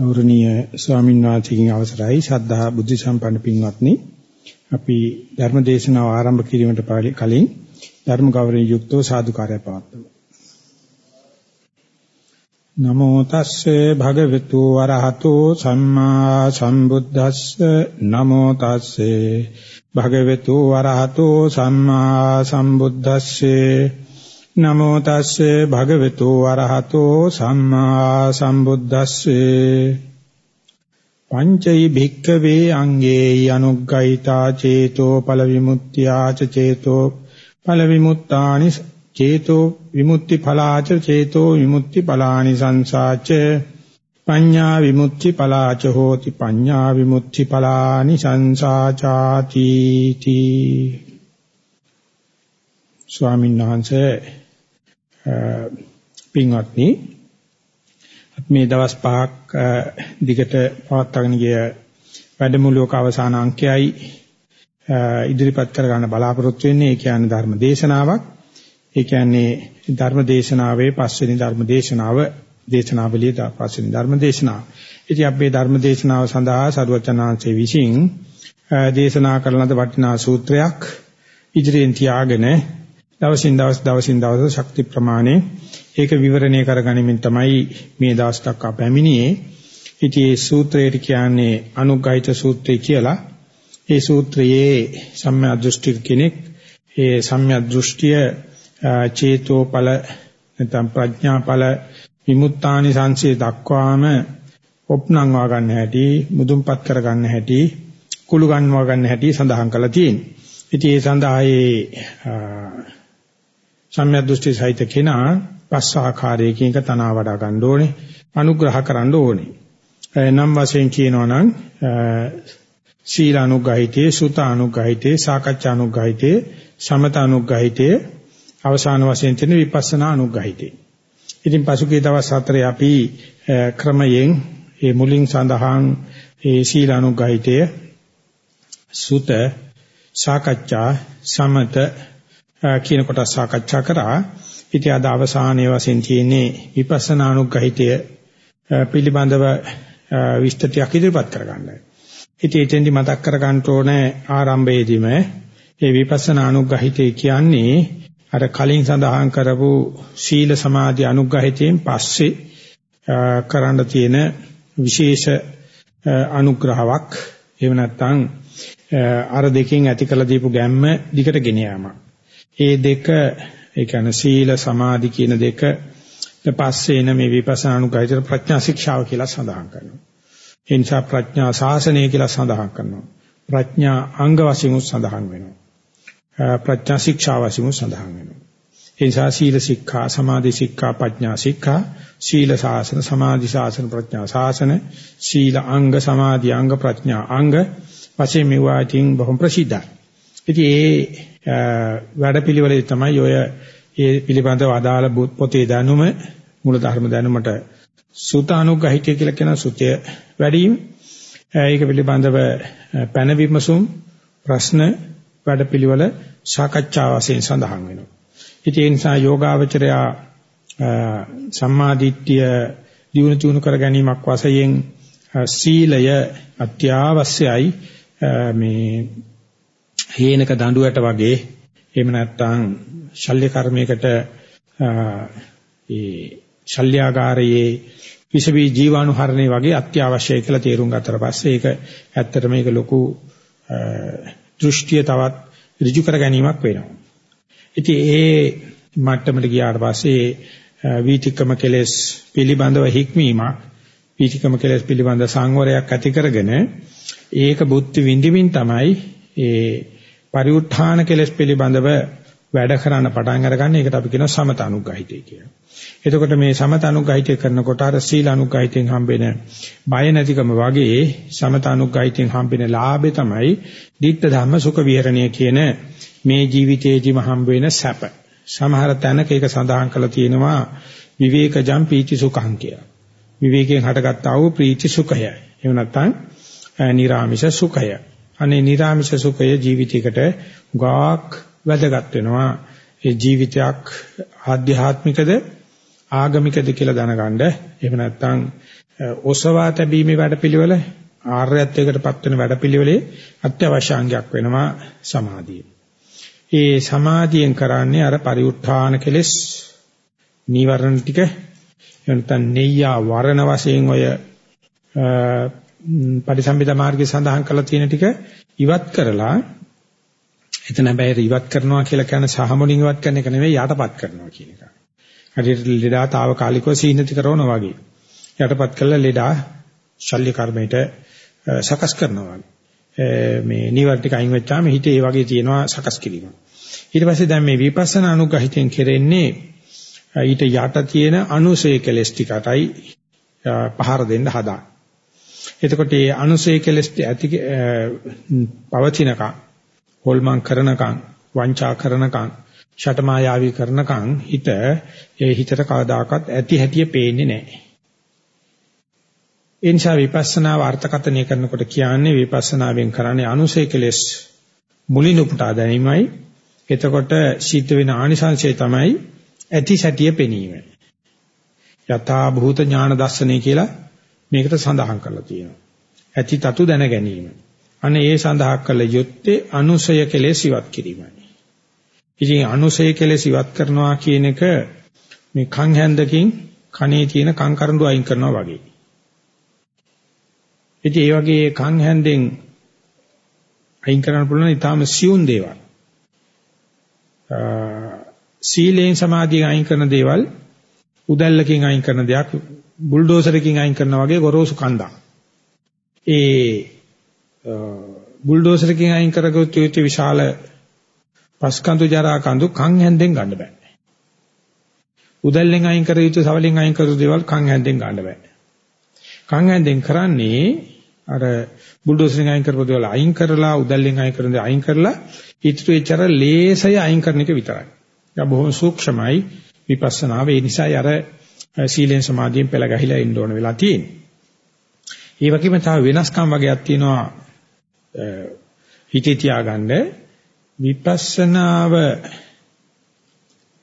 ගෞරවනීය ස්වාමීන් වහන්සේගෙන් අවසරයි. ශ්‍රද්ධා බුද්ධ සම්පන්න පින්වත්නි අපි ධර්ම දේශනාව ආරම්භ කිරීමට කලින් ධර්ම ගෞරවයෙන් යුක්තව සාදුකාරය පවත්වමු. නමෝ තස්සේ භගවතු වරහතෝ සම්මා සම්බුද්දස්ස. නමෝ තස්සේ භගවතු වරහතෝ සම්මා සම්බුද්දස්සේ. නමෝ තස්සේ භගවතු වරහතෝ සම්මා සම්බුද්දස්සේ. පංචෛ භික්ඛවේ අංගේ අනුග්ගයිතා චේතෝ ඵල විමුක්ත්‍යාච චේතෝ ඵල විමුක්තානි චේතෝ විමුක්ති ඵලාච චේතෝ විමුක්ති ඵලානි සංසාච පඤ්ඤා විමුක්ති ඵලාච හෝති පඤ්ඤා විමුක්ති ඵලානි සංසාචාති තී ස්වාමීන් වහන්සේ පින්වත්නි මේ දවස් පහක් දිගට පවත්වාගෙන ගිය වැඩමුළුවක අවසාන අංකයයි ඉදිරිපත් කර ගන්න බලාපොරොත්තු වෙන්නේ ඒ කියන්නේ ධර්ම දේශනාවක් ඒ කියන්නේ ධර්ම දේශනාවේ පස්වෙනි ධර්ම දේශනාව දේශනාවලිය පස්වෙනි ධර්ම දේශනාව. ඉතින් අපේ ධර්ම දේශනාව සඳහා සරුවචනාංශයේ විසින් දේශනා කරන ලද වටිනා සූත්‍රයක් ඉදිරියෙන් තියාගෙන දවසින් දවස් දවසින් දවස ශක්ති ප්‍රමාණය ඒක විවරණය කරගනිමින් තමයි මේ දවස් දක්වා පැමිණියේ. ඉතින් මේ සූත්‍රයට කියන්නේ අනුග්‍රහිත සූත්‍රය කියලා. ඒ සූත්‍රයේ සම්‍යක් දෘෂ්ටි කෙනෙක් ඒ සම්‍යක් දෘෂ්ටිය චේතෝපල නැත්නම් ප්‍රඥාපල විමුක්තානි සංසේ දක්වාම ඔප්නංවා ගන්න හැටි මුදුන්පත් කර ගන්න හැටි කුළු ගන්නවා ගන්න හැටි සඳහන් කරලා තියෙනවා. ඉතින් ඒ සඳහා ඒ සම්‍යක් දෘෂ්ටි සහිත කෙනා පස් ආකාරයකින් එක තනවා වඩා ගන්න ඕනේ අනුග්‍රහ කරන්න ඕනේ. නම් වශයෙන් කියනවා නම් සීල අනුග්‍රහිතේ සුත අනුග්‍රහිතේ සාකච්ඡා අනුග්‍රහිතේ සමත අනුග්‍රහිතේ අවසාන වශයෙන් තියෙන විපස්සනා අනුග්‍රහිතේ. ඉතින් පසුගිය දවස් හතරේ අපි ක්‍රමයෙන් මේ මුලින් සඳහන් ඒ සීල අනුග්‍රහිතය සුත සාකච්ඡා සමත කියන කොට සාකච්ඡා කරා. ඉතින් අද අවසානයේ වශයෙන් තියෙන්නේ විපස්සනා අනුග්‍රහිතය පිළිබඳව විස්තරයක් ඉදිරිපත් කරගන්නයි. ඉතින් එතෙන්දි මතක් කරගන්න ඕනේ ආරම්භයේදීම මේ විපස්සනා අනුග්‍රහිතය කියන්නේ අර කලින් සඳහන් කරපු සීල සමාධි අනුග්‍රහිතයෙන් පස්සේ කරන්න තියෙන විශේෂ අනුග්‍රහයක් එහෙම නැත්නම් අර දෙකෙන් ඇති කළ දීපු ගැම්ම දිකට ගෙන යාමක්. ඒ දෙක ඒ කියන්නේ සීල සමාධි කියන දෙක පස්සේ එන මේ විපස්සනා අනුගහිත ප්‍රඥා ශික්ෂාව කියලා සඳහන් කරනවා. ඒ නිසා ප්‍රඥා ශාසනය කියලා සඳහන් කරනවා. ප්‍රඥා අංග වශයෙන් සඳහන් වෙනවා. ප්‍රඥා ශික්ෂා වශයෙන් සඳහන් වෙනවා. ඒ නිසා සීල ශික්ෂා, සමාධි ශික්ෂා, ප්‍රඥා ශික්ෂා, සීල ශාසන, සමාධි ශාසන, ප්‍රඥා ශාසන, සීල අංග, සමාධි අංග, ප්‍රඥා අංග වශයෙන් මේවා ඉතින් බොහොම ප්‍රසිද්ධයි. ඉතින් ඒ වැඩපිළිවෙලේ තමයි ඔය ඒ පිළිබඳව අදාළ පොතේ දැනුම මූල ධර්ම දැනුමට සුතානුග්‍රහිතය කියලා කියන සුතය වැඩිම ඒක පිළිබඳව පැනවිමසුම් ප්‍රශ්න වැඩපිළිවෙල සාකච්ඡා වශයෙන් සඳහන් වෙනවා. ඉතින් ඒ නිසා යෝගාවචරයා සම්මාදිට්ඨිය දිනු තුණු කර ගැනීමක් වශයෙන් සීලය අත්‍යවශ්‍යයි මේ හේනක දඬුවට වගේ එහෙම නැත්නම් ශල්‍ය කර්මයකට ඒ ශල්‍යාගාරයේ විසවි ජීවාණු හරණේ වගේ අත්‍යවශ්‍යයි කියලා තේරුම් ගත්තට පස්සේ ඒක ඇත්තටම මේක ලොකු දෘෂ්ටිය තවත් ඍජු කර ගැනීමක් වෙනවා. ඉතින් ඒ මට්ටමට ගියාට පස්සේ වීතික්‍රම කෙලෙස් පිළිබඳව හික්මීමක් වීතික්‍රම කෙලෙස් පිළිබඳ සංවරයක් ඇති කරගෙන ඒක බුද්ධ විඳිමින් තමයි ඒ පරිඋත්ථාන කෙලස් පිළිබඳව වැඩ කරන්න පටන් අරගන්න ඒකට අපි කියනවා සමත අනුග්‍රහිතය කියලා. එතකොට මේ සමත අනුග්‍රහිතය කරනකොට අර සීල අනුග්‍රහිතෙන් හම්බෙන බය නැතිකම වගේ සමත අනුග්‍රහිතෙන් හම්බෙන ලාභේ තමයි ditta ධම්ම සුඛ විහරණය කියන මේ ජීවිතයේදීම හම්බ වෙන සැප. සමහර තැනක ඒක සඳහන් කරලා තියෙනවා විවේකජම් පීති සුඛං කියලා. විවේකයෙන් හටගත්තා වූ ප්‍රීති සුඛයයි. එහෙම නැත්නම් නිරාමිෂ සුඛය. අනේ නිර්ාමිෂ සුඛය ජීවිතයකට ගාක් වැදගත් වෙනවා. ඒ ජීවිතයක් ආධ්‍යාත්මිකද ආගමිකද කියලා දැනගන්න එහෙම නැත්නම් ඔසවා තැබීමේ වැඩපිළිවෙල ආර්යත්වයකටපත් වෙන වැඩපිළිවෙලේ අත්‍යවශ්‍ය අංගයක් වෙනවා සමාධිය. ඒ සමාධියෙන් කරන්නේ අර පරිඋත්ථාන කෙලෙස් නීවරණ ටික එනතන් නෙය්‍යා වරණ වශයෙන් ඔය පරිසම්පිත මාර්ගය සඳහන් කරලා තියෙන ටික ඉවත් කරලා එතන හැබැයි ඉවත් කරනවා කියලා කියන්නේ සහමුලින් ඉවත් කරන එක නෙවෙයි යටපත් කරනවා කියන එක. හරියට ලෙඩා తాවකාලිකව සීනති කරනවා වගේ. යටපත් කළා ලෙඩා ශල්‍ය කර්මයට සකස් කරනවා වගේ. මේ නිවර්ණ ටික අයින් වෙච්චාම හිතේ ඒ වගේ තියෙනවා සකස් කිරීම. ඊට පස්සේ දැන් මේ විපස්සනා අනුග්‍රහිතෙන් කෙරෙන්නේ ඊට යට තියෙන අනුසය කෙලස් ටිකටයි පහර දෙන්න හදා. එතකොට මේ අනුසය කෙලස් ඇති පවතිනකම් හොල්මන් කරනකම් වංචා කරනකම් ෂටමායාවී කරනකම් හිත ඒ හිතට කවදාකවත් ඇති හැටිය පේන්නේ නැහැ. ඒ නිසා විපස්සනා වාර්තකතනය කරනකොට කියන්නේ විපස්සනාවෙන් කරන්නේ අනුසය කෙලස් මුලින් උපුටා ගැනීමයි. එතකොට සිද්ධ වෙන ආනිසංශය තමයි ඇති සැටිය පෙනීම. යථා භූත ඥාන දර්ශනය කියලා මේකට සඳහන් කරලා තියෙනවා. ඇති තතු දැන ගැනීම. අනේ ඒ සඳහා කළ යුත්තේ අනුසය කෙලෙස් ඉවත් කිරීමයි. ඉතින් අනුසය කෙලෙස් ඉවත් කරනවා කියන එක මේ කන් හැන්දකින් කනේ තියෙන කන් කරඬු අයින් කරනවා වගේ. ඉතින් ඒ වගේ කන් හැන්දෙන් අයින් කරන්න පුළුවන් ඊටාම සියුම් දේවල්. සීලෙන් සමාධියෙන් අයින් කරන දේවල් උදැල්ලකින් අයින් කරන දෙයක් බුල්ඩෝසරකින් අයින් කරනවා වගේ ගොරෝසු කන්දක්. ඒ බුල්ඩෝසරකින් අයින් කරගොත් යුත් විශාල පස්කන්තු ජරා කඳු කන් හැන්දෙන් ගන්න බෑ. උදැල්ලෙන් අයින් කර යුතු සවලෙන් අයින් කරු දේවල් කන් හැන්දෙන් ගන්න බෑ. කන් හැන්දෙන් කරන්නේ අර බුල්ඩෝසරෙන් අයින් කරපු දේවල් අයින් කරලා උදැල්ලෙන් අයින් කරන දේ අයින් කරලා ඊටු එච්චර ලේසය අයින් කරන එක විතරයි. ඒක බොහොම සූක්ෂමයි විපස්සනාව. ඒ නිසායි අර සීලෙන් සමාධියෙන් පෙළ ගැහිලා ඉන්න ඕන වෙලා තියෙන්නේ. ඒ වගේම තව වෙනස්කම් වගේක් තියෙනවා හිතේ තියාගන්න විපස්සනාව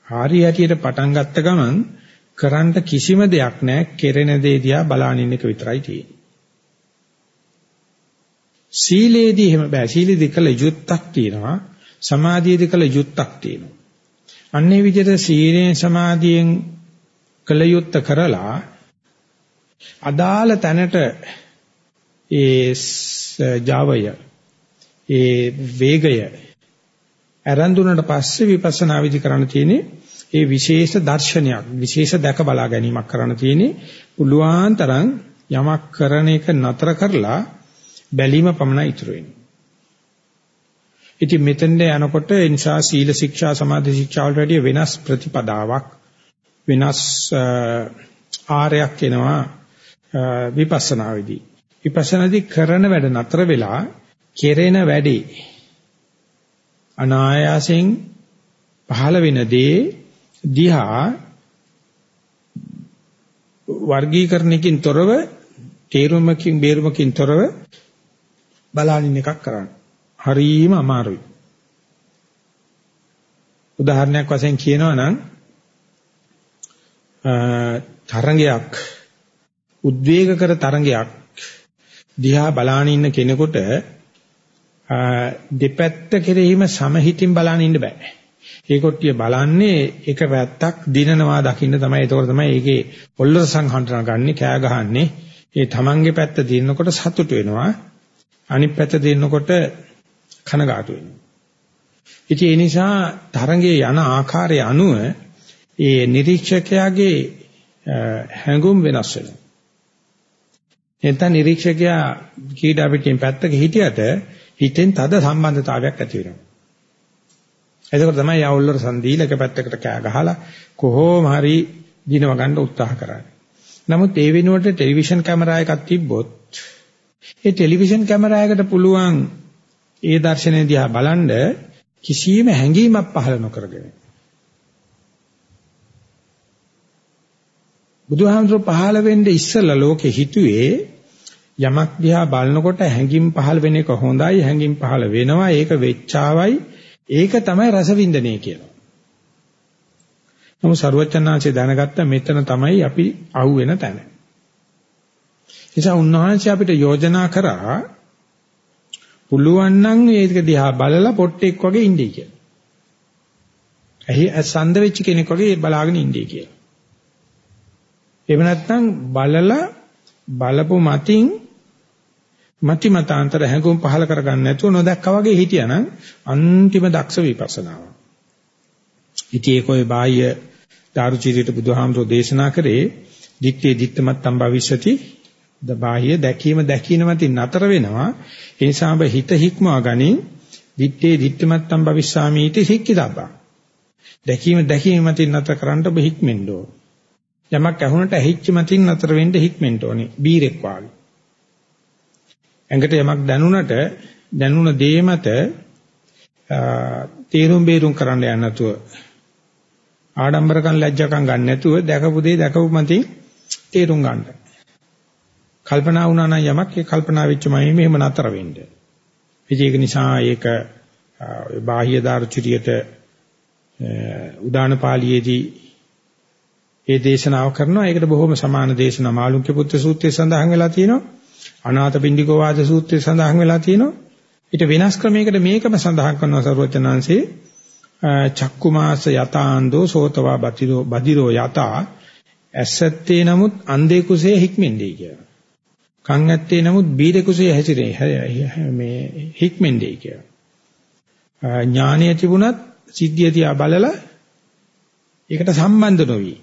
හරියටියට පටන් ගත්ත ගමන් කරන්න කිසිම දෙයක් නැහැ කෙරෙන දේ දිහා බලාගෙන ඉන්න එක විතරයි තියෙන්නේ. සීලේදී එහෙම බෑ. සීලේදී කළ යුත්තක් තියෙනවා. සමාධියේදී කළ යුත්තක් තියෙනවා. අන්නේ විදිහට සීලෙන් සමාධියෙන් කළ යුත්ත කරලා අදාළ තැනට ඒ ජාවය ඒ වේගය ආරන්දුනට පස්සේ විපස්සනා විදි කරන්න තියෙන්නේ ඒ විශේෂ දර්ශනයක් විශේෂ දැක බලා ගැනීමක් කරන්න තියෙන්නේ පුළුවන් තරම් යමක් කරන එක නතර කරලා බැලීම පමණයි ඉතුරු වෙන්නේ. ඉතින් මෙතෙන්ද යනකොට ඒ නිසා සීල ශික්ෂා සමාධි ශික්ෂා වලට වැඩිය වෙනස් ප්‍රතිපදාවක් වෙනස් ආරයක් එනවා විපස්සනාවේදී. විපස්සනාදී කරන වැඩ නතර වෙලා කෙරෙන වැඩේ අනායාසෙන් පහළ වෙන දේ දිහා වර්ගීකරණකින් තොරව තේරුමකින් බේරුමකින් තොරව බලනින් එකක් කරන්න. හරිම අමාරුයි. උදාහරණයක් වශයෙන් කියනවා නම් තරංගයක් උද්වේගකර තරංගයක් දිහා බලාන ඉන්න කෙනෙකුට දෙපැත්ත කෙරෙහිම සමහිතින් බලාන ඉන්න බෑ. ඒ කොට්ටිය බලන්නේ එක පැත්තක් දිනනවා දකින්න තමයි. ඒක තමයි ඒකේ ඔල්ලර සංහඬන ගන්න කෑ ගහන්නේ. ඒ තමන්ගේ පැත්ත දිනනකොට සතුට වෙනවා. අනිත් පැත්ත දිනනකොට කනගාටු වෙනවා. ඉතින් ඒ නිසා තරංගයේ යන ආකාරය අනුව ඒ නිරීක්ෂකයාගේ හැඟුම් වෙනස් වෙනවා. නැත්නම් නිරීක්ෂකයා කීඩා පිටින් පැත්තක හිටියට හිතෙන් තද සම්බන්ධතාවයක් ඇති වෙනවා. එතකොට තමයි යවුල්ලර සංදීලක පැත්තකට කෑ ගහලා කොහොම හරි දිනව ගන්න උත්සාහ කරන්නේ. නමුත් ඒ වෙනුවට ටෙලිවිෂන් කැමරා එකක් තිබ්බොත් ඒ ටෙලිවිෂන් කැමරාවකට පුළුවන් ඒ දර්ශනය දිහා බලන්න කිසියම් හැඟීමක් පහළ නොකරගෙන බුදුහාමුදුරුවෝ පහළ වෙන්නේ ඉස්සෙල්ලා ලෝකෙ හිතුවේ යමක් දිහා බලනකොට හැඟිම් පහළ වෙන එක හොඳයි හැඟිම් පහළ වෙනවා ඒක වෙච්චාවයි ඒක තමයි රසවින්දනය කියලා. නමුත් ਸਰුවචනාංශය දැනගත්ත මෙතන තමයි අපි අහුවෙන තැන. නිසා උන්වහන්සේ අපිට යෝජනා කරා පුළුවන් නම් ඒක දිහා බලලා පොට්ටෙක් වගේ ඉඳී කියලා. ඇහි සඳ වෙච්ච කෙනෙක් වගේ බලාගෙන ඉඳී කියලා. එහෙම නැත්නම් බලලා බලපු මතින් මති මතාන්තර හැඟුම් පහල කරගන්න නැතුව නොදැක්කා වගේ හිටියානම් අන්තිම දක්ෂ විපස්සනාව. ඉතින් ඒක ඔය බාහ්‍ය දාරුචීරියට බුදුහාමුදුරෝ දේශනා කරේ දිත්තේ දිත්තමත්තම් භවිෂති ද බාහ්‍ය දැකීම දැකීම මතින් නතර වෙනවා. ඒ නිසා ඔබ හිත හික්මවා ගනින් දිත්තේ දිත්තමත්තම් භවිස්සාමීති සික්කිතබ්බා දැකීම දැකීම මතින් නතර කරන්න ඔබ හික්මෙන්න ඕන. යමක් ඇහුනට ඇහිච්ච මතින් නතර වෙන්න හික්මෙන්න ඕනේ බීරෙක් වාගේ ඇඟට යමක් දැනුණට දැනුණ දේ මත තීරුම් බේරුම් කරන්න යන්න නැතුව ආඩම්බරකම් ලැජ්ජකම් ගන්න නැතුව දැකපු දේ දැකපු මතින් තීරුම් ගන්න. කල්පනා වුණා නම් යමක් ඒ කල්පනා වෙච්ච මම මෙහෙම නතර වෙන්න. ඒක නිසා ඒක බාහ්‍ය දාර්චුරියට උදාන පාළියේදී ඒ දේශනාව කරනවා. ඒකට බොහොම සමාන දේශනා මාළුක්‍ය පුත්‍ර සූත්‍රයේ සඳහන් වෙලා තියෙනවා. අනාථපිණ්ඩිකෝ වාද සූත්‍රයේ සඳහන් වෙලා තියෙනවා. ඊට වෙනස් ක්‍රමයකට මේකම සඳහන් කරනවා සරුවචනාංශේ චක්කුමාස යතාන්දෝ සෝතවා බතිරෝ බදිරෝ යතා ඇසත්තේ නමුත් අන්ධේ කුසේ හික්මෙන්දී කියලා. කන් ඇත්තේ නමුත් බීර කුසේ හැසිරේ මේ හික්මෙන්දී කියලා. ඥානය තිබුණත් සිද්ධිය තියා බලලා ඒකට සම්බන්ධ නොවි.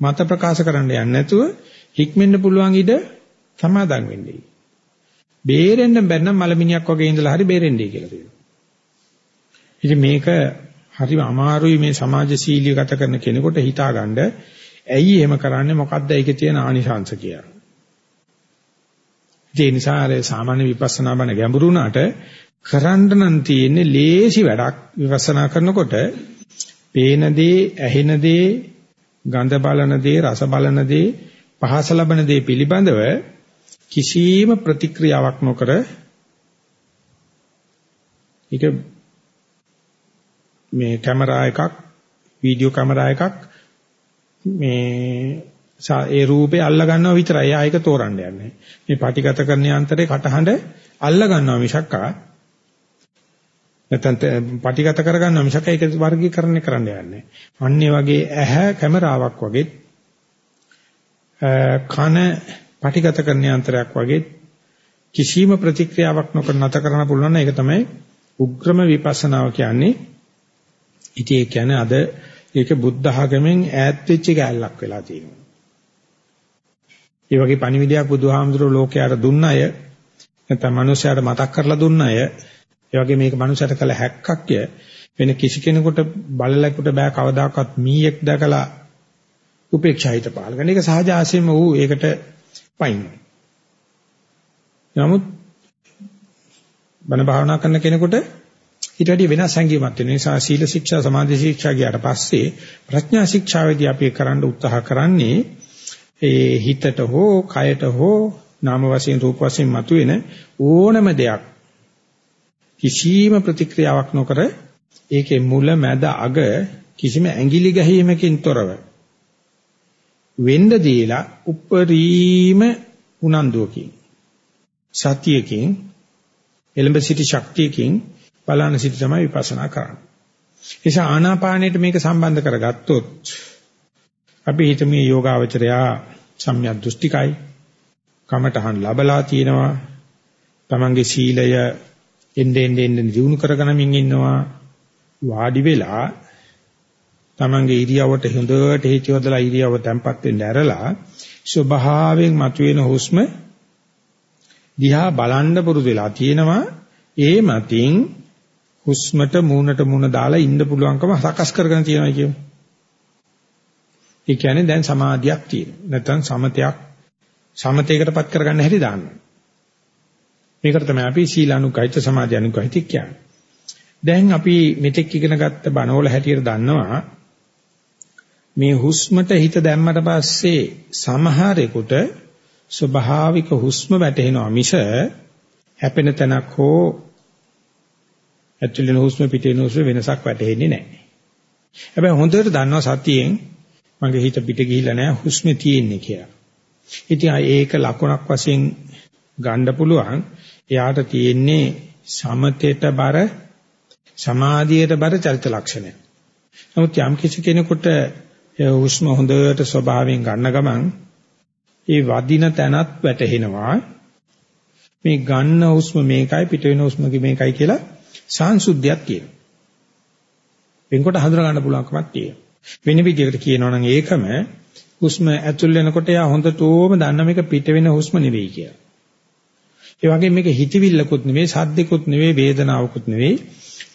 මත ප්‍රකාශ කරන්න යන්නේ නැතුව හික්මෙන්න පුළුවන් ඉඩ සමාදන් වෙන්නේ. බේරෙන්න බැන්නම් මලමිනියක් වගේ ඉඳලා හරි බේරෙන්නේ කියලා කියනවා. ඉතින් මේක හරිම අමාරුයි මේ සමාජශීලී ගත කරන කෙනෙකුට හිතාගන්න ඇයි එහෙම කරන්නේ මොකද්ද ඒකේ තියෙන ආනිසංශ කියලා. ඒ නිසා අර සාමාන්‍ය විපස්සනා බණ ගැඹුරු වුණාට කරන්න නම් තියෙන්නේ ලේසි වැඩක් විපස්සනා කරනකොට පේන දේ, ඇහෙන දේ, ගඳ බලන දේ, රස බලන දේ, පහස ලබන දේ පිළිබඳව කිසියම් ප්‍රතික්‍රියාවක් නොකර ඒක මේ කැමරා එකක් වීඩියෝ කැමරා එකක් මේ ඒ රූපේ අල්ල ගන්නවා විතරයි. එයා ඒක තෝරන්න යන්නේ. මේ පටිගත කරන යන්ත්‍රේ කටහඬ අල්ල ගන්නවා මිසක් නැත්නම් පටිගත කර ගන්නවා මිසක් ඒක වර්ගීකරණය කරන්න යන්නේ. අන්නේ වගේ ඇහැ කැමරාවක් වගේ කන පටිගත කරන යන්ත්‍රයක් වගේ කිසිම ප්‍රතික්‍රියාවක් නොකර නැත කරන්න පුළුවන් ඒක තමයි උග්‍රම විපස්සනාව කියන්නේ. ඉතින් ඒ කියන්නේ අද ඒක බුද්ධ ආගමෙන් ඈත් වෙච්ච කැලලක් වෙලා තියෙනවා. ඒ වගේ පණිවිඩයක් බුදුහාමුදුරුවෝ ලෝකයට දුන්න අය නැත්නම් මිනිස්යාට මතක් කරලා දුන්න අය ඒ වගේ මේක මිනිස්යාට කළ හැක්කක්ය වෙන කිසි කෙනෙකුට බලලෙකුට බෑ කවදාකවත් මීයක් දැකලා උපේක්ෂායිත පාල ගන්න. ඒක සහජ ආසෙම වූ ඒකට පයින්. නමුත් බණ භාවනා කරන කෙනෙකුට ඊට වැඩි වෙනස් හැඟීමක් තියෙන නිසා සීල ශික්ෂා සමාධි ශික්ෂා ගියාට පස්සේ ප්‍රඥා ශික්ෂාවේදී අපි කරන්න උත්සාහ කරන්නේ ඒ හිතට හෝ කයට හෝ නාම වශයෙන් රූප වශයෙන් මතුවෙන ඕනම දෙයක් කිසිම ප්‍රතික්‍රියාවක් නොකර ඒකේ මුල මැද අග කිසිම ඇඟිලි ගැහිමකින් තොරව වෙන්න දීලා උප්පරීම උනන්දුවකින් සතියකින් එළඹ සිටි ශක්තියකින් බලන සිටි තමයි විපස්සනා කරන්නේ. නිසා ආනාපානයට මේක සම්බන්ධ කරගත්තොත් අපි හිතමු යෝගාවචරයා සම්‍යක් දෘෂ්ටිකයි කමඨහන් ලැබලා තියෙනවා තමන්ගේ සීලය එන්නේ එන්නේ දිනු කරගෙනමින් ඉන්නවා වාඩි වෙලා තමන්ගේ ඉරියවට හොඳට හේතුවදලා ඉරියව තැම්පත් වෙන්න ඇරලා ස්වභාවයෙන් මතුවෙන හුස්ම දිහා බලන්න පුරුදු වෙලා තියෙනවා ඒ මතින් හුස්මට මූණට මූණ දාලා ඉන්න පුළුවන්කම සකස් කරගෙන තියෙනවා කියමු. ඒ කියන්නේ දැන් සමාධියක් තියෙනවා. නැත්නම් සමතයක් සමතේකටපත් කරගන්න හැටි දාන්නවා. මේකට තමයි අපි සීලානුගහිත සමාධි අනුගහිත කියන්නේ. දැන් අපි මෙතෙක් ඉගෙන ගත්ත බණවල හැටියට දන්නවා මේ හුස්මට හිත දැම්මට පස්සේ සමහරෙකුට ස්වභාවික හුස්ම වැටෙනවා මිස හැපෙන තැනක් හෝ ඇතුළේ හුස්ම පිටේ හුස්ම වෙනසක් වැටෙන්නේ නැහැ. හැබැයි හොඳට දන්නවා සතියෙන් මගේ හිත පිට ගිහිල්ලා නැහැ හුස්මේ තියෙන්නේ කියලා. ඉතින් ඒක ලකුණක් වශයෙන් ගන්න පුළුවන්. එයාට තියෙන්නේ සමතේට බර සමාධියට බර චරිත ලක්ෂණය. නමුත් යම් කිසි කෙනෙකුට හුස්ම හොඳට ස්වභාවයෙන් ගන්න ගමන් ඒ වදින තැනත් වැටහෙනවා. මේ ගන්න හුස්ම මේකයි පිට වෙන හුස්ම මේකයි කියලා සංසුද්ධියක් තියෙනවා. වෙන්කොට හඳුනා ගන්න පුළුවන්කමක් තියෙනවා. වෙන විදිහකට කියනවා නම් ඒකම හුස්ම ඇතුල් වෙනකොට යා හොඳටම දන්න මේක පිට වෙන හුස්ම නෙවෙයි කියලා. ඒ වගේම මේක හිතවිල්ලකුත් නෙවෙයි, සද්දෙකුත් නෙවෙයි, වේදනාවකුත් නෙවෙයි.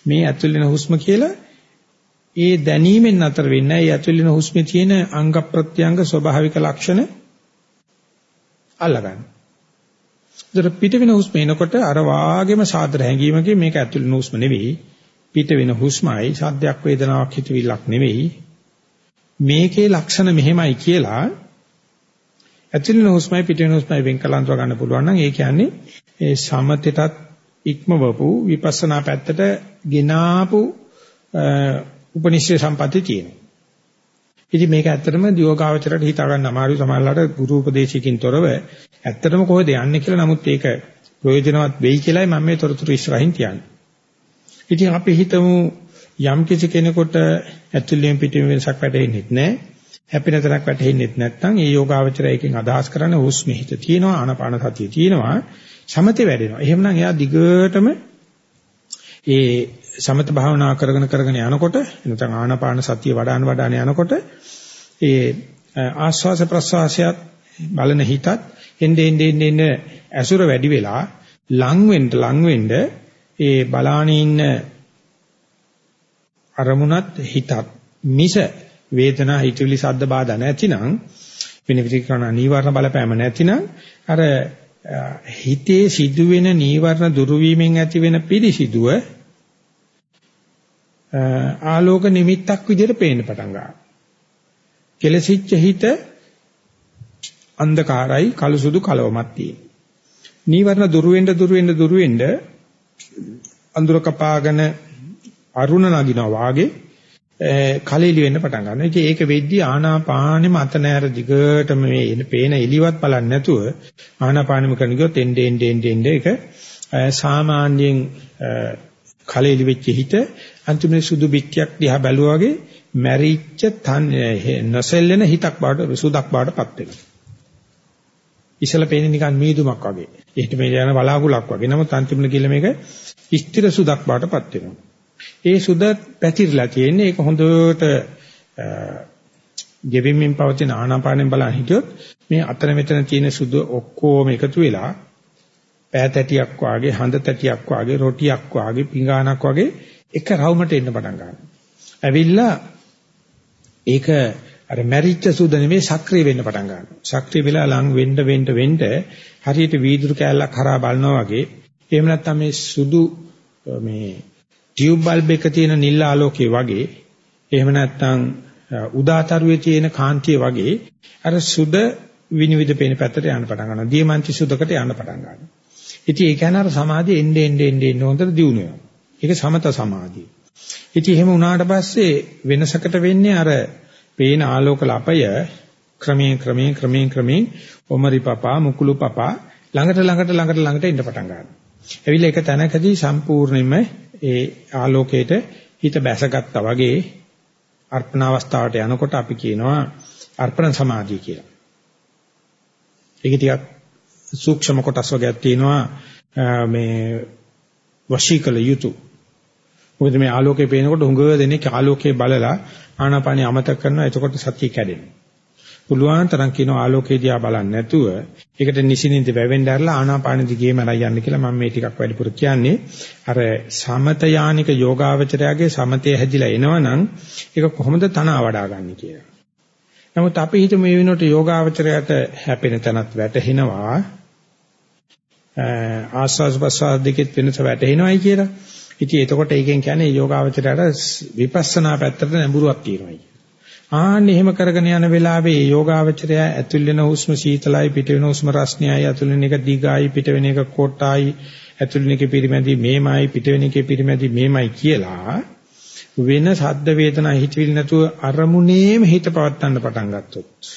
මේ ඇතුල් වෙන හුස්ම කියලා ඒ දැනීමෙන් අතර වෙන්නේ ඒ ඇතුල් වෙන හුස්මේ තියෙන අංග ප්‍රත්‍යංග ස්වභාවික ලක්ෂණ අල්ලගන්න. ඒතර පිට වෙන හුස්ම එනකොට අර වාගේම සාදර හැඟීමකින් මේක ඇතුල් වෙන හුස්ම නෙවෙයි පිට වෙන හුස්මයි සද්දයක් වේදනාවක් හිතවිල්ලක් නෙවෙයි මේකේ ලක්ෂණ මෙහෙමයි කියලා ඇතුල් වෙන හුස්මයි පිට වෙන හුස්මයි වෙන් කළන්තව ගන්න පුළුවන් නම් ඒ කියන්නේ ඒ සමතෙටත් ඉක්මවපු විපස්සනා පැත්තට ගෙනාපු උපනිශ්‍රේ සම්පatti තියෙනවා. ඉතින් මේක ඇත්තටම දියෝගාවචරයට හිතා ගන්න අමාරුයි සමහරවිට ගුරු උපදේශයකින් තොරව ඇත්තටම කොහෙද යන්නේ කියලා නමුත් ඒක ප්‍රයෝජනවත් වෙයි කියලායි මම මේ තොරතුරු ඉස්සරහින් කියන්නේ. ඉතින් අපි හිතමු යම් කිසි කෙනෙකුට ඇතුළෙන් පිටින් වෙනසක් වැටෙන්නේ නැහැ. හැපෙන තරක් වැටෙන්නේ නැත්නම් ඒ යෝගාවචරය එකෙන් අදහස් කරන්නේ හුස්ම හිත තියෙනවා ආනාපාන සතිය තියෙනවා සමතේ වැඩෙනවා. එහෙමනම් එයා දිගටම ඒ සමත භාවනා කරගෙන කරගෙන යනකොට නැත්නම් ආනාපාන සතිය වඩාන වඩාන යනකොට ඒ ආස්වාස ප්‍රස්වාසයත් බලන හිතත් එnde ende ende ඇසුර වැඩි වෙලා ලං වෙන්න ලං වෙන්න ඒ බලානේ ඉන්න අරමුණත් හිතත් මිස වේදනා හිතවිලි සද්ද බාධා නැතිනම් වෙන විදිහකට කරන නීවරණ බලපෑම නැතිනම් අර හිතේ සිදුවෙන නීවරණ දුරු වීමෙන් ඇති වෙන පිළිසිදුව ආලෝක නිමිත්තක් විදිහට පේන්න පටන් ගන්නවා. කෙලසිච්ච හිත අන්ධකාරයි කළු සුදු කලවමක් තියෙන. නීවරණ දුරු වෙන්න දුරු වෙන්න දුරු වෙන්න අඳුර කපාගෙන අරුණ නගිනවා වාගේ කලෙලි වෙන්න පටන් ගන්නවා. ඉතින් ඒක වෙද්දී ආනාපානෙම අත නෑර දිගටම මේ එන පේන එලිවත් බලන්නේ නැතුව ආනාපානෙම කරන ගියොත් එnde ende ende ende ඒක සාමාන්‍යයෙන් කලෙලි වෙච්ච හිත අන්තිමේ සුදු පිටියක් දිහා බැලුවා වගේ මැරිච්ච නොසෙල්ලෙන හිතක් බවට සුදක් බවටපත් වෙනවා. ඉසල පේන්නේ නිකන් මීදුමක් වගේ. එහෙට මේ යන බලාකුලක් වගේ. නමුත් අන්තිමට ගිහලා මේක ස්ථිර සුදක් බවටපත් වෙනවා. ඒ සුද පැතිරලා තියෙන්නේ ඒක හොඳට ගෙවිමින් පවතින ආනාපානෙන් බලන් හිටියොත් මේ අතර මෙතන තියෙන සුදු ඔක්කොම එකතු වෙලා පෑතැටියක් වාගේ හඳ තැටියක් වාගේ රොටියක් වාගේ පිඟානක් වාගේ එක රවුමට එන්න පටන් ගන්නවා. ඇවිල්ලා ඒක අර මැරිච්ච සුද නෙමෙයි සක්‍රිය වෙන්න පටන් ගන්නවා. සක්‍රිය වෙලා ලං වෙන්න වෙන්න වෙන්න හරියට වීදුරු කෑල්ලක් හරහා බලනවා වගේ එහෙම නැත්නම් මේ සුදු මේ ටියුබ් බල්බ් එක තියෙන නිල් ආලෝකයේ වගේ එහෙම නැත්නම් උදාතරුවේ තියෙන කාන්තිය වගේ අර සුද විනිවිද පේන පැත්තට යන්න පටන් ගන්නවා. දියමන්ති සුදකට යන්න පටන් ගන්නවා. ඉතින් ඒ කියන්නේ අර සමාධිය එන්නේ එන්නේ එන්නේ හොඳට දියුණු වෙනවා. ඒක සමත සමාධිය. ඉතින් එහෙම වුණාට පස්සේ වෙනසකට වෙන්නේ අර පේන ආලෝක ලපය ක්‍රමයෙන් ක්‍රමයෙන් ක්‍රමයෙන් ක්‍රමයෙන් ඔමරි පපා මුකුළු පපා ළඟට ළඟට ළඟට ළඟට එන්න පටන් ගන්නවා. එවිල එක තැනකදී සම්පූර්ණයෙන්ම ඒ ආලෝකයට හිත බැසගත්තා වගේ අර්පණ අවස්ථාවට යනකොට අපි කියනවා අර්පණ සමාධිය කියලා. ඒක ටිකක් සූක්ෂම කොටස් වර්ගයක් තියෙනවා මේ වශීකල යුතු. මොකද මේ ආලෝකේ පේනකොට හුඟ දෙනෙක් ආලෝකේ බලලා ආනාපානිය අමතක කරනවා එතකොට සතිය කැඩෙනවා. පුළුවන් තරම් කියන ආලෝකේ දිහා බලන්නේ නැතුව ඒකට නිසින්ින්ද වැවෙන්න ඇරලා ආනාපාන දිගේම යන්න කියලා මම මේ ටිකක් වැඩිපුර කියන්නේ අර සමත යානික යෝගාවචරයාගේ සමතේ හැදිලා එනවනම් ඒක කොහොමද තන වඩා ගන්න කියලා. නමුත් අපි හිතමු මේ වෙනකොට යෝගාවචරයට හැපෙන තැනත් වැටහෙනවා ආස්වාස් ප්‍රසවාස දෙකෙත් වෙනස වැටහෙනවයි කියලා. ඉතින් එතකොට ඒකෙන් කියන්නේ යෝගාවචරයට විපස්සනා පැත්තට නැඹුරුවක් තියෙනවා. ආන්න එහෙම කරගෙන යන වෙලාවේ යෝගාවචරය ඇතුල් වෙන හුස්ම සීතලයි පිට වෙන හුස්ම රස්නියයි ඇතුල් වෙන එක දිගයි පිට වෙන එක කොටයි ඇතුල් වෙන එක පිරිමැදි මේමයි පිට වෙන එක පිරිමැදි මේමයි කියලා වෙන සද්ද වේදනා හිතවිලි නැතුව අරමුණේම හිත පවත්වන්න පටන් ගත්තොත්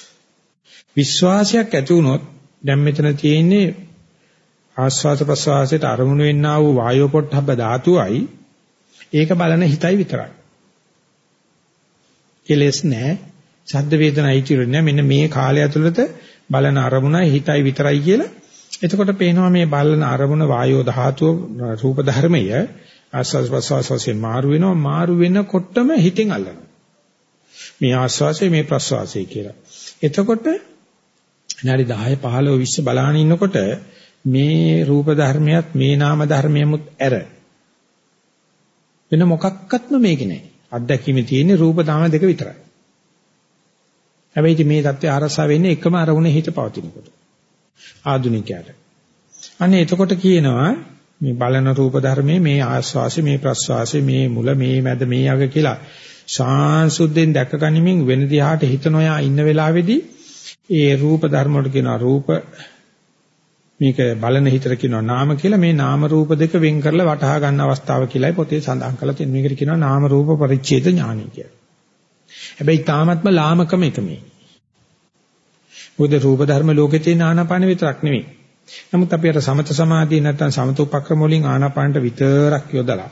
විශ්වාසයක් ඇති වුණොත් දැන් මෙතන තියෙන්නේ ආස්වාද ප්‍රසවාසයට අරමුණු වෙන්නා වූ වායෝ පොට්ටබ්බ ධාතුවයි ඒක බලන හිතයි විතරයි. කෙලස් නැහැ. ශබ්ද වේදනා හිතිරෙ නැහැ. මෙන්න මේ කාලය ඇතුළත බලන අරමුණයි හිතයි විතරයි කියලා. එතකොට පේනවා මේ බලන අරමුණ වායෝ ධාතුව රූප ධර්මය ආස්වාද ප්‍රසවාසයෙන් මාරු වෙනවා මාරු වෙනකොටම හිතෙන් අල්ලනවා. මේ ආස්වාසය මේ ප්‍රසවාසය කියලා. එතකොට විනාඩි 10 15 20 බලහන් ඉන්නකොට මේ රූප ධර්මයක් මේ නාම ධර්මයමුත් ඇර වෙන මොකක්වත්ම මේකේ නැහැ. අත්දැකීමේ තියෙන රූප නාම දෙක විතරයි. හැබැයි මේ தත්ත්වය ආරසා වෙන්නේ එකම අරමුණේ හිත පවතිනකොට. ආදුනිකයට. අනේ එතකොට කියනවා මේ බලන රූප ධර්මයේ මේ ආස්වාසි මේ ප්‍රස්වාසි මේ මුල මේ මැද මේ අග කියලා සාංශුද්ධෙන් දැක ගනිමින් වෙන දිහාට හිත නොයා ඉන්න වෙලාවේදී ඒ රූප ධර්ම වලට කියනවා රූප මේක බලන හිතට කියනවා නාම කියලා මේ නාම රූප දෙක වෙන් කරලා වටහා ගන්න අවස්ථාව කියලායි පොතේ සඳහන් කරලා තියෙන මේකට කියනවා නාම රූප පරිච්ඡේද ඥානයි කියලා. හැබැයි තාමත්ම ලාමකම එක මේ. මොකද රූප ධර්ම ලෝකේ තියෙන ආනාපාන විතරක් නෙවෙයි. නමුත් අපි අර සමත සමාධිය නැත්නම් සමත උපක්‍රම වලින් ආනාපානට විතරක් යොදලා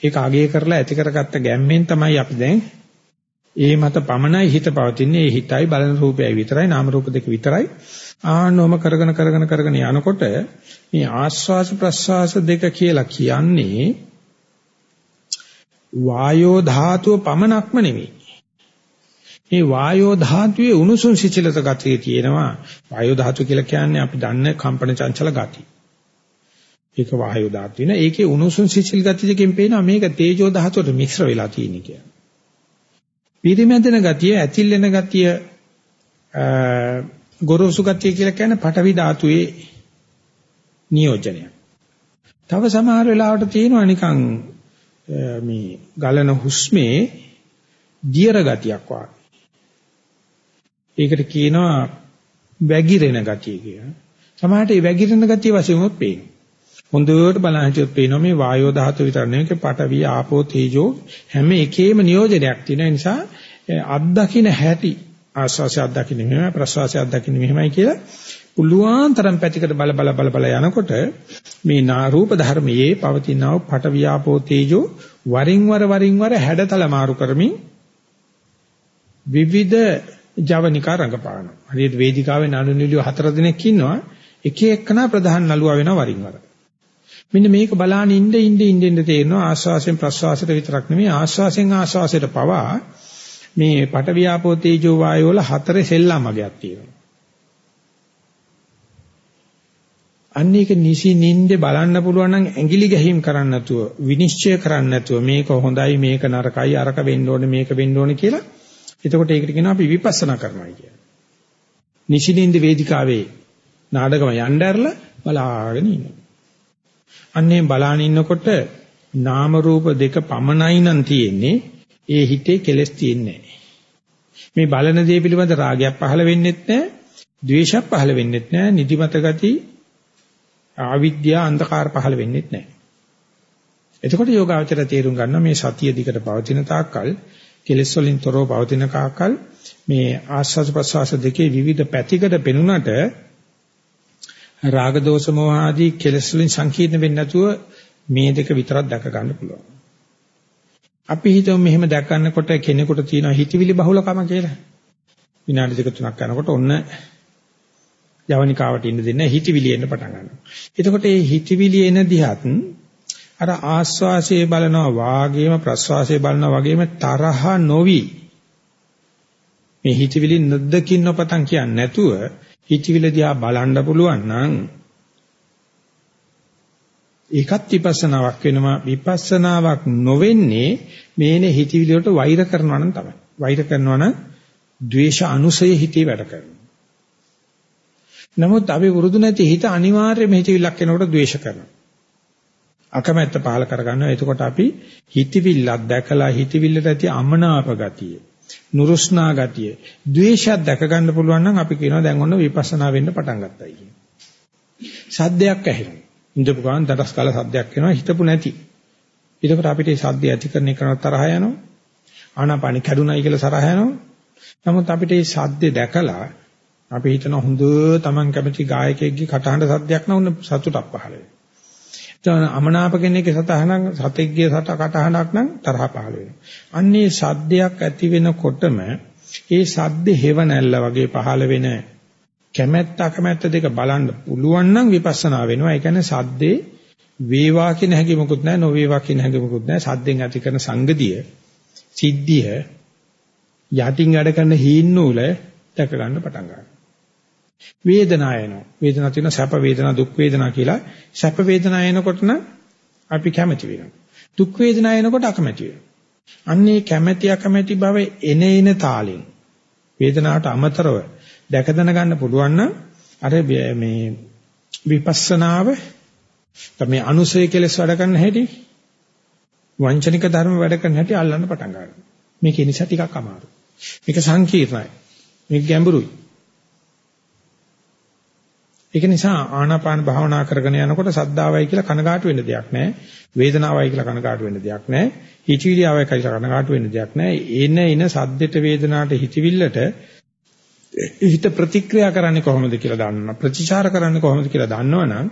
ඒක අගය කරලා ඇති කරගත්ත ගැම්මෙන් තමයි අපි දැන් ඒ මත පමණයි හිත පවතින්නේ ඒ හිතයි බලන රූපයයි විතරයි නාම රූප දෙක විතරයි ආනෝම කරගෙන කරගෙන කරගෙන යනකොට මේ ආස්වාස ප්‍රස්වාස දෙක කියලා කියන්නේ වායෝ ධාතුව පමණක්ම නෙවෙයි මේ වායෝ ධාතුවේ උණුසුම් සිසිලත ගතිය තියෙනවා. වායෝ ධාතුව කියලා කියන්නේ අපි දන්න කම්පන චංචල ගතිය. ඒක වායෝ ධාතුව නේ. ඒකේ උණුසුම් සිසිල් ගතිය දෙකෙන් පේනවා මේක තේජෝ ධාතුවට මිශ්‍ර වෙලා තියෙන කියලා. පිරිමැදෙන ගතිය, ඇතිල්ලෙන ගතිය, ගොරෝසු ගතිය කියලා කියන්නේ පඨවි ධාතුවේ නියෝජනය. තව සමහර වෙලාවට තියෙනවා නිකන් මේ ගලන හුස්මේ දියර ගතියක් වගේ. ඒකට කියනවා වැగిරෙන ගතිය කියලා. සමහරට මේ වැగిරෙන ගතිය වශයෙන් උත් පේනවා. හොඳට බලන හිටියොත් පේනවා මේ වායෝ ධාතු විතර නෙවෙයි පඨවි ආපෝ තේජෝ හැම එකේම නියෝජනයක් තියෙන නිසා අත්දකින්න හැටි ආස්වාසය අත්දකින්න මෙහෙමයි ප්‍රසවාසය අත්දකින්න මෙහෙමයි කියලා පුළුවන් තරම් පැතිකඩ බල බල බල බල යනකොට මේ නා රූප ධර්මයේ පවතිනව පඨවි ආපෝ තේජෝ වරින් වර වරින් වර හැඩතල මාරු කරමින් විවිධ ජවනිකා රංගපානවා. හරියට වේදිකාවේ නළු නිළිය හතර දෙනෙක් ඉන්නවා. එක එකනා ප්‍රධාන නළුවා වෙනවා වරින් වර. මෙන්න මේක බලාන ඉන්න ඉන්න ඉන්න ඉන්න තේරෙනවා ආශ්වාසයෙන් ප්‍රශ්වාසයට විතරක් නෙමෙයි ආශ්වාසයෙන් ආශ්වාසයට පවා මේ පටවියාපෝ තේජෝ වායෝ වල හතරේ සෙල්ලමගයක් තියෙනවා. අන්න ඒක නිසි නින්දේ බලන්න පුළුවන් නම් ඇඟිලි ගැහිම් කරන්න නැතුව විනිශ්චය කරන්න නැතුව මේක හොඳයි මේක නරකයි අරක වෙන්න ඕනේ මේක වෙන්න ඕනේ කියලා එතකොට ඒකට කියනවා අපි විපස්සනා කරනවා කියලා. නිසින්ින්ද වේදිකාවේ නාටකම යන්න ඇරලා බලාගෙන ඉන්නවා. අන්නේ බලාගෙන ඉන්නකොට නාම රූප දෙක පමණයි නම් තියෙන්නේ ඒ හිතේ කෙලස් තියෙන්නේ මේ බලන දේ පිළිබඳ රාගයක් පහළ වෙන්නෙත් නැහැ, ද්වේෂයක් පහළ වෙන්නෙත් නැහැ, නිදිමත ගති, ආවිද්‍යා අන්ධකාර පහළ වෙන්නෙත් නැහැ. එතකොට යෝගාවචර තේරුම් ගන්න මේ සතිය දිකට පවතින තාක්කල් කෙලෙස් වලින් තොරව පවතින කාකල් මේ ආස්වාද ප්‍රසවාස දෙකේ විවිධ පැතිකඩ පෙනුනට රාග දෝෂ මොහ ආදී කෙලෙස් වලින් සංකීර්ණ වෙන්නේ නැතුව මේ දෙක විතරක් දැක ගන්න පුළුවන්. අපි හිතමු මෙහෙම දැක ගන්නකොට කෙනෙකුට තියෙන හිතවිලි බහුලකම කියලා. විනාඩි දෙක තුනක් යනකොට ඔන්න යවනිකාවට ඉන්න දෙන්න හිතවිලි එන්න පටන් ගන්නවා. එතකොට මේ හිතවිලි එන දිහත් අර ආස්වාසයේ බලනවා වාගේම ප්‍රස්වාසයේ බලනවා වගේම තරහ නොවි මේ හිතවිලි නොදකින් නොපතන් කියන්නේ නැතුව හිතවිලි දිහා බලන්න පුළුවන් නම් ඒකත් විපස්සනාවක් වෙනවා විපස්සනාවක් නොවෙන්නේ මේනේ හිතවිලි වලට වෛර කරනවා නම් තමයි වෛර කරනවා නම් ද්වේෂ අනුසය හිතේ වැඩ කරනවා නමුත් අපි වරුදු නැති හිත අනිවාර්යයෙන්ම හිතවිල්ලක් එනකොට ද්වේෂ කරනවා අකමැත්ත පහල කරගන්නවා. එතකොට අපි හිතවිල්ලක් දැකලා හිතවිල්ලට ඇති අමනාප ගතිය, නුරුස්නා ගතිය, ද්වේෂයක් දැක ගන්න පුළුවන් නම් අපි කියනවා දැන් ඔන්න විපස්සනා වෙන්න පටන් ගත්තයි කියන. සද්දයක් ඇහෙනවා. ඉඳපු ගමන් දඩස් කාලා සද්දයක් එනවා හිතපු නැති. ඊටපස්සේ අපිට මේ සද්ද ඇති කරන එක තරහ යනවා. ආනාපානි කැඩුනයි කියලා තරහ යනවා. නමුත් අපිට මේ සද්ද දැකලා අපි හිතන හොඳ Taman කැමති ගායකයෙක්ගේ කටහඬ සද්දයක් නම් සතුටක් පහළ වෙනවා. එතන අමනාප කෙනෙක්ගේ සතහනක් සතෙක්ගේ සත කටහඬක් නම් තරහ පහළ වෙනවා. අන්නේ සද්දයක් ඇති වෙනකොටම ඒ සද්ද හේව නැල්ල වගේ පහළ වෙන කැමැත්ත අකමැත්ත දෙක බලන්න පුළුවන් නම් විපස්සනා වෙනවා. ඒ කියන්නේ සද්දේ වේවා කියන හැඟි මොකුත් නැහැ, නොවේවා කියන හැඟි මොකුත් නැහැ. සද්දෙන් ඇති කරන සංගතිය, සිද්ධිය යටින් වැඩ කරන හීන් නූල දැක ගන්න පටන් ගන්නවා. වේදනාව එනවා. වේදනාව තියෙන සැප වේදනා දුක් වේදනා කියලා. සැප වේදනා එනකොට නම් අපි කැමති වෙනවා. දුක් වේදනා එනකොට අකමැති වෙනවා. අන්නේ කැමැති අකමැති බව එන එන තාලෙන් වේදනාවට අමතරව දැක දැන ගන්න පුළුවන් නම් අර මේ විපස්සනාව තමයි අනුසය කෙලස් වැඩ කරන හැටි වංචනික ධර්ම වැඩ කරන හැටි අල්ලන්න පටන් ගන්නවා. මේක නිසා ටිකක් අමාරුයි. මේක සංකීර්ණයි. මේක ගැඹුරුයි. ඒක නිසා ආනාපාන භාවනා කරගෙන යනකොට සද්දාවයි කියලා කනගාටු වෙන්න දෙයක් නැහැ. වේදනාවයි කියලා කනගාටු වෙන්න දෙයක් නැහැ. හිතවිලියවයි කියලා කනගාටු වෙන්න දෙයක් නැහැ. එන එන සද්දෙට වේදනාවට හිතවිල්ලට හිත ප්‍රතික්‍රියා කරන්නේ කොහොමද කියලා දන්නවා. ප්‍රතිචාර කරන්නේ කොහොමද කියලා දන්නවනම්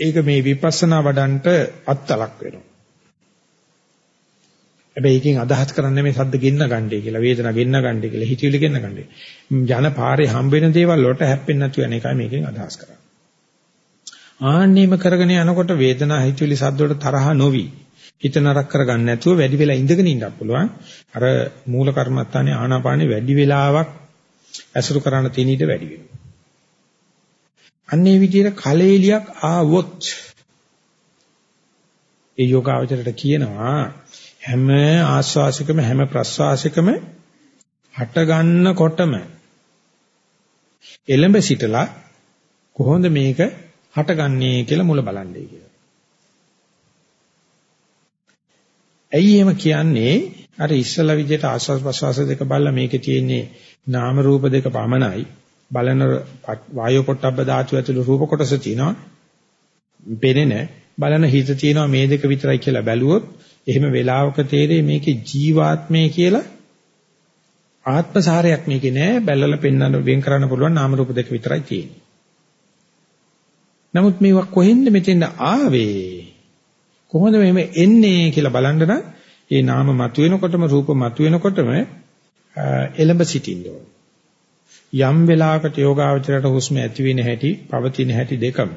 ඒක මේ විපස්සනා වඩන්ට අත්තලක් වෙනවා. හැබැයි එකකින් අදහස් කරන්නේ මේ සද්ද ගෙන්න ගන්නයි කියලා, වේදනා ගෙන්න ගන්නයි කියලා, හිතවිලි ගෙන්න ගන්නයි. ජන පාරේ හම්බ වෙන දේවල් වලට හැප්පෙන්නේ නැතු වෙන එකයි මේකෙන් අදහස් කරන්නේ. ආන්නීම කරගෙන යනකොට වේදනා හිතවිලි සද්ද වලට තරහ නොවි හිත නරක කරගන්න නැතුව වැඩි වෙලා ඉඳගෙන ඉන්නත් පුළුවන්. අර මූල කර්මත්තානේ ආනාපානේ වැඩි වෙලාවක් ඇසුරු කරන්න තියෙන ඊට වැඩි වෙනවා. අන්නේ විදිහට කලෙලියක් ආවොත් ඒ යෝගාවචරයට කියනවා හැම ආස්වාසිකම හැම ප්‍රස්වාසිකම හට ගන්නකොටම එළඹ සිටලා කොහොමද මේක හටගන්නේ කියලා මුල බලන්නේ කියලා. ඇයි එහෙම කියන්නේ? අර ඉස්සලා විදිහට ආස්වාස් ප්‍රස්වාස දෙක බලලා මේකේ තියෙන්නේ නාම රූප දෙක පමණයි. බලන වායෝ පොට්ටබ්බ ධාතු ඇතුළු රූප කොටස තියෙනවා. පෙනෙන බලන හිත තියෙනවා මේ දෙක විතරයි කියලා බැලුවොත් එහෙම වෙලාවක තේරෙයි මේකේ ජීවාත්මය කියලා ආත්මසාරයක් මේකේ නෑ බැලලා පෙන්වන්න වෙන් කරන්න පුළුවන් නාම රූප දෙක විතරයි තියෙන්නේ. නමුත් මේවා කොහෙන්ද මෙතෙන්ද ආවේ? කොහොමද මෙහෙම එන්නේ කියලා බලන්න නම් ඒ නාම මතුවෙනකොටම රූප මතුවෙනකොටම එළඹ සිටින්න ඕන. යම් වෙලාවකට යෝගාවචරයට හුස්ම ඇති වෙන හැටි, පවතින හැටි දෙකම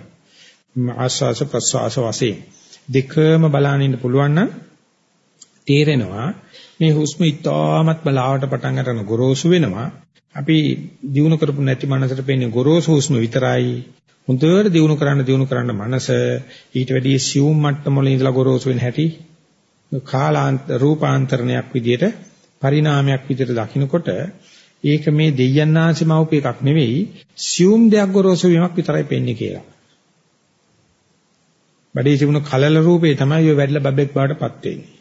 ආස්වාස ප්‍රස්වාස වශයෙන් දෙකම බලන්න ඉන්න පුළුවන් නම් තේරෙනවා මේ හුස්ම ඉතාමත් බලාවට පටන් ගන්න ගොරෝසු වෙනවා. අපි දිනු කරපු නැති මනසට පෙන්නේ ගොරෝසු හුස්ම විතරයි. හොඳට දිනු කරන්න දිනු කරන්න මනස ඊට වැඩි සියුම් මට්ටම වල ඉඳලා ගොරෝසු වෙන හැටි කාලාන්ත රූපාන්තරණයක් විදියට පරිණාමයක් විදියට දකින්නකොට ඒක මේ දෙයයන්ාංශ මවපු එකක් නෙවෙයි සියුම් දෙයක් ගොරෝසු වීමක් විතරයි පෙන්න්නේ කියලා. බඩේ තිබුණු කලල රූපේ තමයි ඔය වැඩිලා බබෙක් බාටපත් වෙන්නේ.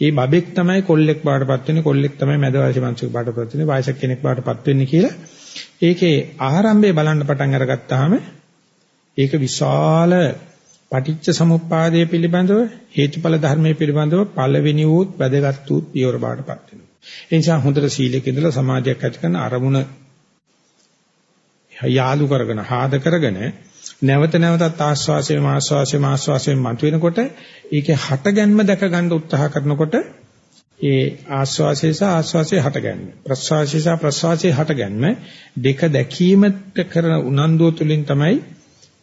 ඒ බබෙක් තමයි කොල්ලෙක් බාටපත් වෙන්නේ කොල්ලෙක් තමයි මැද වයසේ මිනිහෙක් බාටපත් වෙන්නේ වයසක කෙනෙක් බාටපත් වෙන්නේ කියලා ඒකේ ආරම්භය බලන්න පටන් අරගත්තාම ඒක විශාල පටිච්ච සමුප්පාදයේ පිළිබඳව හේතුඵල ධර්මයේ පිළිබඳව පළවෙනි වූත් වැදගත් වූත් පියවර බාටපත් වෙනවා. ඒ නිසා හොඳට සීලයක ඉඳලා සමාධියක් ඇති කරන අරමුණ යාලු කරගෙන හාද කරගෙන නැවත නැවතත් ආස්වාසය මාස්වාසය මාස්වාසය මතුවෙනකොට ඒකේ හටගන්ම දැක ගන්න උත්සාහ කරනකොට ඒ ආස්වාසය සහ ආස්වාසය හටගන්න ප්‍රස්වාසය සහ ප්‍රස්වාසය හටගන්න දෙක දැකීමට කරන උනන්දුව තුළින් තමයි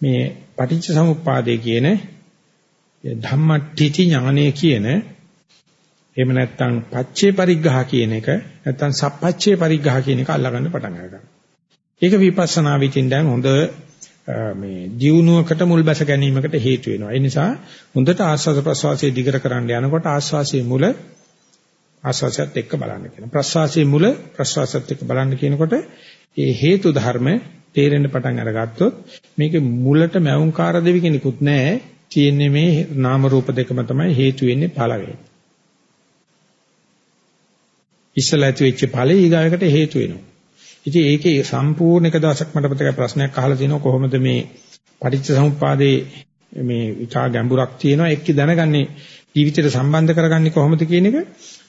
මේ පටිච්ච සමුප්පාදේ කියන ධම්මටිටි ඥානය කියන එහෙම නැත්නම් පච්චේ පරිග්ඝහ කියන එක නැත්නම් සප්පච්චේ පරිග්ඝහ කියන එක අල්ලගන්න පටන් ගන්නවා. ඒක විපස්සනා විචින් දැන් හොඳ මේ දියුණුවකට මුල් බැස ගැනීමකට හේතු වෙනවා. ඒ නිසා හොඳට ආස්වාද ප්‍රසවාසයේ දිගට කරන්න යනකොට ආස්වාසයේ මුල ආස්වාසයත් එක්ක බලන්න කියනවා. ප්‍රසවාසයේ මුල ප්‍රසවාසයත් එක්ක බලන්න කියනකොට ඒ හේතු ධර්ම තේරෙන්න පටන් අරගත්තොත් මේකේ මුලට මෞංකාර දෙවි කෙනෙකුත් නැහැ. තියෙන්නේ මේ නාම රූප දෙකම තමයි හේතු වෙන්නේ පළවෙනි. ඉස්සලා ඇති වෙච්ච ඵලෙ ඊගායකට හේතු වෙනවා. ඉතින් ඒකේ සම්පූර්ණ එක දවසක් මට මතකයි ප්‍රශ්නයක් අහලා තිනවා කොහොමද මේ පටිච්ච සමුප්පාදේ මේ විචා ගැඹුරක් තියෙනවා එක්ක දැනගන්නේ ජීවිතයට සම්බන්ධ කරගන්නේ කොහොමද කියන එක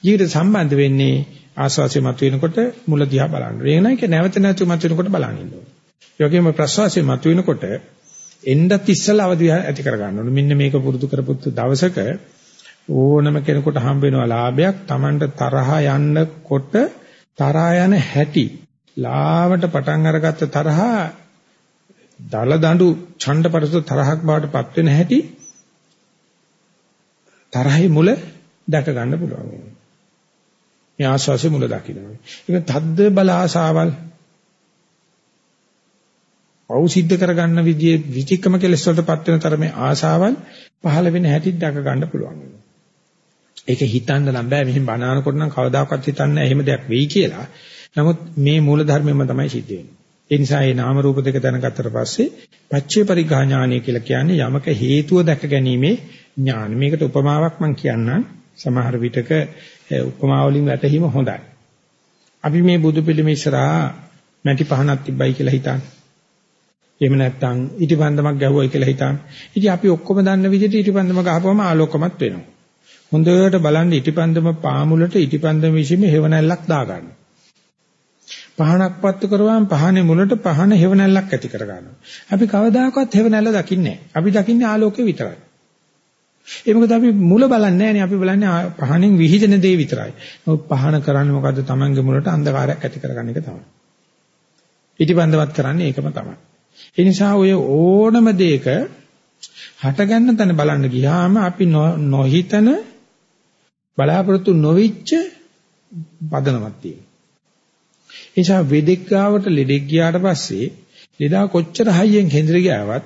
ජීවිතයට සම්බන්ධ වෙන්නේ ආස්වාසිය මතුවෙනකොට මුල දිහා බලන්න. ඒ නයි ඒක නැවත නැවත මතුවෙනකොට බලන්න ඉන්න ඕනේ. ඒ වගේම ප්‍රසවාසය මතුවෙනකොට එන්නත් ඉස්සලා අවදි ඇති කර ගන්න ඕනේ. මෙන්න මේක පුරුදු කරපුත් දවසක ඕනම කෙනෙකුට හම්බ වෙනවා ලාභයක් Tamanට තරහ යන්නකොට තරහා යන හැටි ලාවට පටන් අරගත්ත තරහා දල දඬු ඡණ්ඩපරස තරහක් බවට පත් වෙන හැටි තරහේ මුල දැක ගන්න පුළුවන්. මේ ආස්වාසේ මුල දකින්න. ඒක තද්ද බල ආසාවල් පෞසිද්ධ කරගන්න විදිහේ විචිකම කෙලස් වලට පත් වෙන තරමේ ආසාවල් පහළ වෙන හැටි දැක ගන්න පුළුවන්. ඒක හිතන්න නම් බෑ මෙහෙම බනනකොට නම් කවදාකවත් හිතන්නේ නැහැ එහෙම දෙයක් වෙයි කියලා. නමුත් මේ මූල ධර්මෙම තමයි සිද්ධ වෙන්නේ. ඒ නිසා මේ නාම රූප දෙක දැනගත්තට පස්සේ පච්චේ පරිග්‍රහ ඥානය කියලා කියන්නේ යමක හේතුව දැක ගැනීමේ ඥාන. මේකට උපමාවක් මම කියන්නම්. සමහර විටක උපමා වලින් වැටහීම හොඳයි. අපි මේ බුදු පිළිම ඉස්සරහා මැටි පහනක් තිබ්බයි කියලා හිතන්න. එහෙම නැත්නම් ඉටිපන්දමක් ගැහුවයි කියලා හිතන්න. ඉතින් අපි ඔක්කොම දන්න විදිහට ඉටිපන්දම ගහපුවම ආලෝකමත් වෙනවා. හොඳට බලන්න ඉටිපන්දම පාමුලට ඉටිපන්දම විසීම හේවණල්ලක් දාගන්න. පහනක් පත්තු කරවම් පහනේ මුලට පහන හේවණල්ලක් ඇති කර ගන්නවා. අපි කවදාකවත් හේවණල්ල දකින්නේ නැහැ. අපි දකින්නේ ආලෝකේ විතරයි. ඒ මොකද අපි මුල බලන්නේ නැහැ අපි බලන්නේ පහනෙන් විහිදෙන දේ විතරයි. නමුත් පහන කරන්නේ මොකද්ද? Tamange මුලට අන්ධකාරයක් ඇති කරගන්න එක තමයි. ඉටිපන්දවත් කරන්නේ ඒකම තමයි. ඒ නිසා ඔය ඕනම දෙයක හටගන්න තැන බලන්න ගියාම අපි නොහිතන බලාපොරොත්තු නොවිච්ච පදනමක් තියෙනවා. ඒ නිසා වෙදෙක් ගාවට ලෙඩෙක් ගියාට පස්සේ ලෙඩා කොච්චර හයියෙන් කෙන්ද්‍ර ගියාවත්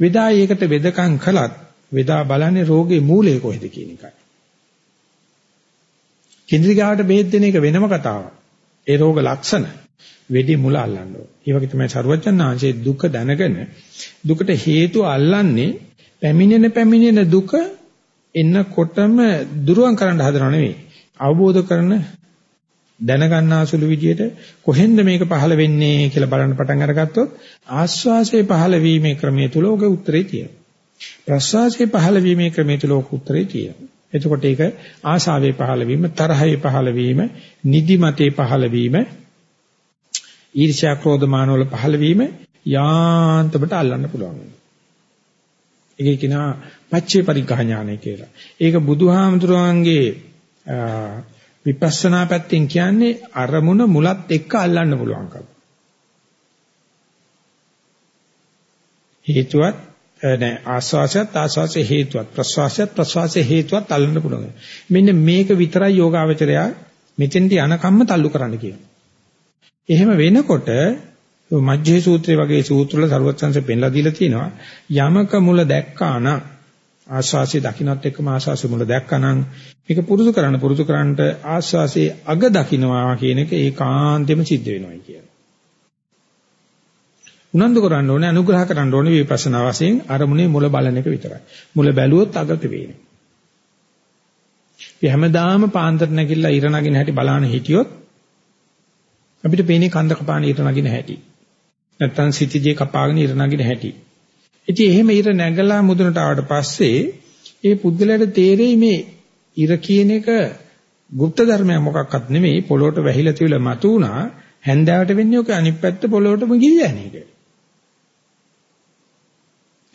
වෙදා ඒකට වෙදකම් කළත් වෙදා බලන්නේ රෝගේ මූලය කොහෙද කියන එකයි. කෙන්ද්‍ර ගාවට බෙහෙත් දෙන එක වෙනම කතාවක්. ඒ රෝග ලක්ෂණ වෙඩි මුල අල්ලන්න ඕන. ඒ වගේ තමයි සරුවචනාංශයේ දුක දැනගෙන දුකට හේතු අල්ලන්නේ පැමිණෙන පැමිණෙන දුක එන්නකොටම දුරුවන් කරන්න හදනව නෙවෙයි. අවබෝධ කරන දැනගන්නාසුළු විදියට කොහෙන්ද මේක පහළ වෙන්නේ කියලා බලන්න පටන් අරගත්තොත් ආස්වාසේ පහළ වීමේ ක්‍රමයේ තුල ඔගේ උත්තරේ තියෙනවා. ප්‍රස්වාසේ පහළ වීමේ ක්‍රමයේ තුල ඔගේ උත්තරේ තියෙනවා. එතකොට ඒක ආශාවේ පහළ වීම, තරහේ පහළ වීම, නිදිමතේ පහළ වීම, ඊර්ෂ්‍යා ක්‍රෝධ මාන වල පහළ වීම යාන්තමට අල්ලන්න පුළුවන්. ඒක කියනවා පච්චේ පරිග්‍රහ ඥානය කියලා. ඒක බුදුහාමුදුරන්ගේ විපස්සනා පැත්තෙන් කියන්නේ අරමුණ මුලත් එක්ක අල්ලන්න පුළුවන්කම. හේතුවත් නෑ ආස්වාසයත් ආස්වාසේ හේතුවත් ප්‍රස්වාසයත් ප්‍රස්වාසේ හේතුවත් අල්ලන්න පුළුවන්. මෙන්න මේක විතරයි යෝගාවචරය මෙතෙන්දී අනකම්ම තල්ලු කරන්න කියනවා. එහෙම වෙනකොට මජ්ජේ සූත්‍රය වගේ සූත්‍රවල සරුවත්සංශ පෙන්ලා දීලා තියෙනවා යමක මුල දැක්කා නම් ආස්වාසිය දකින්නත් එක්කම ආස්වාසිය මුල දැක්කා නම් මේක පුරුදු කරන්න පුරුදු කරන්නට ආස්වාසියේ අග දකින්නවා කියන එක ඒකාන්තෙම සිද්ධ වෙනවා කියන. උනන්දු කරන්න ඕනේ අනුග්‍රහ කරන්න ඕනේ විපස්සනා වශයෙන් අරමුණේ මුල බලන එක විතරයි. මුල බැලුවොත් අගට වෙන්නේ. අපි හැමදාම පාන්දර නැගිටලා ඉර නගින හැටි බලන්න හිටියොත් අපිට පේන්නේ කන්ද කපාන ඉර නගින හැටි. නැත්තම් සිටිජේ කපාගෙන ඉර නගින හැටි. ඉතින් එහෙම ඉර නැගලා මුදුනට ආවට පස්සේ ඒ පුද්ගලයාට තේරෙයි මේ ඉර කියන එක গুপ্ত ධර්මයක් මොකක්වත් නෙමෙයි පොළොවට වැහිලා තියලා මතු වුණා හැන්දෑවට වෙන්නේ ඔක අනිත් පැත්ත පොළොවටම ගිලියන එක.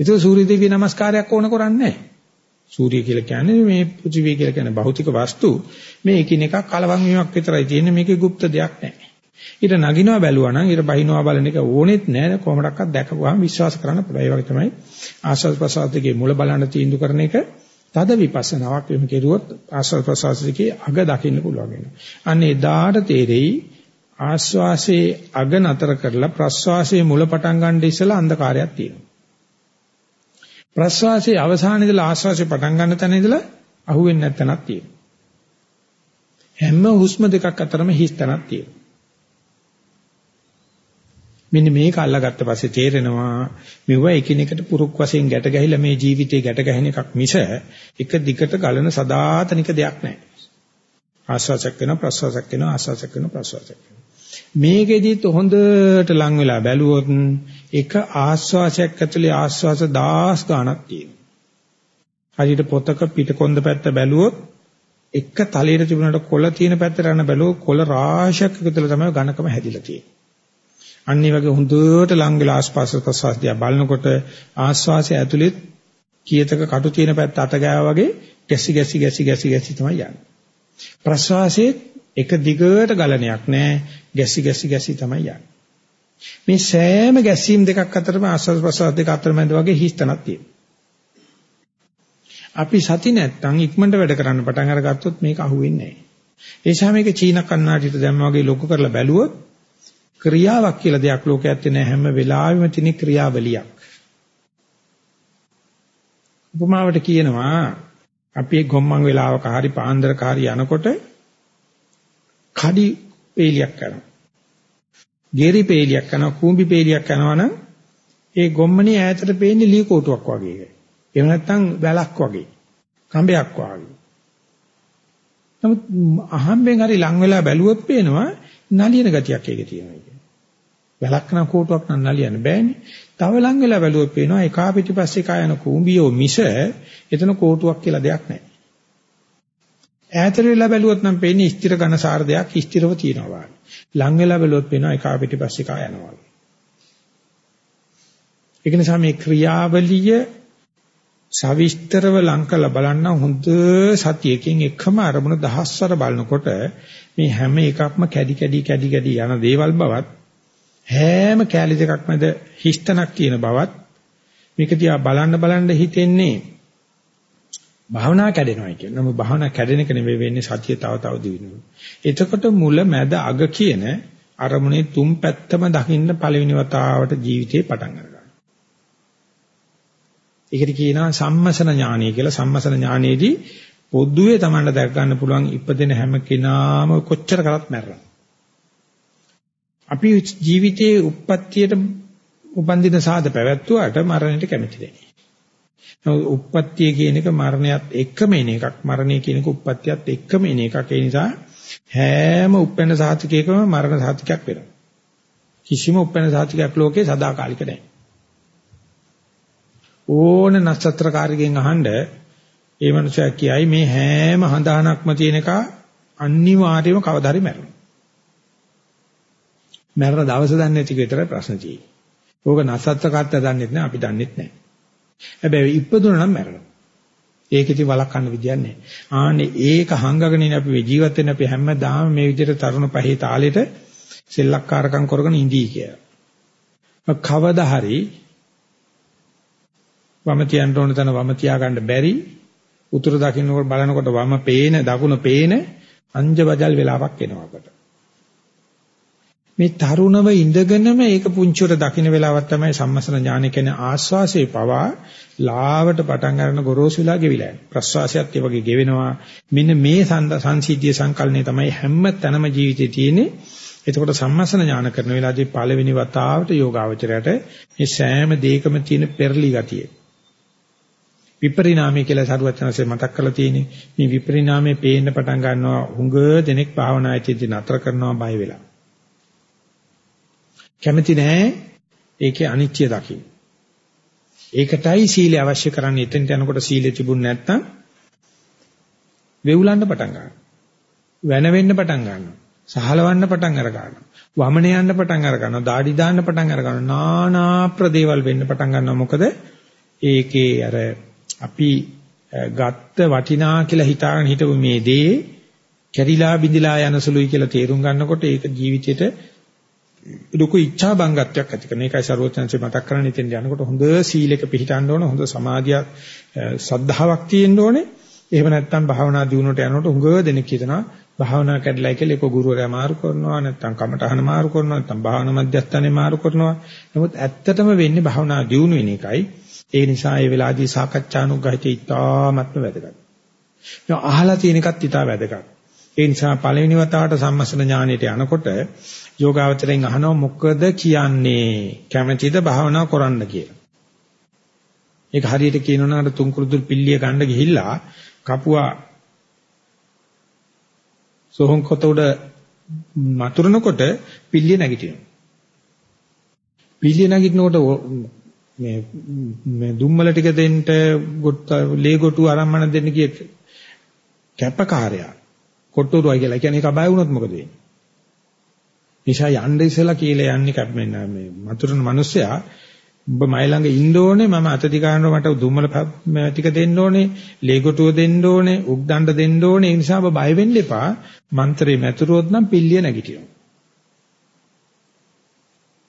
ඒක සූර්ය දේවිය නමස්කාරයක් ඕන කරන්නේ නැහැ. සූර්ය කියලා කියන්නේ මේ පෘථිවිය කියලා කියන භෞතික වස්තු මේ එකිනෙකක් කලවම් වීමක් විතරයි තියෙන්නේ මේකේ গুপ্ত දෙයක් නැහැ. ඊට නගිනවා බැලුවා නම් ඊට බහිනවා බලන එක ඕනෙත් නෑ කොහොමඩක්වත් දැකපුවාම විශ්වාස කරන්න පුළුවන්. ඒ වගේ තමයි ආස්වාද ප්‍රසආදයේ මුල බලන්න තීන්දුව කරන එක තද විපස්සනාවක් වෙම කෙරුවොත් ආස්වාද ප්‍රසආදයේ අග දකින්න පුළුවන් වෙනවා. අන්න එදාට තේරෙයි ආස්වාසේ අග නතර කරලා ප්‍රස්වාසයේ මුල පටන් ගන්න ඉස්සලා අන්ධකාරයක් තියෙනවා. ප්‍රස්වාසයේ අවසානයේ ඉඳලා ආස්වාසේ පටන් ගන්න තැන ඉඳලා අහුවෙන්නේ නැත්නම්ක් තියෙනවා. හැම හුස්ම දෙකක් අතරම හිස් තැනක් තියෙනවා. මෙන්න මේක අල්ලගත්ත පස්සේ තේරෙනවා මෙව එකිනෙකට පුරුක් වශයෙන් ගැට ගැහිලා මේ ජීවිතේ ගැට ගැහෙන එකක් මිස එක දිගට ගලන සදාතනික දෙයක් නැහැ. ආස්වාසයක් වෙනවා ප්‍රසවාසයක් වෙනවා ආස්වාසයක් වෙනවා ප්‍රසවාසයක් වෙනවා. මේකෙදිත් හොඳට ලං වෙලා බැලුවොත් එක ආස්වාසයක් ඇතුලේ ආස්වාස 10 ගණක් තියෙනවා. හරියට පොතක පිටකොන්ද පැත්ත බැලුවොත් එක තලයේ තිබුණාට කොළ තියෙන පැත්තට යන බැලුවොත් කොළ රාශියක් එකතුලා තමයි ඝනකම හැදිලා තියෙන්නේ. අන්න ඒ වගේ හොඳට ලං වෙලා ආස්වාස ප්‍රසවාස දිහා බලනකොට ආස්වාසය ඇතුළේ කීයතක කටු තියෙන පැත්ත අත ගෑවා වගේ ගැසි ගැසි ගැසි ගැසි ගැසි තමයි යන්නේ. ප්‍රසවාසයේ එක දිගට ගලණයක් නැහැ ගැසි ගැසි ගැසි තමයි යන්නේ. මේ සෑම ගැසීම් දෙකක් අතරම ආස්වාද ප්‍රසවාස දෙක අතරමැද වගේ හිස්තනක් තියෙනවා. අපි සති නැත්තම් ඉක්මනට වැඩ කරන්න පටන් අරගත්තොත් මේක අහුවෙන්නේ නැහැ. ඒ නිසා මේක චීන කන්නාඩියට දැම්ම වගේ ලොකු කරලා බැලුවොත් ක්‍රියාවක් කියලා දෙයක් ලෝකයේ ඇත්තේ නැහැ හැම වෙලාවෙම තියෙන ක්‍රියාවලියක්. උපමාවට කියනවා අපි ගොම්මන් වෙලාවක හරි පාන්දරක හරි යනකොට කඩි පේලියක් කරනවා. ගේරි පේලියක් කරනවා කූඹි පේලියක් කරනවා නම් ඒ ගොම්මනේ ඈතට පේන්නේ ලී කෝටුවක් වගේ. එහෙම නැත්නම් වැලක් වගේ. කඹයක් වගේ. නමුත් අහම්බෙන් හරි ලං වෙලා බැලුවොත් පේනවා නලියන ගතියක් ඒකේ තියෙනවා. වැලක් නම් කෝටුවක් නම් නලියන්න බෑනේ. තව ලං වෙලා බැලුවොත් පේනවා එකා පිටිපස්සේ කා යන කූඹියෝ මිස එතන කෝටුවක් කියලා දෙයක් නැහැ. ඈතට වෙලා බැලුවොත් නම් පේන්නේ ස්ථිර ඝන සාර දෙයක් ස්ථිරව තියෙනවා. ලං වෙලා බැලුවොත් පේනවා එකා පිටිපස්සේ කා යනවා. ඒක නිසා මේ ක්‍රියාවලිය සවිස්තරව ලං කළ බලන්න හොඳ සතියකින් එකම අරමුණ දහස්වර බලනකොට මේ හැම එකක්ම කැඩි කැඩි කැඩි කැඩි යන දේවල් බවත් හැම කැලි දෙකක් මැද හිස්තනක් තියෙන බවත් මේක දිහා බලන්න බලන්න හිතෙන්නේ භාවනා කැඩෙනවා කියන. නමුත් භාවනා කැඩෙන එක නෙවෙයි වෙන්නේ සතිය තව තව දිනුන. එතකොට මුල මැද අග කියන අරමුණේ තුන් පැත්තම දකින්න පළවෙනි වතාවට ජීවිතේ පටන් ගන්නවා. ඒකට කියනවා සම්මසන ඥානය කියලා. සම්මසන ඥානයේදී පොදුවේ Tamanට දැක ගන්න පුළුවන් ඉපදෙන හැම කෙනාම කොච්චර කරත් මැරෙනවා. අපි ජීවිතයේ උප්පත්තියට උපන්දින සාද පැවැත්වුවාට මරණයට කැමති නැහැ. උප්පත්තිය කියන එක මරණයත් එක්කම එන එකක්. මරණය කියන එක උප්පත්තියත් එක්කම එන එකක්. ඒ නිසා හැම උපැන්න සාතිකයකම මරණ සාතිකයක් වෙනවා. කිසිම උපැන්න සාතිකයක් ලෝකේ සදාකාලික නැහැ. ඕන නක්ෂත්‍රකාරකෙන් අහන්න ඒ මනුස්සයා කියයි මේ හැම හඳහනක්ම තියෙන එක අනිවාර්යයෙන්ම කවදා හරි මැරෙනවා. මැරෙන දවස දන්නේ නැති විතරයි ප්‍රශ්න තියෙන්නේ. ඕක නසත්ත්ව කර්ත දන්නෙත් නැහැ අපි දන්නෙත් නැහැ. හැබැයි ඉපදුණා නම් මැරෙනවා. ඒක ඉතින් වළක්වන්න විදියක් නැහැ. ආන්නේ ඒක හංගගෙන ඉන්න අපි ජීවත් වෙන්න අපි හැමදාම මේ විදිහට තරුණ පහේ තාලෙට සෙල්ලක්කාරකම් කරගෙන ඉඳී කියලා. කවදා හරි වම තියන්න ඕන තැන වම තියාගන්න බැරි උතුරු දකින්නකොට බලනකොට වම පේන දකුණ පේන අංජබජල් වෙලාවක් එනවා අපට. මේ තරුණව ඉඳගෙනම ඒක පුංචිවට දකින්න වෙලාවක් තමයි සම්මසන ඥාන කියන්නේ ආස්වාසේ පවා ලාවට පටන් ගන්න ගොරෝසුලා ගෙවිලා යනවා. ප්‍රස්වාසයත් ඒ වගේ ගෙවෙනවා. මෙන්න මේ සංසිද්ධිය සංකල්පනේ තමයි හැම තැනම ජීවිතේ තියෙන්නේ. එතකොට සම්මසන ඥාන කරන වෙලාවදී පළවෙනි වතාවට යෝගාවචරයට මේ සෑම දෙයකම තියෙන පෙරලි ගතිය. විපරිණාමය කියලා සරුවචනසේ මතක් කරලා තියෙන්නේ. මේ විපරිණාමයේ පේන්න පටන් ගන්නවා හුඟ දෙනෙක් භාවනායේදී නතර කරනවා බය වෙලා. කැමති නැහැ ඒකේ අනිත්‍ය දකින්න. ඒකටයි සීලය අවශ්‍ය කරන්නේ. එතෙන්ට යනකොට සීලය තිබුණ නැත්නම් වෙවුලන්න පටන් ගන්නවා. වෙන වෙන්න පටන් ගන්නවා. සහලවන්න පටන් අර ගන්නවා. වමන යන්න පටන් අර ගන්නවා. দাঁඩි දාන්න පටන් අර ගන්නවා. නානා ප්‍රදේවල් වෙන්න පටන් ගන්නවා. මොකද ඒකේ අර අපි ගත්ත වටිනා කියලා හිතාගෙන හිටපු මේ දේ කැරිලා බිඳිලා යන සුළුයි කියලා තේරුම් ගන්නකොට ඒක ජීවිතේට ලොකු ඉච්ඡා බංගත්වයක් ඇති කරන එකයි ਸਰවඥාන්සේ මතක් කරන්නේ. ඉතින් යනකොට හොඳ සීලයක පිළිටන්න ඕන හොඳ සමාධියක් සද්ධාාවක් තියෙන්න ඕනේ. එහෙම නැත්නම් භාවනා දියුණුවට යනකොට හුඟ දෙනෙක් හිතනවා භාවනා කැඩලා කියලා එක ගුරුවරයා මාරු කරනවා නැත්නම් කමටහන මාරු කරනවා නැත්නම් භාවනා මධ්‍යස්ථානේ මාරු කරනවා. නමුත් ඇත්තටම වෙන්නේ භාවනා දියුණු වෙන එකයි. ඒ නිසා ඒ වෙලාවේදී සාකච්ඡානුගහිත ඉතාමත්ම වැදගත්. මේ අහලා තියෙන එකත් ඉතා වැදගත්. ඒ නිසා පළවෙනි වතාවට සම්මස්න ඥානෙට යනකොට යෝගාවචරයෙන් අහනවා මොකද කියන්නේ කැමැතිද භාවනා කරන්න කියලා. ඒක හරියට කියනවනම් අර තුන්කුරුදුල් පිල්ලිය ගන්න ගිහිල්ලා කපුවා සෝහන් කොට උඩ මතුරනකොට පිල්ලිය නැගිටිනවා. පිළිය නැගිටිනකොට මේ මේ දුම්මල ටික දෙන්න ලේ ගොටු ආරම්මන දෙන්න කිය කැපකාරයා කොට්ටුරුවයි කියලා. කියන්නේ ඒක අබය වුණොත් මොකද වෙන්නේ? නිසා යන්න ඉස්සලා කියලා යන්නේ කැප මේ මතුරුන මිනිස්සයා. ඔබ මයි ළඟ ඉන්න ඕනේ මම අත දිගානව මට දුම්මල ටික දෙන්න ඕනේ ලේගොටුව දෙන්න ඕනේ උක්දණ්ඩ දෙන්න ඕනේ. ඒ නිසා ඔබ බය වෙන්න එපා. මන්ත්‍රේ මැතුරුවොත් නම් පිල්ලිය නැගිටිනවා.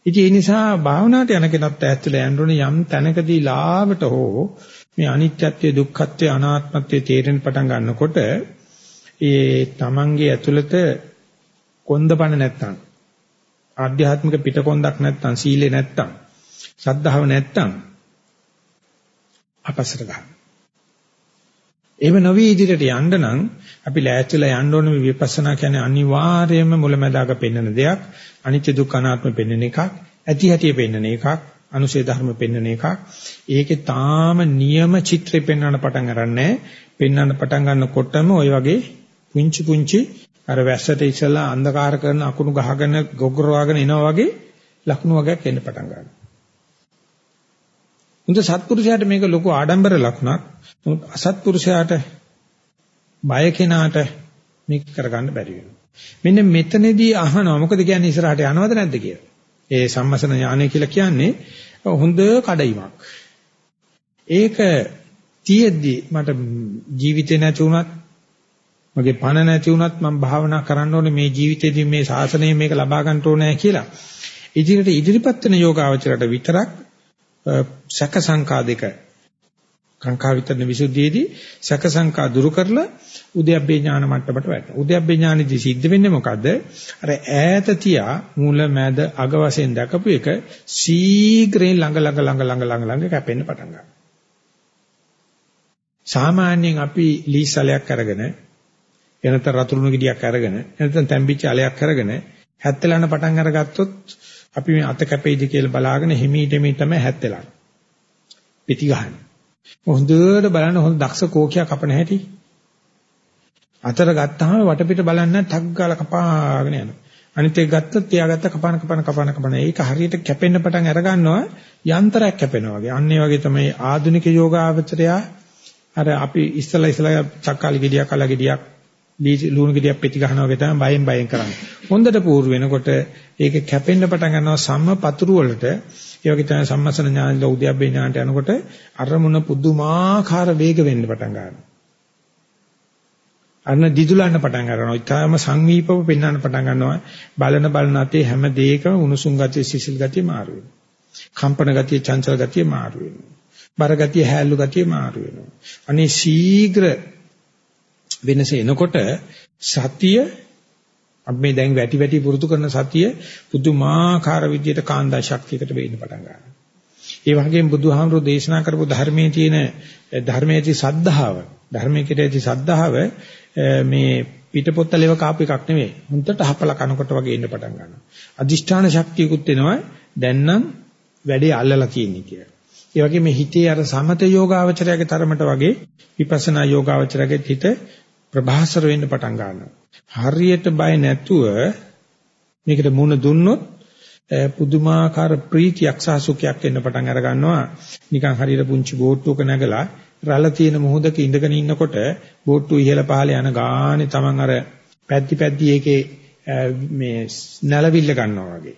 ඉතින් ඒ නිසා භාවනාවට යන කෙනත් ඈත්ලා යන්න ඕනේ. යම් තැනකදී ලාවට හෝ මේ අනිත්‍යත්වයේ දුක්ඛත්වයේ අනාත්මත්වයේ තේරෙන පටන් ගන්නකොට ඒ තමන්ගේ ඇතුළත කොන්දපණ නැත්තම් ආධ්‍යාත්මික පිටකොන්දක් නැත්තම් සීලේ නැත්තම් ශ්‍රද්ධාව නැත්තම් අපසට ගන්න. එහෙම නොවි ඉදිරියට යන්න නම් අපි ලෑස්තිලා යන්න ඕනේ මේ විපස්සනා කියන්නේ අනිවාර්යයෙන්ම මුලැමැදාක පෙන්වන දෙයක්. අනිත්‍ය දුක්ඛ අනාත්ම පෙන්වන එකක්. ඇති හැටි පෙන්වන එකක්. අනුශේ ධර්ම පෙන්වන එකක්. ඒකේ තාම නියම චිත්‍රය පෙන්වන්න පටන් අරන්නේ. පෙන්වන්න පටන් ගන්නකොටම ওই වගේ පුංචි පුංචි අර වැස්සට ඉස්සලා අන්ධකාර කරන අකුණු ගහගෙන ගොගරවාගෙන එනවා වගේ ලකුණු වගේක් එන්න පටන් ගන්නවා. හොඳ සත්පුරුෂයාට මේක ලොකු ආඩම්බර ලකුණක්. නමුත් අසත්පුරුෂයාට බය කෙනාට මේක කරගන්න බැරි වෙනවා. මෙන්න මෙතනදී අහනවා මොකද කියන්නේ ඉස්සරහට යනවද නැද්ද කියලා. ඒ සම්මසන ඥානය කියලා කියන්නේ හොඳ කඩයිමක්. ඒක තියෙද්දි මට ජීවිතේ නැති වුණත් මගේ පණ නැති වුණත් මම භාවනා කරන්න ඕනේ මේ ජීවිතේදී මේ ශාසනය මේක ලබා ගන්න ඕනේ කියලා. ඉදිරියට ඉදිරිපත් වෙන යෝගාවචරයට විතරක් සැක සංකා දෙක කාංකා විතරන විසුද්ධියේදී සැක සංකා දුරු කරලා උද්‍යප්පේ ඥාන මට්ටමට වැටෙනවා. උද්‍යප්පේ ඥානෙදී සිද්ධ වෙන්නේ මොකද්ද? අර ඈත තියා මූල මැද අග වශයෙන් දකපු එක ශීඝ්‍රයෙන් ළඟ ළඟ ළඟ ළඟ ළඟ ළඟ කැපෙන්න පටන් ගන්නවා. සාමාන්‍යයෙන් අපි ලීසලයක් අරගෙන එනතර රතුරුණු ගෙඩියක් අරගෙන එනතර තැම්බිච්ච අලයක් අරගෙන හැත්තලන පටන් අරගත්තොත් අපි මේ අත කැපෙයිද කියලා බලාගෙන හිමීට මේ තමයි හැත්තලන්නේ. පිටි ගහන්නේ. හොඳට බලන්න හොඳ දක්ෂ කෝකියා කපන හැටි. අතර ගත්තාම වටපිට බලන්න ටක් ගාලා කපාගෙන යනවා. අනිත් එක ගත්තොත් තියාගත්ත කපන කපන කපන කපන ඒක හරියට කැපෙන්න පටන් අර ගන්නවා යන්ත්‍රයක් කැපෙනවා වගේ. අන්න ඒ වගේ තමයි ආධුනික යෝගාවචරයා අර අපි ඉස්සලා ඉස්සලා චක්කාලි ගෙඩියක් අල ගෙඩියක් ලුණු ගෙඩියක් පෙති ගන්නවා වගේ තමයි බයෙන් බයෙන් කරන්නේ. හොඳට පූර්ව වෙනකොට ඒක කැපෙන්න පටන් ගන්නවා සම්ම පතුරු වලට. ඒ වගේ තමයි සම්මසන ඥානල උද්‍යප්පේ ඥානට යනකොට අරමුණ පුදුමාකාර වේග වෙන්න පටන් ගන්නවා. අන්න දිදුලන්න පටන් ගන්නවා. ඊටාම සංවීපව පෙන්වන්න පටන් ගන්නවා. බලන බලන අතේ හැම දෙයකම උණුසුම් ගතිය, සිසිල් ගතිය මාරු වෙනවා. කම්පන ගතිය, චංචල ගතිය මාරු වෙනවා. බර ගතිය, හැල්ලු ගතිය මාරු වෙනවා. අනේ ශීඝ්‍ර වෙනස එනකොට සතිය අපි මේ දැන් වැටි වැටි පුරුදු කරන සතිය පුදුමාකාර විදියට කාන්දා ශක්තියකට වෙන්න පටන් ගන්නවා. ඒ වගේම බුදුහාමුදුරෝ දේශනා කරපු ධර්මයේ තියෙන ධර්මයේ සද්ධාව ධර්මයේ කෙරෙහි සද්ධාව මේ පිටපොත්තලේව කාපු එකක් නෙවෙයි. හුන්දට හපලා කනකොට වගේ එන්න පටන් ගන්නවා. අදිෂ්ඨාන ශක්තියකුත් එනවා. දැන් නම් වැඩේ අල්ලලා තියෙන්නේ කියලා. ඒ වගේම හිතේ අර සමත යෝගාවචරයේ තරමට වගේ විපස්සනා යෝගාවචරයේ හිත ප්‍රභාසර වෙන්න පටන් ගන්නවා. හරියට බය නැතුව මේකට මුණ දුන්නොත් පුදුමාකාර ප්‍රීතියක් සහ සුඛයක් එන්න පටන් අර ගන්නවා. නිකන් හරියට පුංචි බෝට්ටුවක නැගලා රළ තියෙන මොහොතක ඉඳගෙන ඉන්නකොට බෝට්ටුව ඉහළ පහළ යන ගානේ Taman අර පැද්දි පැද්දි ඒකේ මේ නැලවිල්ල ගන්නවා වගේ.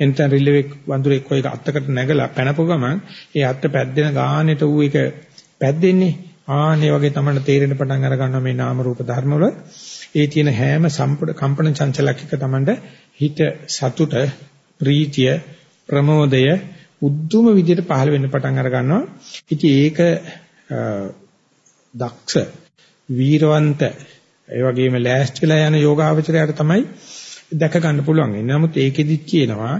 එතන රිලෙවෙක් වඳුරෙක් කොයික අත්තකට නැගලා පැනපු ගමන් ඒ අත්ත පැද්දෙන ගානෙට ඌ ඒක පැද්දෙන්නේ ආනේ වගේ තමයි තේරෙන පටන් අර ගන්නවා මේ නාම රූප ධර්ම වල ඒ තියෙන හැම කම්පන චංචලයක් එක තමයි හිත සතුට ප්‍රීතිය ප්‍රමෝදය උද්දුම විදිහට පහළ වෙන්න පටන් අර ගන්නවා ඉතින් ඒක දක්ෂ වීරවන්ත ඒ වගේම ලෑස්තිලා යන යෝගාවචරයට තමයි දැක ගන්න පුළුවන්. නමුත් ඒකෙදිත් කියනවා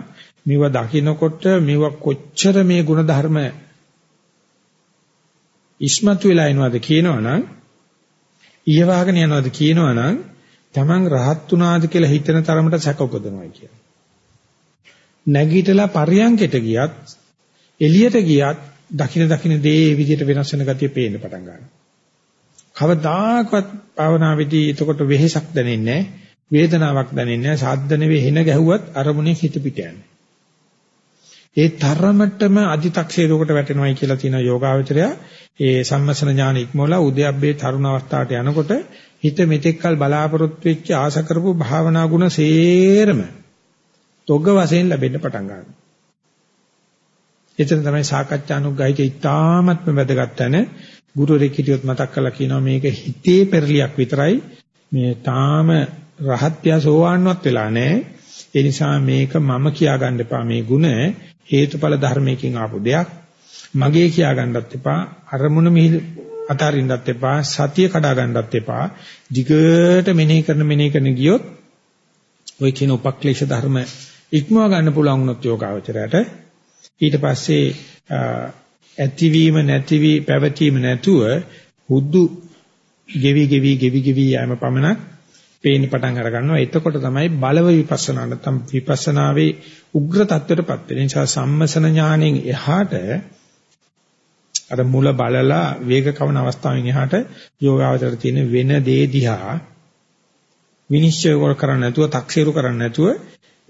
මේව දකිනකොට මේව කොච්චර මේ ಗುಣධර්ම ඉස්මතු වෙලා එනවද කියනවනම් ඊයවාගෙන යනවද කියනවනම් Taman rahat උනාද කියලා හිතන තරමට සැක උපදනවා කියන. නැගීටලා පරියන්කෙට ගියත් එළියට ගියත් දකින දකින දේ ඒ විදිහට වෙනස් වෙන ගතිය පේන්න පටන් ගන්නවා. කවදාකවත් භාවනාවේදී එතකොට වෙහෙසක් දැනෙන්නේ වේදනාවක් දැනෙන්නේ නැහැ. සාද්ද නෙවෙයි හින ගැහුවත් අරමුණේ හිත පිට යන්නේ. ඒ තරමටම අදි탁ෂේරුවකට වැටෙනවයි කියලා තියෙන යෝගාවචරය ඒ සම්මසන ඥාන ඉක්මවලා උද්‍යප්පේ තරුණ අවස්ථාවට යනකොට හිත මෙතෙක්කල් බලාපොරොත්තු වෙච්ච ආස කරපු භාවනා ගුණ සේරම තොග වශයෙන් ලැබෙන්න පටන් ගන්නවා. එතන තමයි සාකච්ඡානුග්‍රහිත ඉතාමත්ම වැදගත් තැන ගුරුවරයෙක් හිටියොත් මතක් කරලා කියනවා මේක හිතේ පෙරලියක් විතරයි මේ තාම රහත්ය සෝවාන්වත් වෙලා නැහැ. ඒ නිසා මේක මම කියා ගන්න එපා මේ ಗುಣ හේතුඵල ධර්මයකින් ආපු දෙයක්. මගේ කියා ගන්නත් එපා. අරමුණ මිහිල් අතාරින්නත් එපා. සතිය කඩා ගන්නත් එපා. දිගට මෙනෙහි කරන මෙනෙහි කරන ගියොත් ওই කියන උපක්ලේශ ධර්ම ඉක්මව ගන්න පුළුවන් වුණොත් යෝගාවචරයට ඊට පස්සේ ඇතිවීම නැතිවී පැවතීම නැතුව හුදු ගෙවි ගෙවි ගෙවි ගෙවි යෑම පමණක් පේන්න පටන් අර ගන්නවා. එතකොට තමයි බලව විපස්සනා නැත්නම් විපස්සනාවේ උග්‍ර தත්වයටපත් වෙන නිසා සම්මසන ඥාණයෙන් එහාට අර මුල බලලා වේග කවන අවස්ථාවෙන් එහාට යෝගාවචර තියෙන වෙන දේ දිහා විනිශ්චය කරන්න නැතුව, තක්සේරු කරන්න නැතුව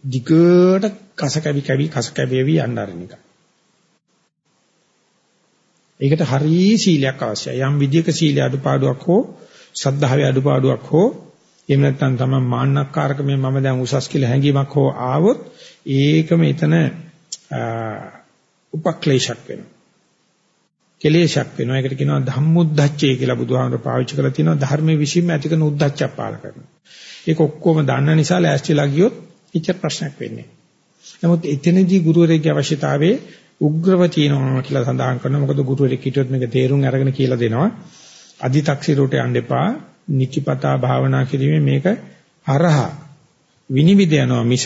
දිගට කස කැවි කැවි කස කැවි යන්න ආරින එක. ඒකට හරි සීලයක් අවශ්‍යයි. යම් විදියක සීල අඩුපාඩුවක් හෝ සද්ධාවේ අඩුපාඩුවක් හෝ එහෙම නැත්නම් තමයි මාන්නක්කාරකමේ මම දැන් උසස් කියලා හැඟීමක් හෝ ආවොත් ඒකම එතන උපක්ලේශක් වෙනවා. කෙලේශක් වෙනවා. ඒකට කියනවා ධම්මුද්දච්චය කියලා බුදුහාමර පාවිච්චි කරලා තියෙනවා ධර්මයේ විශ්ීම ඇති කරන උද්දච්චය පාල කරනවා. ඒක ඔක්කොම දන්න නිසා ලෑස්තිලා ගියොත් ඉච්ඡ ප්‍රශ්නයක් වෙන්නේ. නමුත් එතනදී ගුරුවරයෙක්ගේ අවශ්‍යතාවයේ උග්‍රව තියෙනවා කියලා සඳහන් කරනවා. මොකද ගුරුවරයෙක් හිටියොත් මේක තේරුම් අරගෙන කියලා දෙනවා. අදි탁සිරෝට යන්න එපා. නිචිපතා භාවනා කිරීමේ මේක අරහා විනිවිද යනවා මිස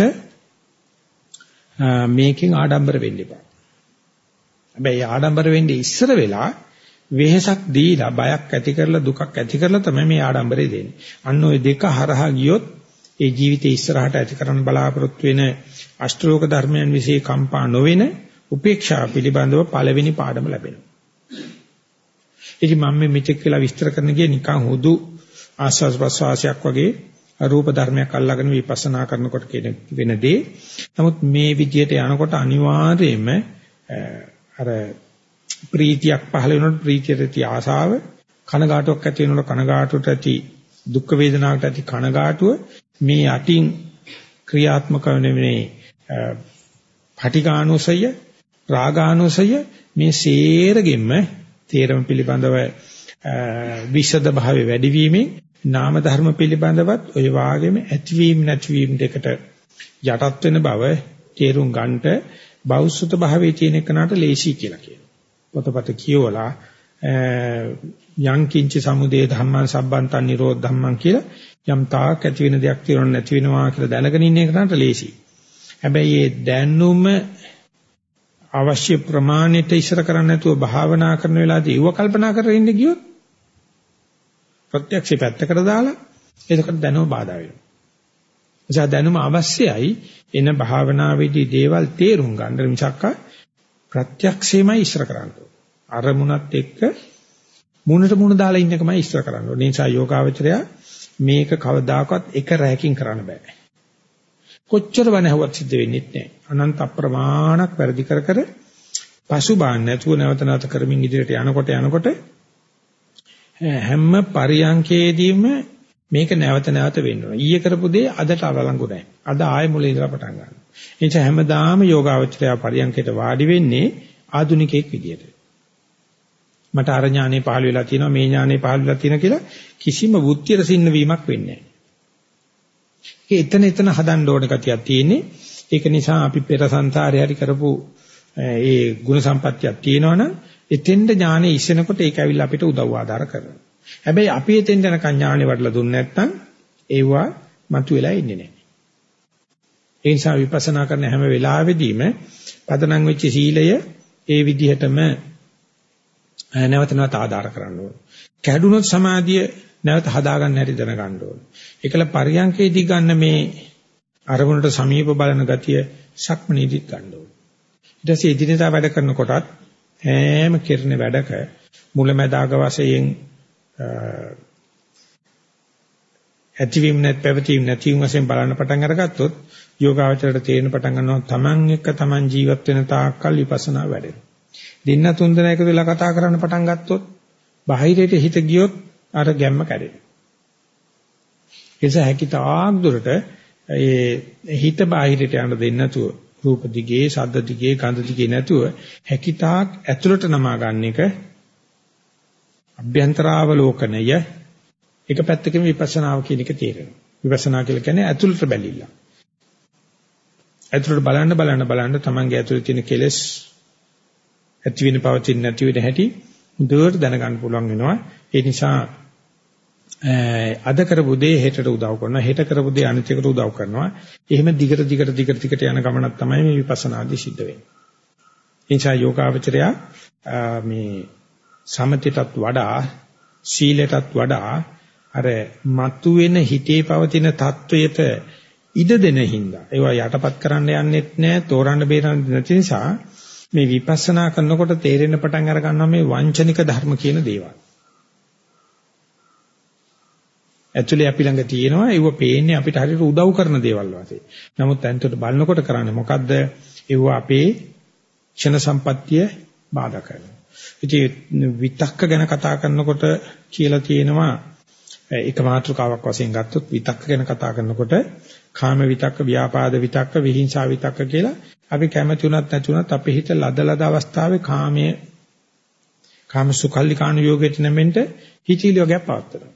මේකෙන් ආඩම්බර වෙන්න එපා. හැබැයි ආඩම්බර වෙන්නේ ඉස්සර වෙලා වෙහසක් දීලා බයක් ඇති කරලා දුකක් ඇති කරලා තමයි මේ ආඩම්බරේ දෙන්නේ. අන්න ওই දෙක හරහා ගියොත් ඒ ජීවිතේ ඉස්සරහට ඇති කරන්න බලාපොරොත්තු වෙන අෂ්ටලෝක ධර්මයන් વિશે කම්පා නොවෙන උපේක්ෂා පිළිබඳව පළවෙනි පාඩම ලැබෙනවා. ඉතින් මම මේ මෙතෙක් කියලා විස්තර කරන්න ගියේ නිකන් හුදු ආස්වාස් ප්‍රසවාසයක් වගේ රූප ධර්මයක් අල්ලාගෙන විපස්සනා කරනකොට කියන වෙන දේ. නමුත් මේ විදියට යනකොට අනිවාර්යයෙන්ම අර ප්‍රීතියක් පහළ වෙනකොට ප්‍රීතියට ඇති ආසාව කනගාටුවක් ඇති වෙනකොට කනගාටුවට ඇති දුක් වේදනාවට ඇති කනගාටුව මේ අටින් ක්‍රියාත්මක වෙන මේ පටිඝානෝසය රාගානෝසය මේ සේරගෙම තේරම පිළිබඳව විෂද භාවයේ වැඩිවීමෙන් නාම ධර්ම පිළිබඳවත් ඔය වාගේම ඇතිවීම නැතිවීම දෙකට යටත් වෙන බව තේරුම් ගන්නට බෞද්ධ භාවයේ තියෙන එකනට ලේසි කියලා කියනවා. පොතපත කියවලා යං කිංච සමුදේ ධම්මං සම්බන්තං නිරෝධ ධම්මං කියලා යම් තාක් ඇති වෙන දෙයක් තියෙනව නැති වෙනවා කියලා දැනගෙන ඉන්න එකනට ලේසි. හැබැයි ඒ දැනුම අවශ්‍ය ප්‍රමාණයට ඉස්සර කරන්නේ නැතුව භාවනා කරන වෙලාවදී ඒව කල්පනා කරගෙන ඉන්න ගියොත් ප්‍රත්‍යක්ෂේ පැත්තකට දාලා එතකොට දැනුම බාධා වෙනවා. එසා දැනුම අවශ්‍යයි එන භාවනාවේදී දේවල් තේරුම් ගන්න මිසක් ප්‍රත්‍යක්ෂේමයි ඉස්සර කරන්න අරමුණත් එක්ක මුණට මුණ දාලා ඉන්න එකමයි ඉස්සර කරන්න ඕනේ. නිසා යෝගාවචරය මේක කවදාකවත් එක රැයකින් කරන්න බෑ. කොච්චර වණ හුවත් සිද්ධ වෙන්නේ නැහැ. අනන්ත අප්‍රමාණක් වැඩි කර කර පසුබාන්න නැතුව නැවත නැවත කරමින් ඉදිරියට යනකොට යනකොට හැම පරියන්කේදීම මේක නැවත නැවත වෙන්න ඕන. ඊයේ කරපු දේ අදට අවලංගු නැහැ. අද ආයෙ මුල ඉඳලා පටන් ගන්නවා. ඒ නිසා හැමදාම යෝගාවචරය පරියන්කේට වාඩි වෙන්නේ ආදුනිකයෙක් විදියට. මට අර ඥානෙ පහළ වෙලා තියෙනවා මේ ඥානෙ පහළ වෙලා තියෙනවා කියලා කිසිම බුද්ධියට සින්න වීමක් වෙන්නේ නැහැ. එතන එතන හදන්න ඕන කතියක් තියෙන්නේ. ඒක නිසා අපි පෙර සංසාරේ හරි කරපු ඒ ಗುಣ සම්පත්තියක් තියෙනවනම් එතෙන්ද ඥානෙ ඉස්සෙනකොට ඒක ඇවිල්ලා අපිට උදව් ආධාර කරනවා. හැබැයි අපි එතෙන්ද යනකම් ඥානෙ වඩලා දුන්නේ නැත්නම් ඒවා මතුවෙලා ඉන්නේ නැහැ. ඒ නිසා විපස්සනා කරන හැම වෙලාවෙදීම පදනම් වෙච්ච සීලය ඒ විදිහටම නැවත නැවත ආධාර කරන්න ඕන. කැඩුනොත් සමාධිය නැවත හදාගන්න හැටි දැනගන්න ඕන. ඒකල පරියන්කේදී ගන්න මේ අරමුණට සමීප බලන ගතිය සක්මනීදිත් ගන්න ඕන. ඊට පස්සේ එදිනෙදා වැඩ කරනකොටත් හැම කිරණ වැඩක මුලැමැදාග වශයෙන් ඇතිවීම නැත් පැවතීම නැතිවීම වශයෙන් බලන්න පටන් අරගත්තොත් යෝගාවචරයට තේරෙන පටන් ගන්නවා තමන් එක්ක තමන් ජීවත් වෙන තාක්කල් විපස්සනා වැඩෙනවා. දෙන්න තුන් දෙනා එකතු වෙලා කතා කරන්න පටන් ගත්තොත් බාහිරයට හිත ගියොත් අර ගැම්ම කැඩෙනවා. එසේ හැකි තාක් දුරට ඒ හිත බාහිරයට යන්න දෙන්නේ නැතුව රූප දිගේ, ශබ්ද දිගේ, ගන්ධ දිගේ නැතුව හැකි තාක් ඇතුළට නමා ගන්න එක අභ්‍යන්තරාවලෝකනය එක පැත්තකින් විපස්සනාව කියන එක තේරෙනවා. විපස්සනා කියලා කියන්නේ ඇතුළට බැලිල්ල. ඇතුළට බලන්න බලන්න බලන්න තමන්ගේ ඇතුළේ තියෙන කෙලෙස් ඇති වෙන පවතින නැති වෙන හැටි හොඳට දැනගන්න පුළුවන් වෙනවා. ඒ නිසා අද කරපු දේ හෙටට උදව් කරනවා. හෙට කරපු දේ අනිත් එකට උදව් කරනවා. එහෙම දිගට දිගට දිගට දිගට යන ගමනක් තමයි මේ විපස්සනාදී සිද්ධ වෙන්නේ. එනිසා යෝගාවචරය මේ සමතයටත් වඩා සීලයටත් වඩා අර මතුවෙන හිතේ පවතින தത്വයට ඉඩ දෙන හින්දා ඒවා යටපත් කරන්න යන්නෙත් නෑ තෝරන්න බේරන්න නැති නිසා මේ විපස්සනා කරනකොට තේරෙන පටන් අර ගන්නවා මේ වංචනික ධර්ම කියන දේවල්. ඇක්චුලි අපි ළඟ තියෙනවා ඒව පේන්නේ අපිට හරියට උදව් කරන දේවල් වශයෙන්. නමුත් අන්තිමට බලනකොට කරන්නේ මොකද්ද? ඒව අපේ ක්ෂණ සම්පත්තිය බාධා කරනවා. ඉතින් විතක්ක ගැන කතා කරනකොට කියලා තියෙනවා එක මාතෘකාවක් වශයෙන් ගත්තොත් විතක්ක ගැන කතා කරනකොට කාම විතක්ක, ව්‍යාපාද විතක්ක, විහිංසා විතක්ක කියලා අපි කැමති උනත් නැති උනත් අපේ හිත ලද ලද අවස්ථාවේ කාමයේ කාම සුඛල්ලි කාණ යෝගයට නැමෙන්න හිචිලි වගේ පවත්තරනවා.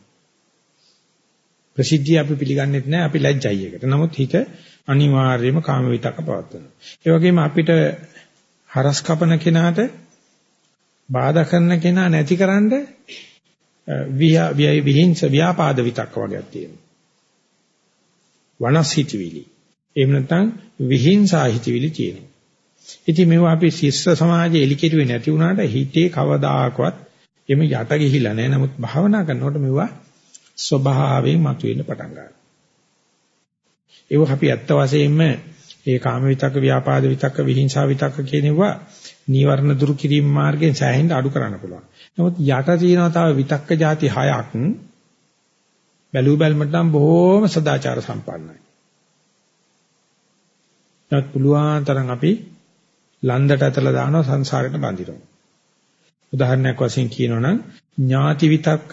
ප්‍රසිද්ධිය අපි පිළිගන්නෙත් නැහැ අපි ලැජ්ජයි එකට. නමුත් හිත අනිවාර්යයෙන්ම කාම විතක්ක පවත්වනවා. ඒ වගේම අපිට හරස් කපන කෙනාට බාධා කරන කෙනා නැතිකරන්න විහිංස ව්‍යාපාද විතක්ක වගේක් තියෙනවා. වනස් හිතවිලි. එහෙම නැත්නම් විහිංසා හිතවිලි තියෙනවා. ඉතින් මේවා අපි ශිෂ්‍ය සමාජයේ එලිකිරුවේ නැති වුණාට හිතේ කවදාකවත් එමෙ යට ගිහිලා නැහැ. නමුත් භාවනා කරනකොට මේවා ස්වභාවයෙන් මතුවෙන්න පටන් ගන්නවා. ඒක අපි ඇත්ත වශයෙන්ම ඒ කාම විතක්ක ව්‍යාපාද විතක්ක විහිංසා විතක්ක කියනවා නීවරණ දුරු කිරීම මාර්ගයෙන් සෑහෙන්න අඩු කරන්න පුළුවන්. නමුත් යට තියෙනවා තව විතක්ක ಜಾති හයක් බැලු බැලමට නම් බොහෝම සදාචාර සම්පන්නයි. නමුත් පුළුවන් තරම් අපි ලන්දට ඇතලා දානවා සංසාරයට බඳිනවා. උදාහරණයක් වශයෙන් කියනවනම් ඥාති විතක්ක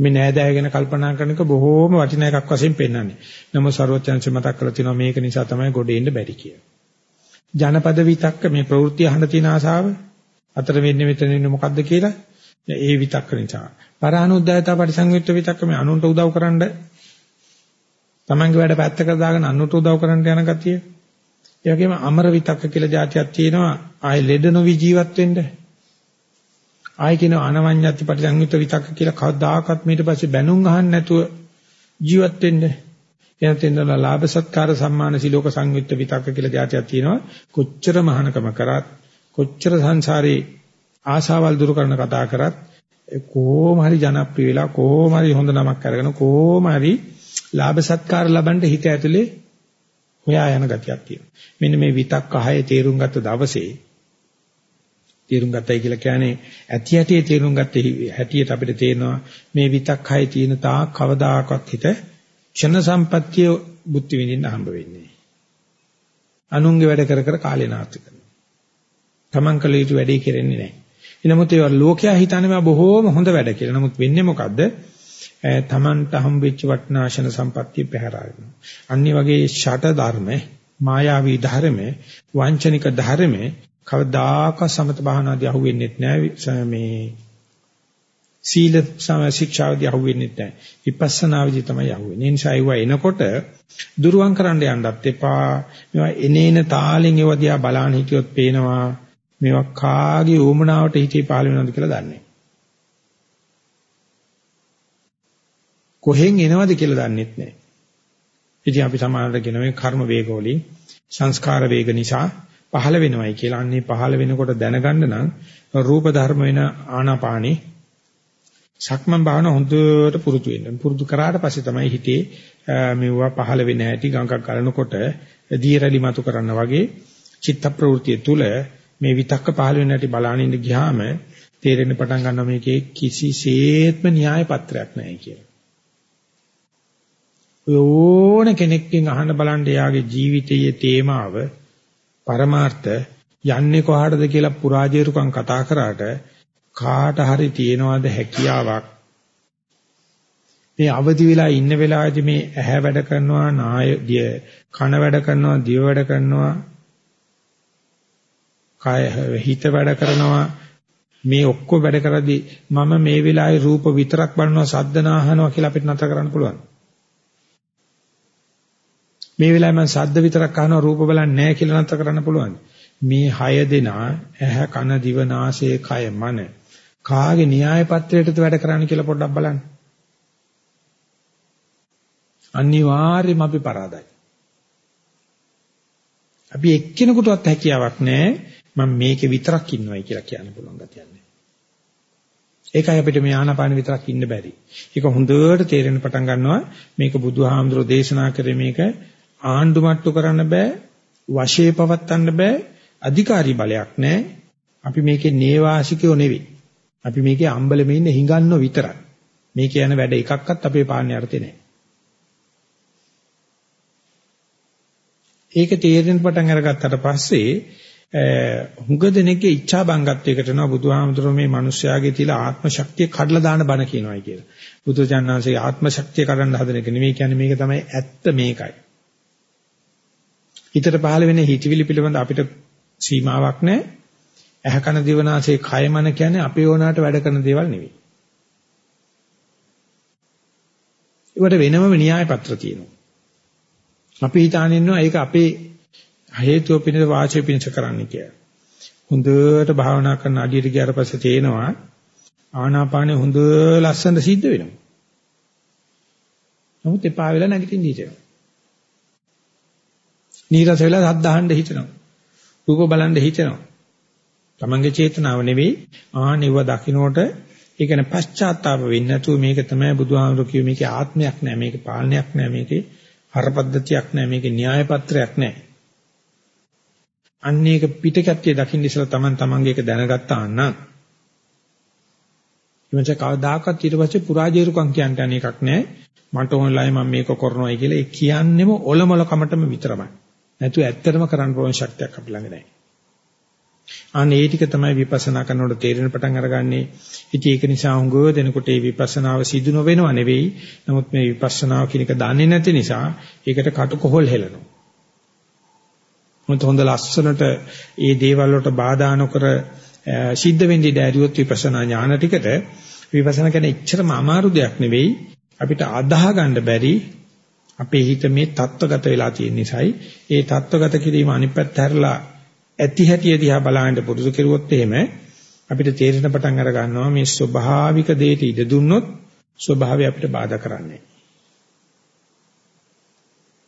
මේ නෑදෑය ගැන කල්පනා කරන එක බොහෝම වටින එකක් වශයෙන් පෙන්වන්නේ. නමුත් ਸਰවඥාංශ මතක් කරලා තියෙනවා මේක නිසා තමයි ගොඩ එන්න බැරි කියලා. ජනපද විතක්ක මේ ප්‍රවෘත්ති අහන තියෙන ආසාව අතර වෙන්නේ මෙතන ඉන්නේ මොකද්ද කියලා ඒ විතක්ක නිසා. පරානුද්යතා පරිසංයුක්ත විතක්ක මේ අනුන්ට උදව් කරන්න තමන්ගේ වැඩ පැත්තකට දාගෙන අනුන්ට උදව් කරන්න යන ගතිය. ඒ වගේම අමර විතක්ක කියලා જાතියක් තියෙනවා. ආයේ ලෙඩ නොවි ජීවත් වෙන්නේ ආයි කියන අනවඤ්ඤත්ති පරිසංයුක්ත විතක්ක කියලා කවදාකවත් ඊට පස්සේ බැනුම් අහන්න නැතුව ජීවත් වෙන්න. එනත් එන්නලා ලාභ සත්කාර සම්මාන සිලෝක සංයුක්ත විතක්ක කියලා જાතියක් තියෙනවා. කොච්චර මහානකම කරත් කොච්චර සංසාරේ ආශාවල් දුරු කරන කතා කරත් කොහොම හරි ජනප්‍රිය වෙලා කොහොම හරි හොඳ නමක් අරගෙන කොහොම හරි ලාභ සත්කාර ලබන්න හිත ඇතුලේ හොයා යන ගතියක් තියෙනවා. මෙන්න මේ විතක්ක හය තේරුම් ගත්ත දවසේ තේරුම් ගත්තයි කියලා කියන්නේ ඇති ඇටි තේරුම් ගත්ත හැටියට අපිට තේරෙනවා මේ විතක් හය තියෙන තාක් කවදාකවත් හිත ක්ෂණ සම්පත්තිය බුද්ධ විඳින්න හම්බ වෙන්නේ. අනුන්ගේ වැඩ කර කර කාලේ නාස්ති කරනවා. Taman කළ යුතු වැඩේ කෙරෙන්නේ නැහැ. එනමුත් ඒ ලෝකයා හිතන්නේ මා බොහෝම හොඳ වැඩ කියලා. නමුත් වෙන්නේ මොකද්ද? තමන්ට හම්බෙච්ච වටිනාශන සම්පත්තිය පැහැරගෙන. අනිත් වගේ ෂට ධර්ම, මායාවී ධර්ම, වංචනික ධර්ම කවදාක සමත භාවනාදී අහුවෙන්නේ නැහැ මේ සීල ශික්ෂාවදී අහුවෙන්නේ නැහැ. විපස්සනාවේදී තමයි අහුවෙන්නේ. ඒ නිසා ඒවා එනකොට දුරුවන් කරන්න යන්නත් එපා. මේවා එනේන තාලෙන් ඒවා දිහා බලන්න හිටියොත් පේනවා මේවා කාගේ උමනාවට හිතේ පහළ වෙනවද කියලා දන්නේ. කොහෙන් එනවද කියලා දන්නෙත් නැහැ. ඉතින් අපි සමානට කියන මේ කර්ම වේග වලින් සංස්කාර වේග නිසා පහළ වෙනවයි කියලා. අන්නේ පහළ වෙනකොට දැනගන්න නම් රූප ධර්ම වෙන ආනාපානේ සක්මන් භාවන හොඳට පුරුදු වෙන්න. පුරුදු කරාට පස්සේ තමයි හිතේ මෙවුවා පහළ වෙන හැටි ගඟක් ගලනකොට දීරලි මතු කරන්න වගේ චිත්ත ප්‍රවෘතිය තුල මේ විතක්ක පහළ වෙන හැටි බලාගෙන ඉඳ ගියාම තේරෙන්න පටන් ගන්නවා මේකේ කිසිසේත්ම න්‍යාය පත්‍රයක් නැහැ කියලා. ඕන කෙනෙක්ගෙන් අහන්න බලන්න යාගේ ජීවිතයේ තේමාව පරමාර්ථ යන්නේ කොහාටද කියලා පුරාජේරුකම් කතා කරාට කාට හරි තියනවාද හැකියාවක් මේ අවදි වෙලා ඉන්න වෙලාවේදී මේ ඇහැ වැඩ කරනවා නාය කන වැඩ කරනවා දිව වැඩ කරනවා කාය හිත වැඩ කරනවා මේ ඔක්කොම වැඩ කරද්දී මම මේ වෙලාවේ රූප විතරක් බලනවා සද්ද නාහනවා කියලා අපිට නතර කරන්න පුළුවන්. මේ වෙලාවේ මම සද්ද විතරක් අහනවා රූප බලන්නේ නැහැ කියලා නතර කරන්න පුළුවන්. මේ හය දෙනා ඇහ කන දිව නාසය කය මන කාගේ න්‍යාය පත්‍රයටද වැඩ කරන්න කියලා පොඩ්ඩක් බලන්න. අනිවාර්යයෙන්ම අපි පරාදයි. අපි එක්කෙනෙකුටවත් හැකියාවක් නැහැ මම මේකේ විතරක් ඉන්නවයි කියලා කියන්න පුළුවන් ගතියක් නැහැ. ඒකයි අපිට මේ ආනාපාන විතරක් ඉන්න බැරි. ඒක හොඳට තේරෙන්න පටන් ගන්නවා මේක බුදුහාමුදුරෝ දේශනා කරේ මේක ආණ්ඩු මට්ටු කරන්න බෑ, වශයේ පවත්වන්න බෑ, අධිකාරී බලයක් නැහැ. අපි මේකේ නේවාසිකයෝ නෙවෙයි. අපි මේකේ අම්බලෙම ඉන්න හිඟන්නෝ විතරයි. මේක යන වැඩ එකක්වත් අපේ පාන්නේ අර්ථේ නැහැ. ඒක තේරෙන්න පටන් අරගත්තට පස්සේ හුඟ දෙනෙක්ගේ ઈચ્છා බංගත්වයකට යනවා බුදුහාමුදුරුවෝ මේ මිනිස්යාගේ තියලා ආත්ම ශක්තිය කඩලා දාන බණ කියනවායි කියලා. බුදුචානන්සේ ආත්ම ශක්තිය කඩන්න හදන එක නෙමෙයි කියන්නේ මේක තමයි ඇත්ත මේකයි. හිතට පහළ වෙන හිතවිලි පිළිබඳ අපිට සීමාවක් නැහැ. ඇහ කන දිවනාසේ කය මන කියන්නේ අපේ ඕනාට වැඩ කරන දේවල් නෙවෙයි. ඒකට වෙනම න්‍යාය පත්‍ර තියෙනවා. අපි හිතාන ඉන්නවා ඒක අපේ හේතුව පිණිස වාචය පිණිස කරන්න කියලා. හොඳට භාවනා කරන අඩියට ගියාට පස්සේ තේනවා ආනාපානෙ හොඳ ලස්සන සිද්ධ වෙනවා. නමුත් එපා වෙලා නැගිටින්න හිතෙනවා. නීරස වෙලා සද්ද අහන්න හිතෙනවා. රූප බලන්න හිතෙනවා. තමන්ගේ චේතනාව නෙවෙයි ආනිව දකින්නට ඒ කියන්නේ පශ්චාත්තාප වෙන්නේ නැතුව මේක තමයි බුදුහාමුදුරු කිව්වේ මේකේ ආත්මයක් නෑ මේකේ පාලනයක් නෑ මේකේ හරපද්ධතියක් නෑ මේකේ න්‍යාය පත්‍රයක් නෑ අන්න ඒක පිටකැත්තේ දකින්න ඉස්සලා තමන් තමන්ගේ එක දැනගත්තා නම් ඊමණට කවදාකවත් ඊට පස්සේ පුරාජේරුකම් කියන්න යන එකක් නෑ මට ඕනලයි මම මේක කරනවායි කියලා ඒ කියන්නෙම ඔලොමල කමටම විතරමයි නැතු ඇත්තටම කරන්න ඕන ශක්තියක් අපි ළඟ නෑ අන්න ඒ ටික තමයි විපස්සනා කරනකොට තේරෙන පටන් අරගන්නේ. ඉතින් ඒක නිසා හුඟව දෙනකොට මේ විපස්සනාව සිදු නොවෙනව නෙවෙයි. නමුත් මේ විපස්සනාව කියන එක දන්නේ නැති නිසා ඒකට කටුකොහල් හෙලනවා. මොකද හොඳ ලස්සනට ඒ දේවල් වලට බාධා නොකර සිද්ධ වෙන්නේ දැරියොත් විපස්සනා ඥාන ටිකට විපස්සනා කියන්නේ එච්චරම අමාරු දෙයක් නෙවෙයි. අපිට අදාහ ගන්න බැරි අපේ හිත මේ தත්වගත වෙලා තියෙන නිසායි ඒ தත්වගත කිරීම අනිත් පැත්ත හැරලා ඇති හැටි දිහා බලන්න පුරුදු කෙරුවොත් එහෙම අපිට තේරෙන පටන් අර ගන්නවා මේ ස්වභාවික දෙයට ඉඩ දුන්නොත් ස්වභාවය අපිට බාධා කරන්නේ.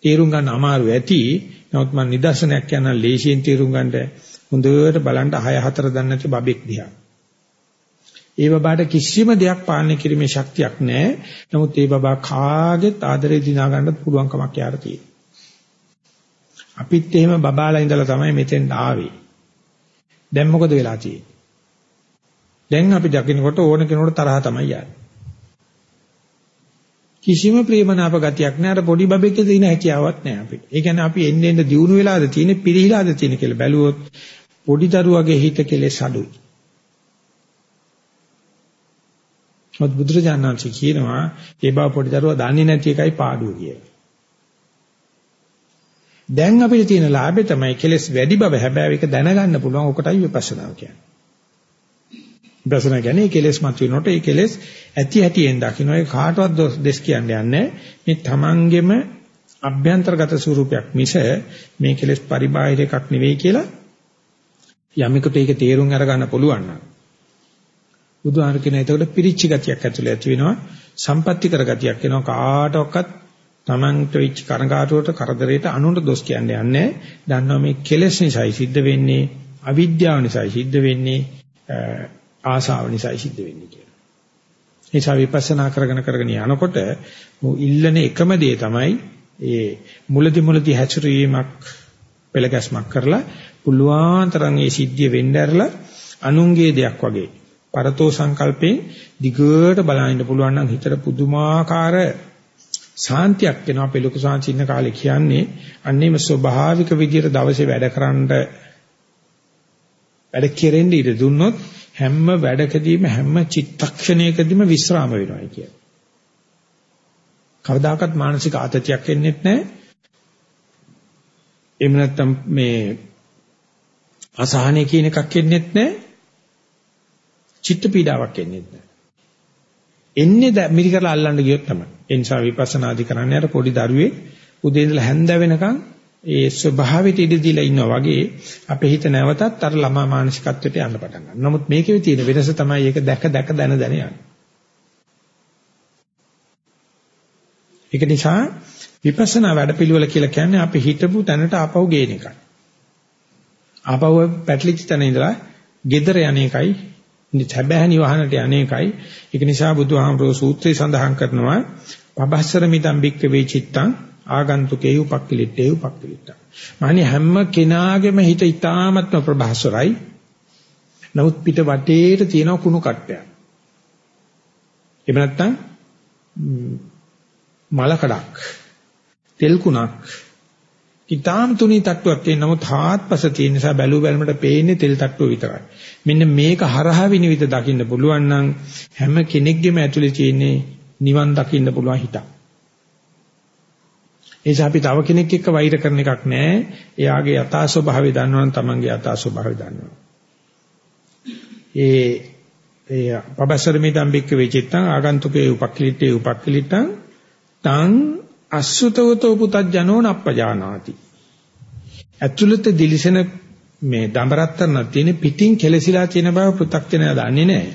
තේරුම් ගන්න අමාරු ඇති. නමුත් මම නිදර්ශනයක් කියන්න ලේසියෙන් තේරුම් ගන්නට හොඳට බලන්න 6 4 දන්නේ නැති බබෙක් දිහා. ඒ බබාට කිසිම දෙයක් පාලනය කිරීමේ ශක්තියක් නැහැ. නමුත් ඒ බබා කාගෙත් ආදරේ දිනා ගන්නත් පුළුවන් කමක් යාර තියෙනවා. අපිත් එහෙම බබාලා ඉඳලා තමයි මෙතෙන් ආවේ. දැන් මොකද වෙලා තියෙන්නේ? දැන් අපි දකින්නකොට ඕන කෙනෙකුට තරහ තමයි යන්නේ. කිසිම ප්‍රේමනාප ගතියක් නෑ අර පොඩි බබෙක්ගේ තියෙන හැකියාවක් නෑ අපිට. ඒ කියන්නේ අපි එන්නේ එන්නේ දියුණු වෙලාද තියෙන්නේ පිරිහිලාද තියෙන්නේ කියලා බැලුවොත් පොඩි දරුවගේ හිත කෙලෙස් අඩුයි. මොකද බුදුරජාණන් වහන්සේ කියනවා ඒ බව පොඩි දරුවා දන්නේ නැති එකයි පාඩුව කියලා. දැන් අපිට තියෙන ලාභය තමයි කෙලස් වැඩි බව හැබැයි ඒක දැනගන්න පුළුවන් ඔකටයි විපස්සනාව කියන්නේ. විපස්සනා කියන්නේ කෙලස් මත වෙනකොට ඒ කෙලස් ඇති ඇතිෙන් දකින්න ඒ කාටවත් දෙස් කියන්නේ නැහැ. මේ තමන්ගෙම අභ්‍යන්තරගත ස්වරූපයක් මිස මේ කෙලස් පරිබාහිර එකක් නෙවෙයි කියලා යමෙකුට ඒක තේරුම් අරගන්න පුළුවන් නම් බුදුහාර කියන එතකොට පිරිච්ච ගතියක් ඇතුළේ ඇති වෙනවා සම්පත්‍ති කර ගතියක් එනවා කාටවත් තමන්ට වෙච්ච කරකාටුවට කරදරයට අනුන්ට දොස් කියන්නේ නැහැ. දන්නවා මේ කෙලෙස් නිසායි සිද්ධ වෙන්නේ, අවිද්‍යාව නිසායි සිද්ධ වෙන්නේ, ආසාව නිසායි සිද්ධ වෙන්නේ කියලා. නිසා විපස්සනා කරගෙන කරගෙන යනකොට ඉල්ලන එකම දේ තමයි ඒ මුලදි මුලදි හැසිරීමක් පෙළගැස්මක් කරලා පුළුවන් තරම් ඒ සිද්ධිය වෙන්න ඇරලා අනුන්ගේ දෙයක් වගේ පරතෝ සංකල්පේ දිගට බලන්න පුළුවන් නම් හිතට පුදුමාකාර සාන්තියක් වෙනවා අපේ ලොකු සාංචින්න කාලේ කියන්නේ අන්නේම ස්වභාවික විදියට දවසේ වැඩ කරන්න වැඩ කෙරෙන්න ඉඩ දුන්නොත් හැම වැඩකදීම හැම චිත්තක්ෂණයකදීම විස්්‍රාම වෙනවා කියන්නේ. කවදාකවත් මානසික ආතතියක් එන්නේ නැහැ. එහෙම නැත්නම් මේ අසහනය කියන එකක් එන්නේ නැහැ. චිත්ත පීඩාවක් එන්නේ නැහැ. එන්නේ මිරි කරලා අල්ලන්න ගියොත් තමයි. ඒ නිසා විපස්සනාදි කරන්නේ අර පොඩි දරුවේ උදේ ඉඳලා හැන්ද වෙනකන් ඒ ස්වභාවයට ඉඩ දීලා ඉන්නවා වගේ අපේ හිත නැවතත් අර ළමා මානසිකත්වයට යන්න පටන් ගන්නවා. නමුත් මේකේ තියෙන වෙනස තමයි ඒක දැක දැක දැන දැන යන්නේ. ඒක නිසා විපස්සනා වැඩපිළිවෙල කියලා කියන්නේ අපි හිතපු තැනට ආපහු ගේන එකයි. ආපහු පැටලිච්ච තැන ඉඳලා gedara යන එකයි සැබෑ නිවහනට යන්නේකයි ඒක නිසා බුදුහාමුදුරුවෝ සූත්‍රය සඳහන් කරනවා පබස්සර මිදම් බික්ක වේ චිත්තං ආගන්තුකේ උපක්ඛලිටේ උපක්ඛලිටා මානි හැම කෙනාගේම හිත ඊ타ත්ම ප්‍රභාසරයි නමුත් පිට වටේට තියෙන කුණු කට්ටයක්. එහෙම නැත්නම් මලකඩක් තෙල් කුණක් ඊටාම් තුනී තට්ටුවක් තියෙන නමුත් හාත්පස තියෙන නිසා බැලු බැලමට පේන්නේ තෙල් තට්ටුව විතරයි. මෙන්න මේක හරහා විනිවිද දකින්න පුළුවන් නම් හැම කෙනෙක්ගේම ඇතුලේ තියෙන්නේ නිවන් දකින්න පුළුවන් හිතක්. එيش අපි තව කෙනෙක් එක්ක වෛර කරන එකක් නෑ. එයාගේ යථා ස්වභාවය දන්නවනම් තමන්ගේ යථා ස්වභාවය දන්නවා. ඒ ඒ පබසර මිදම් බික්ක වෙචිත්තං ආගන්තුකේ උපක්ඛලිටේ උපක්ඛලිටං තං අසුතවතෝ පුතඥෝ නප්පජානාති. ඇතුළත දිලිසෙන මේ දඹරත්තරන තියෙන පිටින් කෙලසිලා තියෙන බව පෘථග්ජනය දන්නේ නැහැ.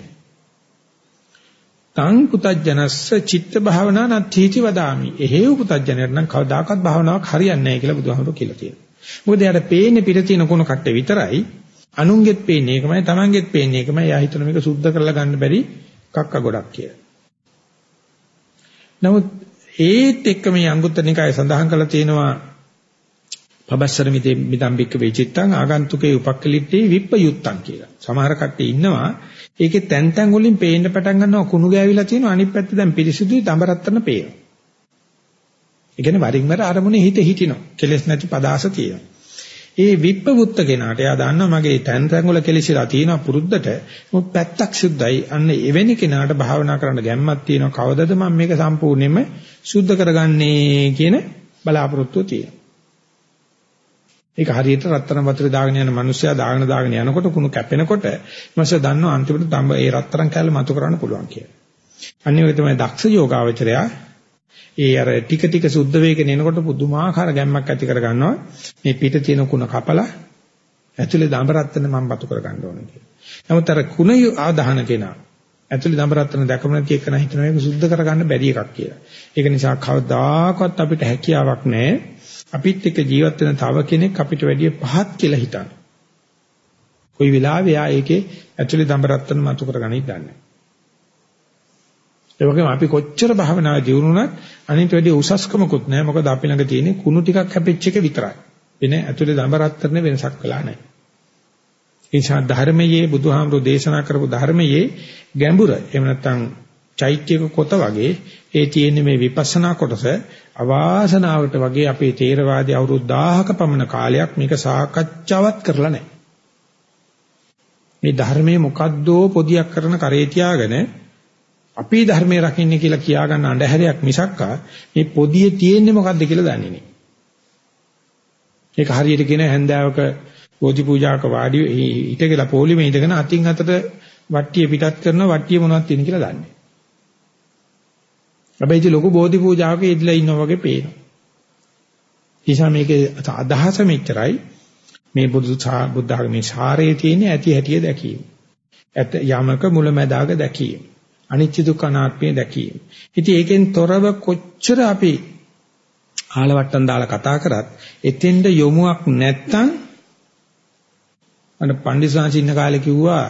තං පුතඥස්ස චිත්ත භාවනා නත්ථීති වදාමි. එහෙව් පුතඥයට නම් කවදාකවත් භාවනාවක් හරියන්නේ නැහැ කියලා බුදුහාමුදුරුවෝ කියලා තියෙනවා. මොකද එයාට පේන්නේ පිට තියෙන කුණ කට්ට විතරයි. අනුන්ගෙත් පේන්නේ ඒකමයි, Tamanගෙත් පේන්නේ ඒකමයි. එයා හිතන මේක සුද්ධ කරලා ගන්න බැරි කක්ක ගොඩක් කියලා. නමුත් ඒත් එක්ක මේ අංගුත්තර නිකාය සඳහන් කරලා තියෙනවා පබස්සර මිදේ මිදම්බික්ක වේචිත්තං ආගන්තුකේ උපක්කලිට්ටේ විප්පයුත්තං කියලා. සමහර කට්ටිය ඉන්නවා ඒකේ තැන් තැන් වලින් පේන්න පටන් ගන්නවා කුණු ගෑවිලා තියෙනවා අනිත් පැත්ත දැන් පිරිසිදුයි දඹරත්තන පේනවා. ඒ කියන්නේ වරින් වර අරමුණේ හිත හිටිනවා. කෙලස් නැති පදාස තියෙනවා. ඒ විප්පවුත්ත කෙනාට එයා දන්නවා මගේ තැන් තැන් වල කෙලිසිලා තියෙනවා පුරුද්දට මොකද පැත්තක් සුද්ධයි. අන්න එවැනි කෙනාට භාවනා කරන්න ගැම්මක් තියෙනවා. කවදද මම මේක සම්පූර්ණයෙන්ම සුද්ධ කරගන්නේ කියන බලාපොරොත්තුව තියෙනවා. ඒක හරියට රත්තරන් වතුරේ දාගෙන යන මිනිස්සයා දාගෙන දාගෙන යනකොට කුණු කැපෙනකොට මිනිස්සයා දන්නවා අන්තිමට තඹ ඒ රත්තරන් කැල්ල මතු කරන්න පුළුවන් කියලා. අනිත් තමයි දක්ෂ යෝගාවචරයා ඒ අර ටික ටික සුද්ධ වේගෙන එනකොට පුදුමාකාර ගැම්මක් ඇති කර ගන්නවා. මේ පිට තියෙන කුණ කපලා ඇතුලේ දඹරත්තන මම බතු කර ගන්න ඕනේ කියලා. නමුත් අර කුණ ආදාහන කෙනා ඇතුලේ දඹරත්තන දැකම නැති එක නම් හිතනවා මේක සුද්ධ කර ගන්න බැරි එකක් කියලා. ඒක නිසා කවදාකවත් අපිට හැකියාවක් නැහැ. අපිත් එක්ක ජීවත් වෙන තව කෙනෙක් අපිට වැඩිය පහත් කියලා හිතන්න. කොයි වෙලාවෙ යා ඒකේ ඇතුලේ දඹරත්තන මතු කරගන්නයි දන්නේ. ඒ වගේම අපි කොච්චර භාවනාව දියුණුනත් අනිත් වැඩි උසස්කමකුත් නැහැ. මොකද අපි ළඟ තියෙන්නේ කුණු ටිකක් හැපෙච්ච එක විතරයි. වෙන ඇතුලේ දඹරත්තරනේ වෙනසක් කළා නැහැ. ඒ නිසා ධර්මයේ බුදුහාමුදුරෝ දේශනා කරපු ධර්මයේ ගැඹුර එහෙම නැත්නම් චෛත්‍යක කොත වගේ ඒ තියෙන මේ විපස්සනා කොටස අවාසනාවට වගේ අපේ තේරවාදී අවුරුදු 1000ක පමණ කාලයක් මේක සාකච්ඡාවත් කරලා නැහැ. මේ ධර්මයේ මොකද්දෝ පොදියක් කරන කරේ තියාගෙන අපි ධර්මයේ රකින්නේ කියලා කියාගන්න අඳුරයක් මිසක්කා මේ පොදියේ තියෙන්නේ මොකද්ද කියලා දන්නේ නැහැ. ඒක හරියට කියන හැන්දාවක බෝධි පූජාක වාඩි හිටගෙන පොලිමේ ඉඳගෙන අතින් අතට වට්ටිය පිටත් කරන වට්ටිය මොනවද තියෙන කියලා දන්නේ. හැබැයි ඉතින් ලොකු බෝධි පූජාවක ඉදලා ඉන්නා වගේ පේනවා. ඊසා මේකේ අදහස මෙච්චරයි මේ බුදු බුද්ධාගමේ සාරයේ තියෙන ඇති හැටිය දැකීම. ඇත යමක මුලැමැදාග දැකීම. අනිත්‍ය දුක්ඛ අනාත්මය දැකීම. ඉතින් ඒකෙන් තොරව කොච්චර අපි ආලවට්ටම් දාලා කතා කරත් එතෙන්ද යොමුවක් නැත්තම් අන්න පණ්ඩිතසාංශ ඉන්න කාලේ කිව්වා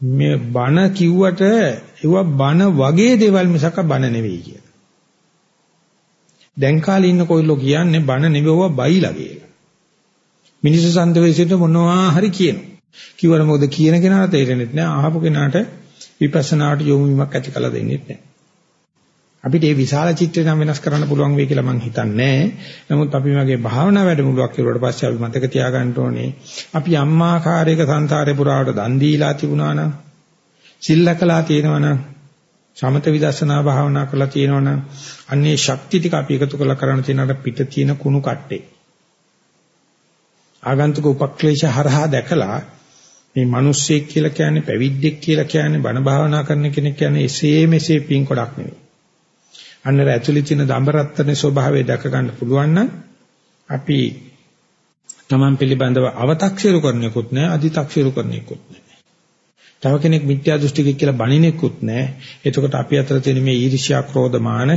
මේ බණ කිව්වට ඒවා බණ වගේ දේවල් මිසක බණ නෙවෙයි කියලා. දැන් කාලේ ඉන්න කොයිලෝ කියන්නේ බණ නෙවෙව බයිලා කියලා. මිනිස්සු සන්දවේසිට මොනවා හරි කියනවා. කිව්වර මොකද කියන කෙනාට තේරෙන්නේ නැහැ. අහපු කෙනාට විපස්සනාට යොමු වීමක් ඇති කළ දෙන්නේ නැහැ. අපිට මේ විශාල චිත්‍රය නම් වෙනස් කරන්න පුළුවන් වෙයි කියලා මම හිතන්නේ නමුත් අපි වගේ භාවනා වැඩමුළුවක් කරුවට පස්සේ අපි මතක තියාගන්න ඕනේ අපි අම්මාකාරයක සංසාරේ පුරාවට දන් දීලා තිබුණා නම් සිල්ලකලා තියෙනවා නම් සමත විදර්ශනා භාවනා කරලා තියෙනවා නම් අන්නේ ශක්ති ටික අපි එකතු කරලා කරන්න තියෙනකට පිට තියෙන කුණු කට්ටේ ආගන්තුක උපක්ලේශ හරහා දැකලා මේ මිනිස්සෙක් කියලා කියන්නේ පැවිද්දෙක් කියලා කියන්නේ බණ භාවනා කරන කෙනෙක් කියන්නේ එසේ මෙසේ පින් කොටක් නෙවෙයි. අන්නර ඇතුළේ තියෙන දඹරත්තනේ ස්වභාවය දැක ගන්න පුළුවන් නම් අපි Taman පිළිබඳව අව탁සිරු කරන්නෙකුත් නැහැ, අදි탁සිරු කරන්නෙකුත් නැහැ. තව කෙනෙක් මිත්‍යා දෘෂ්ටිකෙක් කියලා බණිනෙකුත් නැහැ. එතකොට අපි අතර තියෙන මේ ඊර්ෂ්‍යා ක්‍රෝධ මාන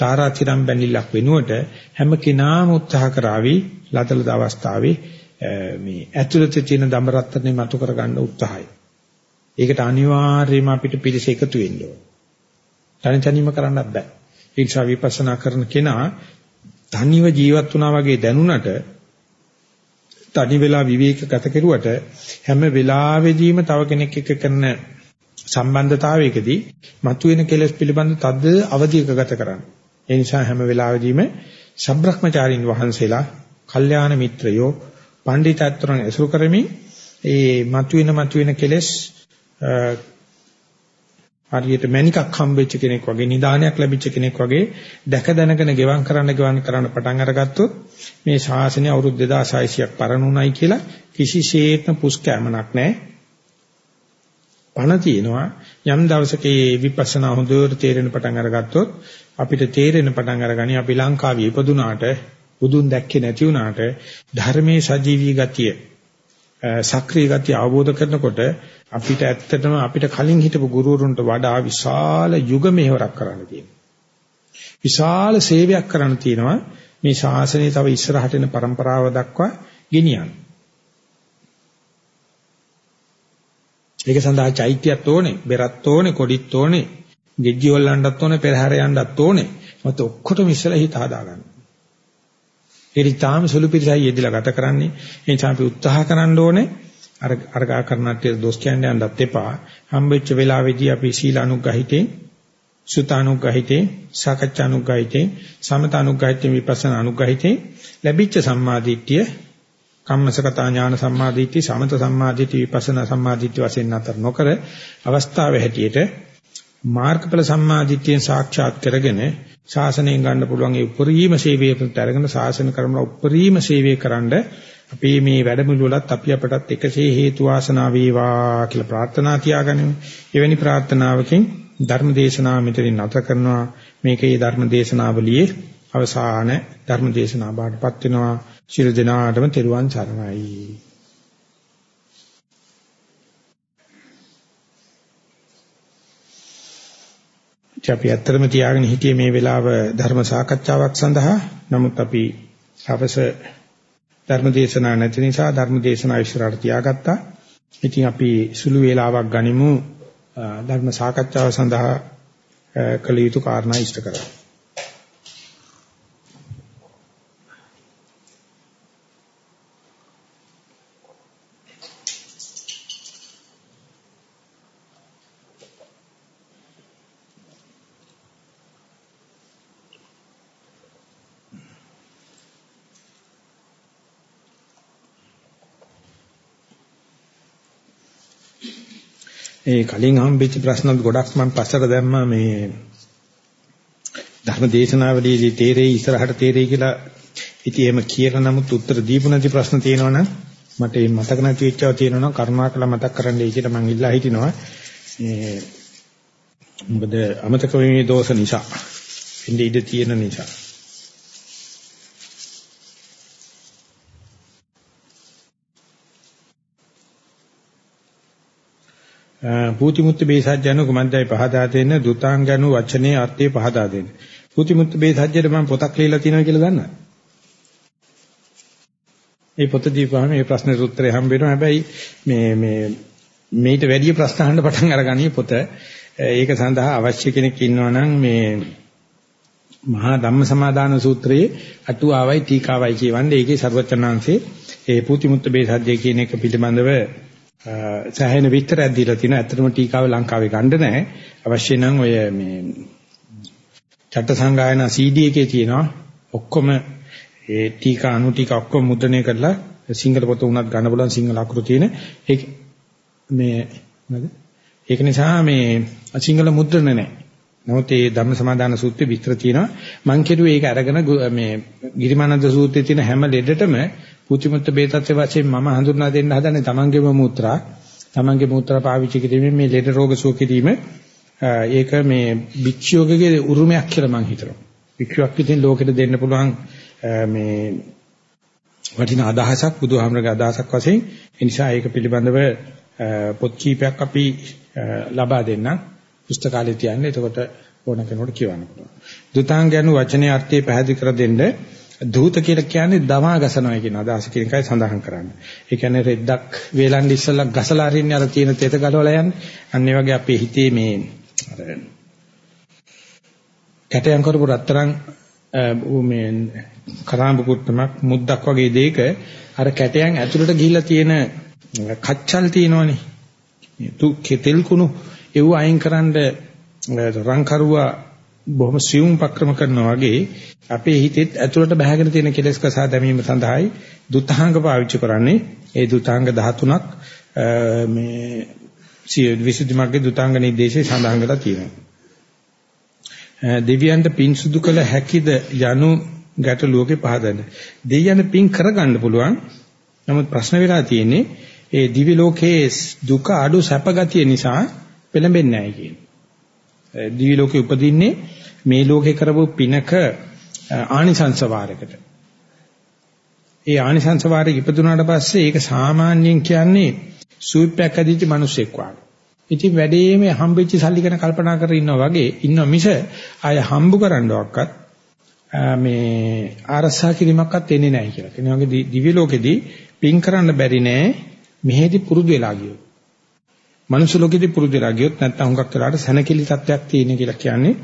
තාරාතිරම් බැඳිලක් වෙනුවට හැම කෙනාම උත්සාහ කරાવી ලදලද අවස්ථාවේ මේ ඇතුළත තියෙන දඹරත්තරනේ මතු කරගන්න උත්සාහය. ඒකට අනිවාර්යයෙන්ම අපිට පිළිස එකතු වෙන්න ඕන. තනි තනියම කරන්නත් බෑ. ඒ නිසා විපස්සනා කරන කෙනා තනිව ජීවත් වුණා වගේ දැනුණට තනි වෙලා විවේක ගත කෙරුවට හැම වෙලාවෙදීම තව කෙනෙක් එක්ක කරන සම්බන්ධතාවයකදී මතුවෙන කෙලෙස් පිළිබඳ තද අවධියක ගත කරන්න. ඒ නිසා හැම වෙලාවෙදීම සබ්‍රහ්මචාරින් වහන්සේලා, කල්යාණ මිත්‍රයෝ පඬිතත්වරන් ඇසුරු කරමින් ඒ මතුවෙන මතුවෙන කෙලෙස් හරියට මණිකක් හම්බෙච්ච කෙනෙක් වගේ නිදානයක් ලැබිච්ච කෙනෙක් වගේ දැක දැනගෙන ගෙවම් කරන්න ගෙවම් කරන්න පටන් අරගත්තොත් මේ ශාසනය අවුරුදු 2600ක් පරණුණයි කියලා කිසිසේත්ම පුස්කෑමනක් නැහැ. පණ තියෙනවා යම් දවසක මේ විපස්සනා හොඳට තේරෙන පටන් අරගත්තොත් අපිට තේරෙන පටන් අරගනි අපි ලංකාවේ ඉපදුනාට බුදුන් දැක්කේ නැති වුණාට ධර්මයේ සජීවී ගතිය සක්‍රීය ගතිය අවබෝධ කරනකොට අපිට ඇත්තටම අපිට කලින් හිටපු ගුරුවරුන්ට වඩා විශාල යුග මෙහෙවරක් කරන්න තියෙනවා. විශාල සේවයක් කරන්න තියෙනවා මේ ශාසනය තව ඉස්සරහට එන પરම්පරාව දක්වා ගෙනියන්න. ඒක සඳහා චෛත්‍යයක් ඕනේ, බෙරක් ඕනේ, කොඩිත් ඕනේ, ගෙජ්ජි වලන්නත් ඕනේ, පෙරහැර යන්නත් ඕනේ. මත ඔක්කොටම ඉස්සලා හිත හදාගන්න. ඒ රිතාම සුළු පිටසයි යෙදিলা ගත කරන්නේ. ඒ නිසා අපි උත්සාහ කරන්න ඕනේ අර අරගා කරන්නට දොස් කියන්න යන්නත් එපා. හම්බෙච්ච වෙලාවේදී අපි සීල අනුග්‍රහිතේ, සුත අනුග්‍රහිතේ, සාකච්ඡා අනුග්‍රහිතේ, සමත අනුග්‍රහිතේ, විපස්සනා අනුග්‍රහිතේ ලැබිච්ච සම්මාදිට්ඨිය කම්මසකතා ඥාන සම්මාදිට්ඨිය, සමත සම්මාදිට්ඨිය, විපස්සනා සම්මාදිට්ඨිය වශයෙන් අතර නොකර අවස්ථාවේ හැටියට මාර්ගඵල සම්මාදිට්ඨියෙන් සාක්ෂාත් කරගෙන ශාසනයෙන් ගන්න පුළුවන් ඒ උපරිම සේවයකට අරගෙන ශාසන කර්ම උපරිම සේවය කරන්න අපේ මේ වැඩමුළු වලත් අපි අපටත් එකසේ හේතු වාසනා වේවා කියලා ප්‍රාර්ථනා තියාගනිමු. එවැනි ප්‍රාර්ථනාවකින් ධර්ම දේශනාව මෙතනින් නැත කරනවා. මේකේ ධර්ම දේශනාවලියේ අවසාන ධර්ම දේශනාව බාටපත් වෙනවා. ශිරු දිනාටම තෙරුවන් සරණයි. අපි ඇත්තටම තියාගෙන හිටියේ මේ වෙලාව ධර්ම සාකච්ඡාවක් සඳහා. නමුත් අපි හවස ධර්ම දේශනා නැති නිසා ධර්ම දේශනා ඉස්සරහට තියාගත්තා. ඉතින් අපි සුළු වේලාවක් ගනිමු ධර්ම සාකච්ඡාව සඳහා කළ යුතු කාරණා ඉෂ්ට කරගන්න. ඒ කලින් හම්බෙච්ච ප්‍රශ්න ගොඩක් මම පස්සට දැම්මා මේ ධර්ම දේශනාවලදී තේරෙයි ඉස්සරහට තේරෙයි කියලා ඉතින් එහෙම කියලා නමුත් උත්තර දීපු නැති ප්‍රශ්න තියෙනවනම් මට මේ මතක නැති වෙච්චව තියෙනවනම් කරුණාකරලා මතක් කරන්නයි කියලා මම ඉල්ලා හිටිනවා. මේ මොකද අමතක වීමේ දෝෂ නිසා ඉන්නේ ඉඳ තියෙන නිසා. පූතිමුත්ත බේසජ්ජන කුමන්දයි පහදා දෙන්න දුතාංගනු වචනේ අර්ථය පහදා දෙන්න. පූතිමුත්ත බේසජ්ජයට මම පොතක් ලියලා තියෙනවා කියලා දන්නවද? මේ පොත දීපුවාම මේ ප්‍රශ්නෙට උත්තරේ හම්බ වෙනවා. හැබැයි මේ මේ මේට වැඩි ප්‍රශ්න අහන්න පටන් අරගනී පොත. ඒක සඳහා අවශ්‍ය කෙනෙක් ඉන්නවා නම් මේ මහා ධම්මසමාදාන සූත්‍රයේ අටුවාවයි ටීකාවයි කියවන්නේ. ඒකේ ਸਰවචනාංශේ ඒ පූතිමුත්ත බේසජ්ජය කියන එක පිළිබඳව සෑහෙන විස්තරයක් දීලා තිනවා. ඇත්තටම ටීකාව ලංකාවේ ගන්න නැහැ. අවශ්‍ය නම් ඔය මේ චට්ට සංගායන CD එකේ තියෙනවා ඔක්කොම ඒ ටීකා අනු ටීකා ඔක්කොම මුද්‍රණය කරලා සිංහල පොත උනත් ගන්න බලන් සිංහල අකුරු තියෙන ඒක මේ නේද ඒක නිසා මේ සිංහල මුද්‍රණ නැහැ. නමුත් ඒ ධම්ම සමාදාන සූත්‍රයේ විස්තර තියෙනවා. මං කෙරුවේ ඒක අරගෙන මේ ගිරිමානන්ද සූත්‍රයේ තියෙන හැම ලෙඩටම පුචිමුත්ත බේතත්සේ වශයෙන් මම හඳුන්වා දෙන්න හදන්නේ තමන්ගේම මූත්‍රා. තමන්ගේ මූත්‍රා පාවිච්චි කිරීමෙන් මේ ලෙඩ රෝග සුව කිරීම. ඒක මේ භික්ෂුවකගේ උරුමයක් කියලා මං හිතනවා. භික්ෂුවක් විසින් ලෝකෙට දෙන්න පුළුවන් මේ වටිනා අදහසක් බුදුහාමරගේ අදහසක් වශයෙන්. ඒ නිසා ඒක පිළිබඳව පොත් කීපයක් අපි ලබා දෙන්නම්. පුස්තකාලේ තියන්නේ එතකොට ඕන කෙනෙකුට කියවන්න පුළුවන්. දුතාංග යනු වචනේ අර්ථය පැහැදිලි කර දෙන්න දූත කියලා කියන්නේ දමා ගසනවා කියන අදහස කියන එකයි සඳහන් කරන්නේ. ඒ කියන්නේ රෙද්දක් වේලන් ඉස්සලා ගසලා අරින්නේ අර තියෙන තෙත ගලවලා යන්නේ. අන්න ඒ වගේ අපේ හිතේ මේ අර කැටයන් කරපු රත්තරන් මේ කරාඹු කුට්ටමක් මුද්දක් වගේ දෙයක අර කැටයන් ඇතුළට ගිහිල්ලා තියෙන කච්චල් තියෙනවනේ. තු කෙතෙල් කුණු ඒව අයින්කරන රංකරුවා බොහොම සියුම් පක්‍රම කරනවා වගේ අපේ හිතෙත් ඇතුළට බහගෙන තියෙන කෙලෙස් කසා දැමීම සඳහායි දුතාංග පාවිච්චි කරන්නේ. ඒ දුතාංග 13ක් මේ විසුද්ධි මාර්ගයේ දුතාංග නිදේශේ සඳහන් කරලා තියෙනවා. දෙවියන්ට පින් සුදු කළ හැකිද යනු ගැටලුවකේ පහදන්න. දෙවියන් පින් කරගන්න පුළුවන්. නමුත් ප්‍රශ්න වෙලා තියෙන්නේ ඒ දිවි ලෝකයේ දුක අඩු සැප ගතිය නිසා පෙළඹෙන්නේ නැහැ කියන්නේ. දිවි ලෝකේ උපදින්නේ මේ ලෝකේ කරපු පිනක ආනිසංස වාරයකට. ඒ ආනිසංස වාරයක ඉපදුනාට පස්සේ ඒක සාමාන්‍යයෙන් කියන්නේ සූප්පයක් ඇදිච්ච මිනිස්සෙක් වගේ. ඉතින් වැඩේම හම්බෙච්ච සල්ලි ගැන කල්පනා කර ඉන්නවා වගේ ඉන්න මිස ආය හම්බු කරන්නවක්වත් මේ ආරසා කිරීමක්වත් එන්නේ නැහැ කියලා. ඒ වගේ දිව්‍ය ලෝකෙදී පින් කරන්න බැරි නෑ මෙහෙදි පුරුදු වෙලා ගියොත්. මනුස්ස ලෝකෙදී පුරුදු වෙලා ගියොත් නැත්නම් හුඟක් වෙලාට සැනකෙලි තත්ත්වයක් තියෙන කියලා කියන්නේ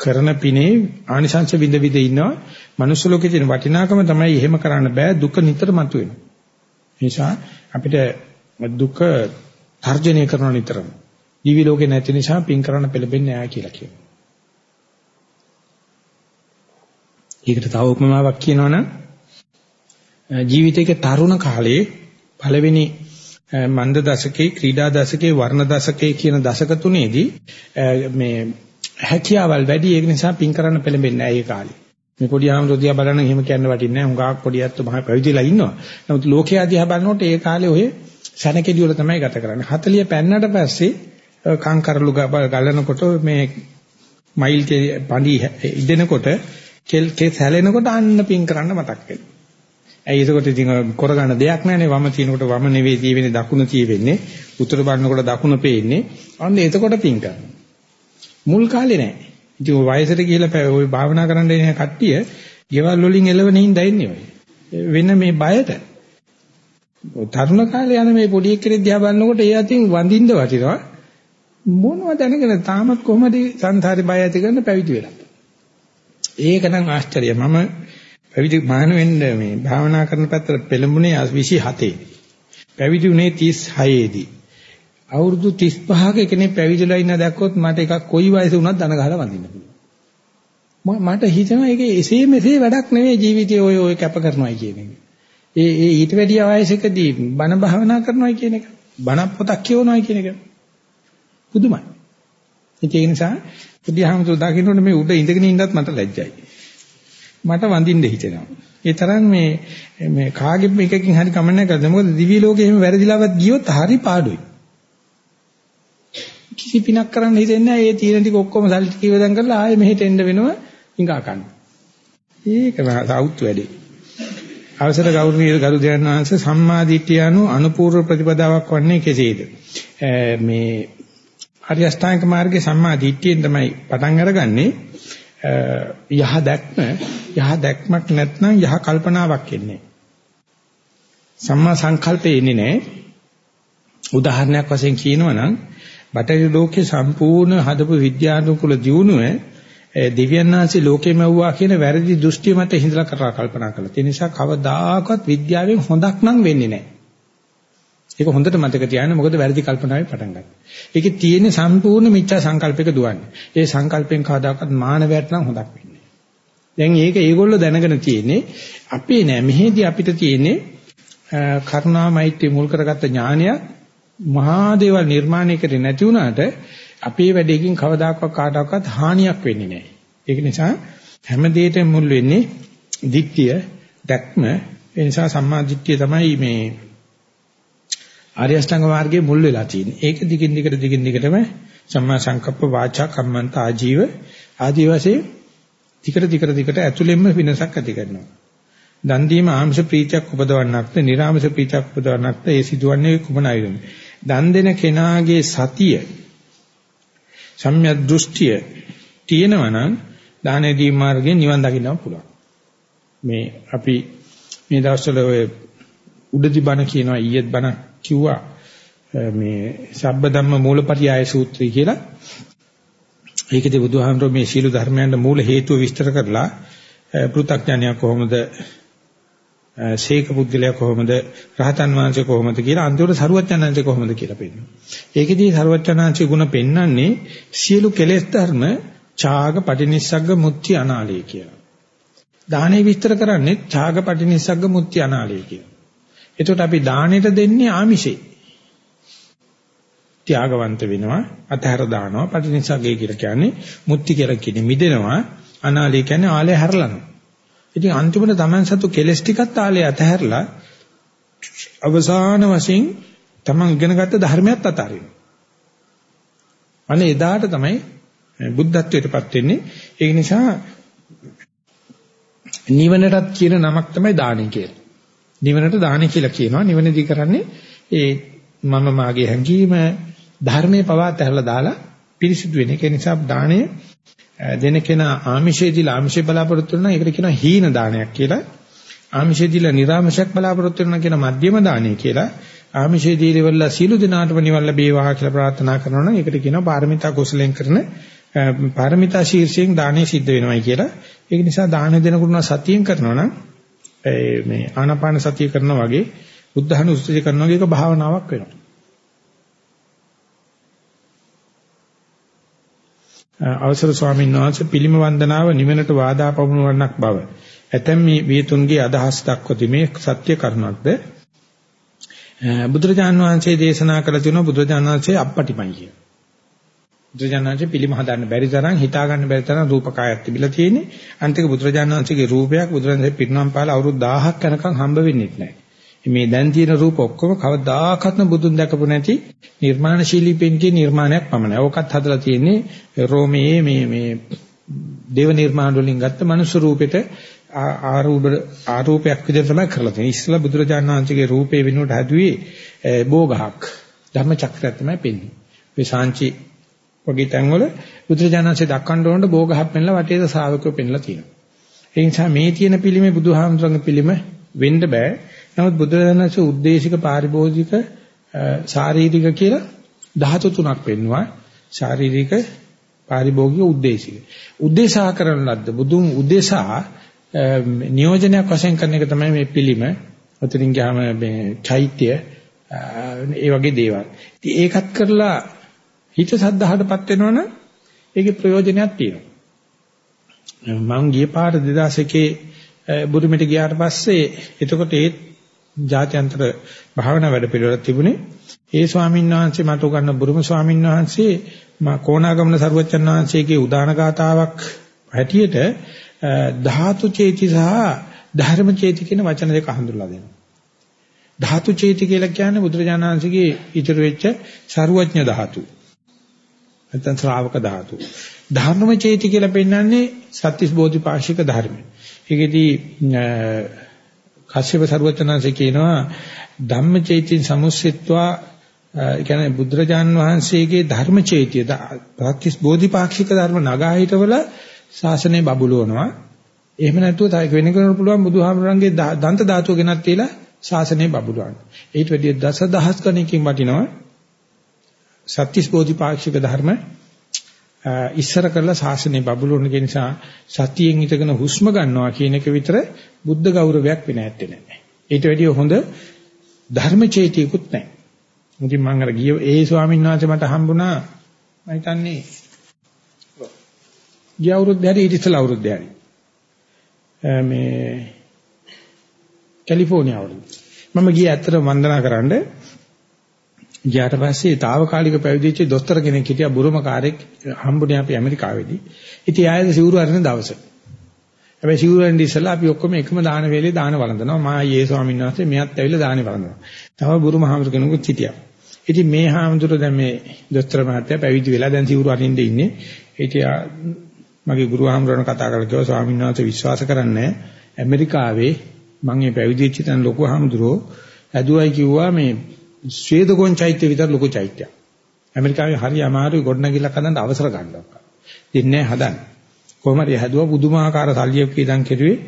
කරන පිනේ ආනිසංශ විඳ විඳ ඉන්නවා. මනුස්ස ලෝකේ තියෙන වටිනාකම තමයි එහෙම කරන්න බෑ දුක නිතර මතුවෙනවා. නිසා අපිට දුක තර්ජනය කරන නිතරම. දිවි ලෝකේ නැති නිසා පින් කරන්න පෙළඹෙන්නේ නැහැ කියලා කියනවා. ඒකට තව උපමාවක් කියනවනම් ජීවිතයේ තරුණ කාලයේ පළවෙනි මන්ද දශකේ ක්‍රීඩා දශකේ වර්ණ දශකේ කියන දශක තුනේදී මේ හැකියාවල් වැඩි ඒක නිසා පින් කරන්න පෙළඹෙන්නේ නැහැ ඒ කාලේ. මේ පොඩි ආමරෝදියා බලන එහෙම කියන්න වටින්නේ නැහැ. හුඟක් පොඩියත් මහ පැවිදිලා ඉන්නවා. නමුත් ලෝකයේ අධ්‍යා බලනකොට ඒ කාලේ ඔය සැනකෙඩි වල තමයි ගත කරන්නේ. 40 පෙන්නට පස්සේ කංකරලු ගලනකොට මේ මයිල් පඳි ඉදෙනකොට කෙල් කෙස් හැලෙනකොට අන්න පින් කරන්න මතක් වෙනවා. ඇයි ඒකට ඉතින් කරගන්න දෙයක් නැහැනේ වම තිනකොට වම නෙවෙයි තියෙන්නේ දකුණ තියෙන්නේ. උත්තර බලනකොට දකුණ පේන්නේ. අන්න එතකොට පින් කරනවා. මුල් කාලේ නෑ. ඉතින් ඔය වයසට ගිහිල්ලා ඔය භාවනා කරන්න එන කට්ටිය ගෙවල් වලින් එළවෙන හින්දා ඉන්නේ ඔය. වෙන මේ බයට. තරුණ කාලේ යන මේ පොඩි එක්කෙනෙක් දිහා බලනකොට ඒ අතින් වඳින්න වටිනවා. මොනවද දැනගෙන තාමත් කොහමද සංසාරේ බය ඇති කරන පැවිදි වෙලා. ඒක නම් ආශ්චර්යයි. මම පැවිදි මහාන වෙන්න මේ භාවනා කරන පැත්තට පෙළඹුණේ 27 පැවිදි වුණේ 36 දී. අවුරුදු 35ක කෙනෙක් පැවිදිලා ඉන්න දැක්කොත් මට එකක් කොයි වයසේ වුණත් දන ගහලා වඳින්න පුළුවන්. මට හිතෙනවා ඒක එසේ මෙසේ වැඩක් නෙවෙයි ජීවිතේ ඔය ඔය කැප කරනවායි කියන එක. ඒ ඒ ඊට වැඩිය වයසකදී බණ භාවනා කරනවායි කියන එක. බණ පොතක් කියවනවායි කියන එක. පුදුමයි. ඒ නිසා බුද්ධහමතු දකින්නොත් මේ උඩ ඉඳගෙන ඉන්නත් මට ලැජ්ජයි. මට වඳින්න හිතෙනවා. ඒ තරම් මේ මේ කාගෙ එකකින් හරි කමන්නේ කරද මොකද දිවි ලෝකෙ එහෙම වැරදිලාවත් ගියොත් හරි පාඩුයි. කිසි පිනක් කරන්න හිතෙන්නේ නැහැ. ඒ තියෙන ටික ඔක්කොම සල්ලි ටික ඉවදන් කරලා ආයෙ මෙහෙට එන්න වෙනවා ඉඟා ගන්න. ඒක සෞත් වැඩේ. අවසර ගෞරවනීය ගරු දෙවියන් වහන්සේ සම්මා දිට්ඨිය anu අනුපූර්ව ප්‍රතිපදාවක් වන්නේ කෙසේද? මේ ආර්ය අෂ්ටාංග මාර්ගයේ සම්මා දිට්ඨියෙන් තමයි පටන් අරගන්නේ. යහ දැක්ම යහ දැක්මක් නැත්නම් යහ කල්පනාවක් එන්නේ. සම්මා සංකල්පේ එන්නේ නැහැ. උදාහරණයක් වශයෙන් කියනවනම් බටහිර ලෝකේ සම්පූර්ණ හදපු විද්‍යානුකූල දියුණුව දෙවියන්ාංශي ලෝකෙම වුණා කියන වැරදි දෘෂ්ටිය මත හිඳලා කරා කල්පනා කළා. ඒ නිසා කවදාකවත් විද්‍යාවෙන් හොඳක් නම් වෙන්නේ නැහැ. ඒක හොඳට මතක තියාගන්න මොකද වැරදි කල්පනාවේ පටන් ගන්න. ඒකේ තියෙන සම්පූර්ණ මිච්ඡා සංකල්පයක දුවන්නේ. ඒ සංකල්පෙන් කවදාකවත් මානවයට නම් හොදක් වෙන්නේ දැන් ඒක ඒගොල්ලෝ දැනගෙන තියෙන්නේ අපේ නෑ මෙහෙදි අපිට තියෙන්නේ කරුණා මෛත්‍රී මුල් කරගත්ත ඥානය මහා දේවල් නිර්මාණය කරේ නැති වුණාට අපේ වැඩේකින් කවදාකවත් කාටවත් හානියක් වෙන්නේ නැහැ. ඒක නිසා හැම දෙයකම මුල් වෙන්නේ දිට්ඨිය, දැක්ම. ඒ නිසා සම්මා දිට්ඨිය තමයි මේ ආර්ය අෂ්ටාංග මාර්ගයේ මුල් වෙලා තියෙන්නේ. ඒක දිගින් දිගට දිගින් දිගටම සම්මා සංකප්ප වාචා කම්මන්ත ආජීව ආදී වශයෙන් ටිකට ටිකට ටිකට ඇතුළෙන්ම විනසක් ඇති කරනවා. දන් දීම ආංශ ප්‍රීතියක් උපදවන්නක්ද, නිර්ආමශ ප්‍රීතියක් උපදවන්නක්ද ඒ සිදුවන්නේ කුමන අයුරුද? දන් දෙන කෙනාගේ සතිය සම්‍යක් දෘෂ්ටිය තියෙනවා නම් දානේ දී මාර්ගයෙන් නිවන් දකින්නම පුළුවන්. මේ අපි මේ දවස්වල ඔය උඩදි බණ කියනවා ඊයේත් බණ කිව්වා මේ සබ්බ ධම්ම මූලපරියාය සූත්‍රය කියලා. ඒකදී බුදුහාමරෝ මේ සීල ධර්මයන්ගේ මූල හේතුව විස්තර කරලා පෘථග්ජනයා කොහොමද ශේක පුද්ගලයා කොහොමද රහතන් වහන්සේ කොහොමද කියලා අන්තිමට සරුවච්චන්හන්සේ කොහොමද කියලා පෙන්නනවා. ඒකෙදී සරුවච්චන්හන්සේ ගුණ පෙන්වන්නේ සියලු කෙලෙස් ධර්ම ඡාග පටිනිස්සග්ග මුත්‍ති අනාලය කියලා. දානේ විස්තර කරන්නේ ඡාග පටිනිස්සග්ග මුත්‍ති අනාලය කියලා. එතකොට අපි දානෙට දෙන්නේ ආමිෂේ. ත්‍යාගවන්ත වෙනවා අතහැර දානවා පටිනිස්සග්ගය කියලා කියන්නේ මුත්‍ති කියලා කියන්නේ මිදෙනවා අනාලය කියන්නේ ආලය හැරලනවා. ඉතින් අන්තිමට Taman සතු කෙලස් ටිකත් ආලේ අතහැරලා අවසාන වශයෙන් Taman ඉගෙනගත්ත ධර්මයක් අතාරිනවා. අනේ එදාට තමයි බුද්ධත්වයටපත් වෙන්නේ. ඒ නිසා නිවනටත් කියන නමක් තමයි දානෙ කියලා. නිවනට දානෙ කියලා කියනවා. නිවනදී කරන්නේ ඒ මම මාගේ හැඟීම ධර්මයේ පවා අතහැරලා දාලා පිරිසිදු වෙන එක. ඒ නිසා දාණය දෙන කෙනා ආමිෂයේදීලා ආමිෂය බලාපොරොත්තු වෙනවා ඒකට කියනවා හීන දානයක් කියලා ආමිෂයේදීලා නිර්ආමෂයක් බලාපොරොත්තු වෙනවා කියන මධ්‍යම දානය කියලා ආමිෂයේදීලා සීළු දිනාටම නිවන් ලැබේවා කියලා ප්‍රාර්ථනා කරනවා නම් ඒකට කියනවා පාරමිතා කුසලෙන් කරන පාරමිතා ශීර්ෂයෙන් දානය සිද්ධ වෙනවයි කියලා ඒක නිසා දාන දෙනකුට සතියෙන් කරනවා නම් මේ ආනාපාන සතිය කරනා වගේ බුද්ධහනුස්සතිය කරනවා වගේ එක භාවනාවක් වෙනවා අවසර ස්වාමීන් වහන්සේ පිළිම වන්දනාව නිවනට වාදා පමුණුවන්නක් බව. ඇතැම් මේ වියතුන්ගේ අදහස් දක්වති මේ සත්‍ය කරුණක්ද? බුදුරජාණන් වහන්සේ දේශනා කළ තුන බුදුරජාණන් වහන්සේ අපපටිමයි කිය. බුදුරජාණන් වහන්සේ පිළිම හදන්න බැරි තරම් හිතා ගන්න බැරි තරම් රූපකායක් තිබිලා තියෙන්නේ. අන්තික බුදුරජාණන් වහන්සේගේ රූපයක් බුදුරජාණන් වහන්සේ පිරිනම් පාල අවුරුදු 1000ක් යනකම් හම්බ වෙන්නේ නැහැ. මේ දැන් තියෙන රූප ඔක්කොම කවදාකත්ම බුදුන් දැකපු නැති නිර්මාණශීලී පෙන්කේ නිර්මාණයක් පමණයි. ඕකත් හදලා තියෙන්නේ රෝමයේ මේ මේ දේව නිර්මාණ වලින් ගත්ත මනුෂ්‍ය රූපෙට ආරූප ආරූපයක් විදිහට තමයි කරලා තියෙන්නේ. ඉස්සලා බුදුරජාණන් වහන්සේගේ රූපේ වෙනුවට හැදුවේ බෝගහක්. ධර්ම චක්‍රය තමයි පෙන්වන්නේ. මේ සාංචි වගේ තැන්වල බුදුරජාණන් වහන්සේ දක්වන්න ඕනට බෝගහක් පෙන්ලා වටේට ශ්‍රාවකයෝ පෙන්ලා තියෙනවා. ඒ නිසා මේ තියෙන පිළිමේ බුදුහාමුදුරන්ගේ පිළිම වෙන්න බෑ. නමුත් බුදුරජාණන්සේ උද්දේශික පාරිභෝධික ශාරීරික කියලා ධාතු තුනක් පෙන්වුවා. ශාරීරික පාරිභෝගික උද්දේශික. උද්දේශා කරන ලද්ද බුදුන් උද්දේශා නියෝජනයක් වශයෙන් කරන එක තමයි මේ පිළිම. අතරින් ගියාම මේ චෛත්‍ය ඒ වගේ දේවල්. ඉතින් ඒකත් කරලා හිත සද්ධාහටපත් වෙනවනම් ඒකේ ප්‍රයෝජනයක් තියෙනවා. මම ගිය පාර 2001 බුරුමෙට ගියාට පස්සේ එතකොට ඒ ජාත්‍යන්තර භාවනා වැඩ පිළිවෙලක් තිබුණේ. ඒ ස්වාමීන් වහන්සේ මට උගන්න බුරුම ස්වාමීන් වහන්සේ මා කොණාගමන සරුවච්චන් වහන්සේගේ උදාන ගාතාවක් හැටියට ධාතු චේති සහ ධර්ම චේති කියන වචන දෙක හඳුල්ලා දෙනවා. ධාතු චේති කියලා කියන්නේ බුදුරජාණන් වහන්සේගේ ඉතුරු වෙච්ච සරුවඥ ධාතු. නැත්නම් ශ්‍රාවක ධාතු. ධර්ම චේති කියලා පෙන්වන්නේ සත්‍තිස් බෝධිපාශික ධර්ම. ඒකෙදී කශ්‍යප සරුවචනanse කියනවා ධම්මචේතින් සමුස්සෙත්වා ඒ කියන්නේ බුදුරජාන් වහන්සේගේ ධර්මචේතිය ප්‍රාක්‍තිස් බෝධිපාක්ෂික ධර්ම නගා හිටවල ශාසනය බබළුවනවා. එහෙම නැතුව තව වෙන කෙනෙකුට පුළුවන් බුදුහාමරංගේ දන්ත ධාතුව ගෙනත් තියලා ශාසනය බබළුවන්න. ඊට වැඩිය දසදහස් ගණනකින් වටිනවා සත්‍තිස් බෝධිපාක්ෂික ධර්ම ඉස්සර කරලා ශාසනය බබළුවන නිසා සතියෙන් ඉඳගෙන හුස්ම ගන්නවා කියන එක විතර බුද්ධ ගෞරවයක් වෙ නැත්තේ නෑ. ඊට වැඩිය හොඳ ධර්ම චේතියකුත් නැහැ. ඉතින් මම අර ගිය ඒ ස්වාමීන් වහන්සේ මට හම්බුණා මම හිතන්නේ ගිය අවුරුද්දේ හරි ඊට ඉස්සෙල්ලා අවුරුද්දේ හරි මේ කැලිෆෝනියාවලු මම ගියේ ඇත්තට වන්දනා කරන්න ගියාට පස්සේ తాවකාලික පැවිදිච්ච දොස්තර කෙනෙක් හිටියා බුරුම කාර්යයක් හම්බුනේ අපි ඇමරිකාවේදී. ඉතින් ආයෙත් සිවුරු අරින දවස. හැබැයි සිවුරු අරින්න ඉස්සලා අපි ඔක්කොම එකම දාන වේලේ දාන වළඳනවා. මා යේ ස්වාමීන් වහන්සේ මෙයත් ඇවිල්ලා දාන වළඳනවා. තව බුරුම හාමුදුර කෙනෙකුත් හිටියා. ඉතින් මේ හාමුදුර දැන් මේ දොස්තර මහත්තයා පැවිදි වෙලා දැන් සිවුරු අරින්න ඉන්නේ. ඉතින් මගේ ගුරු හාමුදුරන කතා කරලා කිව්වා ස්වාමීන් වහන්සේ විශ්වාස කරන්නේ ඇමරිකාවේ මම මේ පැවිදි වෙච්ච තැන ලොකු හාමුදුරෝ ඇදුවයි කිව්වා මේ ශ්වේදගොන් චෛත්‍ය විතර ලොකු චෛත්‍යයක්. ඇමරිකාවේ හරි අමාරුයි ගොඩනැගිල්ලක් හදන්න අවසර ගන්නවා. දෙන්නේ හදන්න. කොහොම හරි හැදුවා පුදුමාකාර සල්ලියක් ඉදන් කෙරුවේ.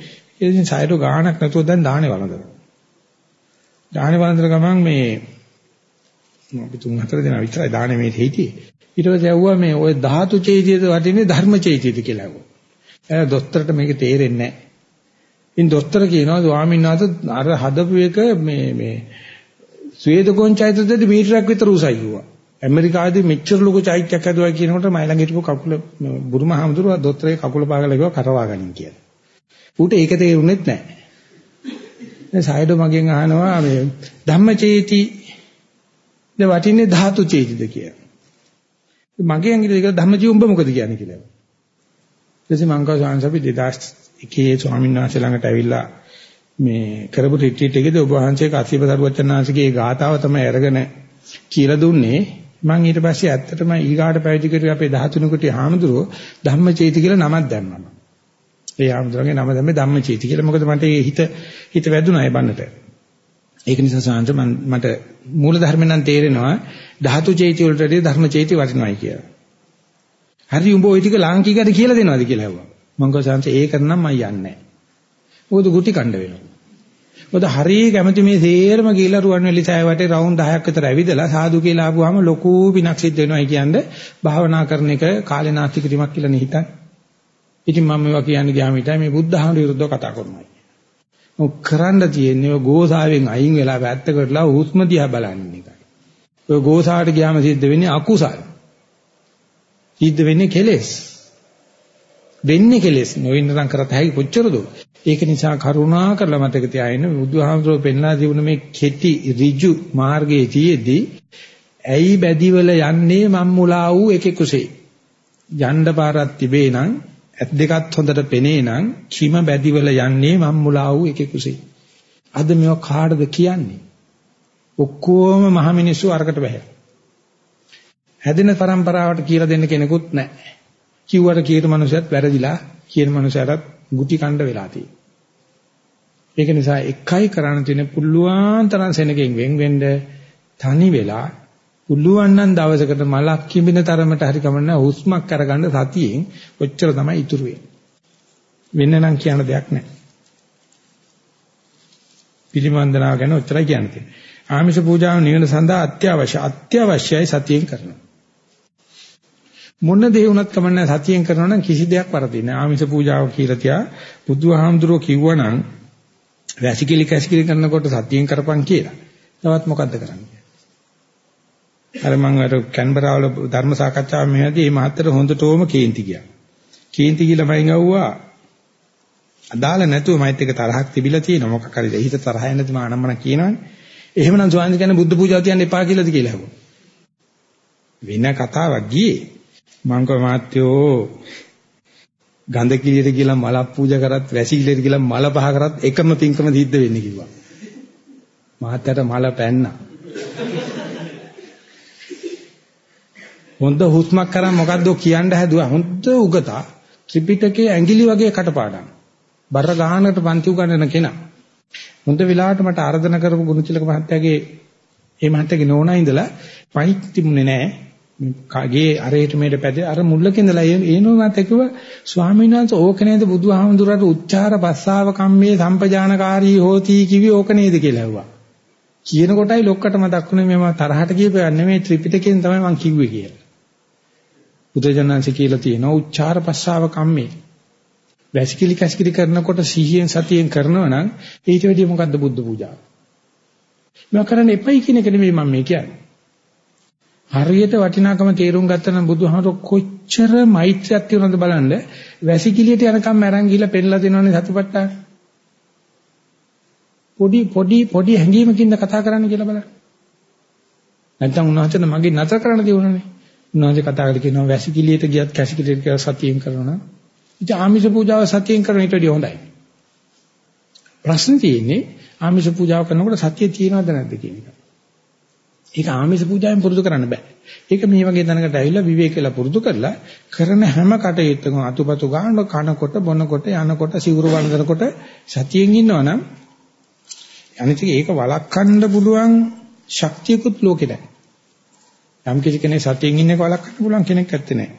ඒ ඉතින් සයර ගාණක් නැතුව දැන් දාහනේ වළඳනවා. දාහනේ වළඳන ගමන් මේ අපි තුන් හතර දෙනා විතරයි දාහනේ මේ හිටියේ. ඊට පස්සේ ඇහුවා මේ ওই ධාතු චෛත්‍යද වටින්නේ ධර්ම චෛත්‍යද කියලා ඇහුවා. එයා දොස්තරට මේක තේරෙන්නේ නැහැ. ඉතින් දොස්තර කියනවා ස්වාමීන් වහන්සේ අර හදපු එක මේ මේ ස්වේදගොන් චෛත්‍යයේදී මීටරයක් විතර උසයි කිව්වා. ඇමරිකාවේදී මෙච්චර ලොකු චෛත්‍යයක් හදුවා කියනකොට මයි ළඟ හිටපු කකුල බුරුම හාමුදුරුවෝ දොස්තරේ කකුල පාගලා කිව්වා කරවා ගනින් කියලා. ඌට ඒක තේරුණෙත් නැහැ. දැන් සායඩෝ මගෙන් අහනවා මේ ධම්මචේති ද වටින්නේ ධාතු චේතිද කියලා. මගේ ඇඟිලි දෙක ධම්මචේ උඹ මොකද කියන්නේ කියලා. ඊට පස්සේ මං කව සාංශපි 2001 ස්වාමීන් වහන්සේ ළඟට ඇවිල්ලා මේ කරපු රිට්‍රීට් එකේදී ඔබ වහන්සේ කසියප දරුවචනාංශගේ ගාතාව තමයි අරගෙන කියලා දුන්නේ මම ඊට පස්සේ ඇත්තටම ඊගාට පැවිදි කරුවේ අපේ 13 කුටි හාමුදුරුවෝ ධම්මචේති කියලා නමක් දැම්මම. ඒ හාමුදුරන්ගේ නම දැම්මේ ධම්මචේති කියලා. මොකද මට ඒ හිත හිත වැදුනා ඒ බන්නට. ඒක නිසා සාන්ත මට මූල ධර්ම නම් තේරෙනවා ධාතු චේති වලට වඩා ධර්ම චේති වටිනවයි කියලා. හරි උඹ ওই ටික ලාංකිකයට කියලා දෙනවද කියලා ඇහුවා. මං කිව්වා සාන්ත ඒක නම් මම යන්නේ නැහැ. මොකද ගුටි කණ්ඩ වෙනවා. මොකද හරිය කැමති මේ සේරම ගිහිල්ලා රුවන්වැලි සෑය වටේ රවුන්ඩ් 10ක් විතර ඇවිදලා සාදු කියලා ආපුවාම ලොකු පිනක් සිද්ධ වෙනවායි කියන්නේ භාවනා කරන එක කාලේ නාස්තික ක්‍රීමක් කියලා නෙහිතන්. ඉතින් මම මේවා කියන්නේ ගියාම හිටයි මේ බුද්ධ ධර්ම විරුද්ධව කතා කරනවා. මොක කරන්න තියෙන්නේ ඔය ගෝසාවෙන් අයින් වෙලා පැත්තකටලා හුස්ම දිහා බලන්න එකයි. ඔය ගෝසාවට ගියාම සිද්ධ වෙන්නේ අකුසල්. සිද්ධ වෙන්නේ කෙලෙස්. වෙන්නේ කෙලෙස් නොවෙන්න කරත හැකි කොච්චරද ඒක නිසා කරුණා කරලා මතක තියාගන්න බුදුහාමුදුරුවෝ පෙන්ලා දිනුන මේ කෙටි ඍජු මාර්ගයේ තියේදී ඇයි බැදිවල යන්නේ මම්මුලා වූ එකෙකුසේ යන්න පාරක් තිබේ නම් ඇත් දෙකත් හොඳට පෙනේ නම් කිම බැදිවල යන්නේ මම්මුලා වූ එකෙකුසේ අද මේව කාටද කියන්නේ? ඔක්කොම මහ මිනිස්සු අරකට බෑ හැදෙන પરම්පරාවට කියලා දෙන්න කෙනෙකුත් නැහැ. කිව්වට කීර මනුස්සයත් වැරදිලා කියන මනුස්සයරත් ගුටි කණ්ඩ වෙලා තියෙනවා. ඒක නිසා එකයි කරන්න තියෙන පුළුවන් තරම් සෙනගෙන් වෙන් වෙන්න තනි වෙලා පුළුවන් නම් දවසකට මලක් කිඹින තරමට හරි කමන්න හුස්මක් අරගන්න සතියෙන් ඔච්චර තමයි ඉතුරු වෙන්නේ. වෙන නම් කියන දෙයක් නැහැ. පිළිමන්දනාව ගැන ඔච්චරයි කියන්න තියෙන්නේ. ආමිෂ පූජාව නිවන සඳහා අත්‍යවශ්‍ය අත්‍යවශ්‍යයි සතියෙන් කරනවා. මොන දේ වුණත් කමන්නේ සතියෙන් කරනවා නම් කිසි දෙයක් වරදින්නේ නැහැ. ආමිෂ පූජාව කියලා තියා බුදුහාමුදුරුවෝ කිව්වනම් වැසිකිලි කැසිකිලි කරනකොට සතියෙන් කරපන් කියලා. තවත් මොකද්ද කරන්නේ? අර මම අර කැන්බරාවල ධර්ම සාකච්ඡාව මෙහෙදී මේ මහත්තයට හොඳටම කේන්ති ගියා. කේන්ති කියලා මයින් අහුවා අදාළ නැතුව මයිත් එක තරහක් තිබිලා තියෙනවා මොකක් හරි හිත තරහ නැති මානම්මන කියනවනේ. එහෙමනම් ස්වාමීන් කියන්නේ බුද්ධ පූජාව තියන්න එපා කියලාද කියලා අහුවා. වෙන කතාවක් ගියේ. මං කව මාත්‍යෝ ගඳ කිලියට කියලා මලක් පූජා කරත් වැසිකිළියට කියලා මල පහ කරත් එකම පින්කම සිද්ධ වෙන්නේ කිව්වා. මහත්තයාට මල පැන්නා. හොඳ හුස්මක් කරන් මොකද්ද කියන්න හැදුවා. හොඳ උගතා ත්‍රිපිටකයේ ඇඟිලි වගේ කටපාඩම්. බර ගහනකට පන්ති උගන්නන කෙනා. හොඳ වෙලාවට මට ආර්දනා කරපු ගුණචිලක මහත්තයාගේ ඒ මහත්තයාගේ නෝනා ඉඳලා පයික් තිබුණේ නැහැ. කගේ අරේට මේට පැදේ අර මුල්ලක ඉඳලා එනෝමත් කිව්ව ස්වාමීන් වහන්සේ ඕක නේද බුදුහාමුදුරට උච්චාර පස්සාව කම්මේ සම්පජානකාරී හෝති කිවි ඕක නේද කියලා ඇහුවා. කියන කොටයි ලොක්කට මතක් වුණේ මම තරහට කියපේ නෙමෙයි ත්‍රිපිටකයෙන් තමයි මම කිව්වේ කියලා. බුදුජානන්සේ කියලා තියෙනවා උච්චාර පස්සාව කම්මේ. වැසිකිලි කැසිකිලි කරනකොට සිහියෙන් සතියෙන් කරනවා නම් ඊට වැඩිය මොකද්ද බුද්ධ පූජාව? මේවා කරන්න එපයි කියන එක නෙමෙයි මම මේ කියන්නේ. හරියට වටිනාකම තේරුම් ගත්තා නම් බුදුහාමර කොච්චර මෛත්‍රියක් තියෙනවද බලන්න. වැසිකිළියට යනකම් අරන් ගිහිල්ලා පෙන්නලා දෙනවනේ සතිපට්ඨාන. පොඩි පොඩි පොඩි හැඟීමකින්ද කතා කරන්න කියලා බලන්න. නැත්තම් උන්වහන්සේ මගේ නතර කරන්න දිනුනේ උන්වහන්සේ කතා කරලා කියනවා වැසිකිළියට ගියත් කැසිකිළියට කියලා සතියෙන් කරනවා. ඉතින් ආමිෂ පූජාව සතියෙන් කරන ඊට වඩා හොඳයි. ප්‍රශ්නේ තියෙන්නේ ආමිෂ පූජාව කරනකොට සතිය තියෙනවද නැද්ද කියන එක. ඒක ආමිෂ පූජාවෙන් පුරුදු කරන්න බෑ. ඒක මේ වගේ දැනකට ඇවිල්ලා විවේක කියලා පුරුදු කරලා කරන හැම කටයුත්තකම අතුපතු ගන්න කනකොට බොනකොට යනකොට සිවුරු වන්දනකොට සතියෙන් ඉන්නවනම් අනිත් ඒක වළක්වන්න පුළුවන් ශක්තියකුත් ලෝකේ නැහැ. යම් කිසි කෙනෙක් සතියෙන් ඉන්න එක වළක්වන්න පුළුවන් කෙනෙක් ඇත්තේ නැහැ.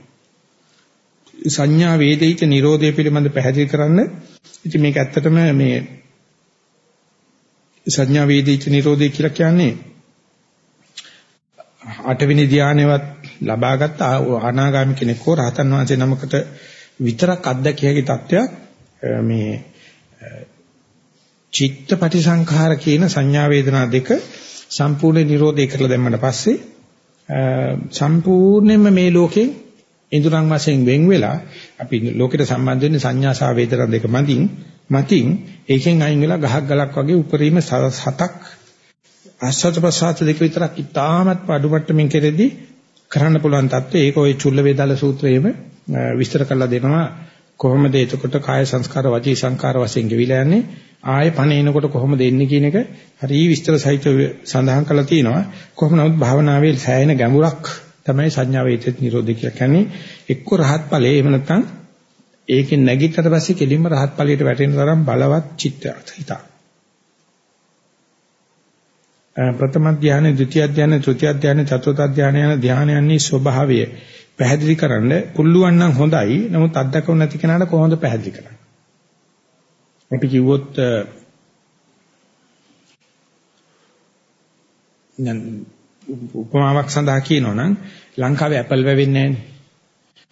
සංඥා වේදිත නිරෝධය පිළිබඳ පැහැදිලි කරන්න ඉතින් මේක ඇත්තටම මේ සංඥා වේදිත නිරෝධය කියලා කියන්නේ අටවෙනි ධානයවත් ලබාගත් අනාගාමී කෙනෙක් හෝ රහතන් වහන්සේ නමකට විතරක් අත්දැකිය හැකි තත්වයක් මේ චිත්ත පටිසංඛාර කියන සංඥා වේදනා දෙක සම්පූර්ණ නිරෝධය කරලා දැම්මට පස්සේ සම්පූර්ණයෙන්ම මේ ලෝකේ ඉඳුරන් වශයෙන් වෙන් වෙලා අපි ලෝකෙට සම්බන්ධ වෙන්නේ සංඥා සහ වේදනා දෙක මතින් මතින් ඒකෙන් අයින් වෙලා ගහක් ගලක් වගේ උපරිම හතක් ආස්වාද ප්‍රසආත දෙක විතරක් ඉතාමත් අඩු මට්ටමින් කෙරෙද්දී කරන්න පුළුවන් தත්ත්වය ඒක ওই චුල්ල වේදාල සූත්‍රයේම විස්තර කරලා දෙනවා. කොහොමද එතකොට කාය සංස්කාර වචී සංස්කාර වශයෙන් ගෙවිලා යන්නේ? ආයේ පණ එනකොට කොහොමද එන්නේ කියන එක හරිය විස්තර සහිතව සඳහන් කරලා තියෙනවා. කොහොම නමුත් භාවනාවේ සෑහෙන ගැඹුරක් තමයි සංඥා වේදිත නිරෝධය කියලා කියන්නේ. එක්ක රහත් ඵලයේ එහෙම නැත්නම් ඒකෙන් නැගිටතර පස්සේ කෙලින්ම රහත් ඵලයට වැටෙන තරම් බලවත් චිත්ත හිතක් ප්‍රථම ධානය, ဒုတိ ය ධානය, තෘතිය ධානය, චතුර්ථ ධානය යන ධානයන්හි ස්වභාවය පැහැදිලි කරන්න පුළුවන් නම් හොඳයි. නමුත් අත්දකව නැති කෙනාට කොහොමද පැහැදිලි කරන්නේ? අපි කිව්වොත් උපමාවක් සඳහා කියනවනම් ලංකාවේ ඇපල් වැවෙන්නේ නැහනේ.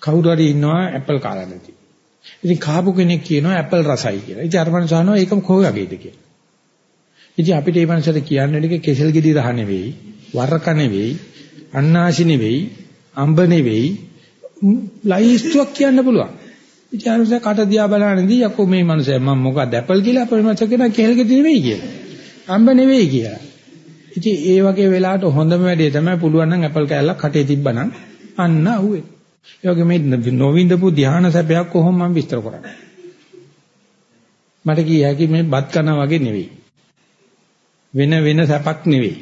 කවුරු හරි ඉන්නවා ඇපල් කාලා නැති. ඉතින් කාපු කෙනෙක් කියනවා ඇපල් රසයි කියලා. ඉතින් අර මනුස්සයා අහනවා ඒකම කොහොම වගේද කියලා. ඉතින් අපිට මේ මනසට කියන්න දෙක කෙසල් ගෙඩි රහ නෙවෙයි, වරක නෙවෙයි, අන්නාසි නෙවෙයි, අඹ නෙවෙයි, ලයිස්තුවක් කියන්න පුළුවන්. ඉතින් අරස කට දිහා බලනදී යකෝ මේ මනුස්සයා මම මොකක්ද ඇපල් කියලා අපේ මනස කියන කෙසල් ගෙඩි නෙවෙයි කියලා. අඹ නෙවෙයි කියලා. ඉතින් ඒ වගේ වෙලාවට හොඳම වැඩේ තමයි පුළුවන් නම් ඇපල් කෑල්ලක් කටේ තිබ්බනම් අන්න අහුවේ. ඒ වගේ මේ නොවින්දපු ධාන සැපයක් කොහොම මම විස්තර කරන්නේ. මට කිය හැකි මේ බත් කනවා වගේ නෙවෙයි. වෙන වෙන සැපක් නෙවෙයි.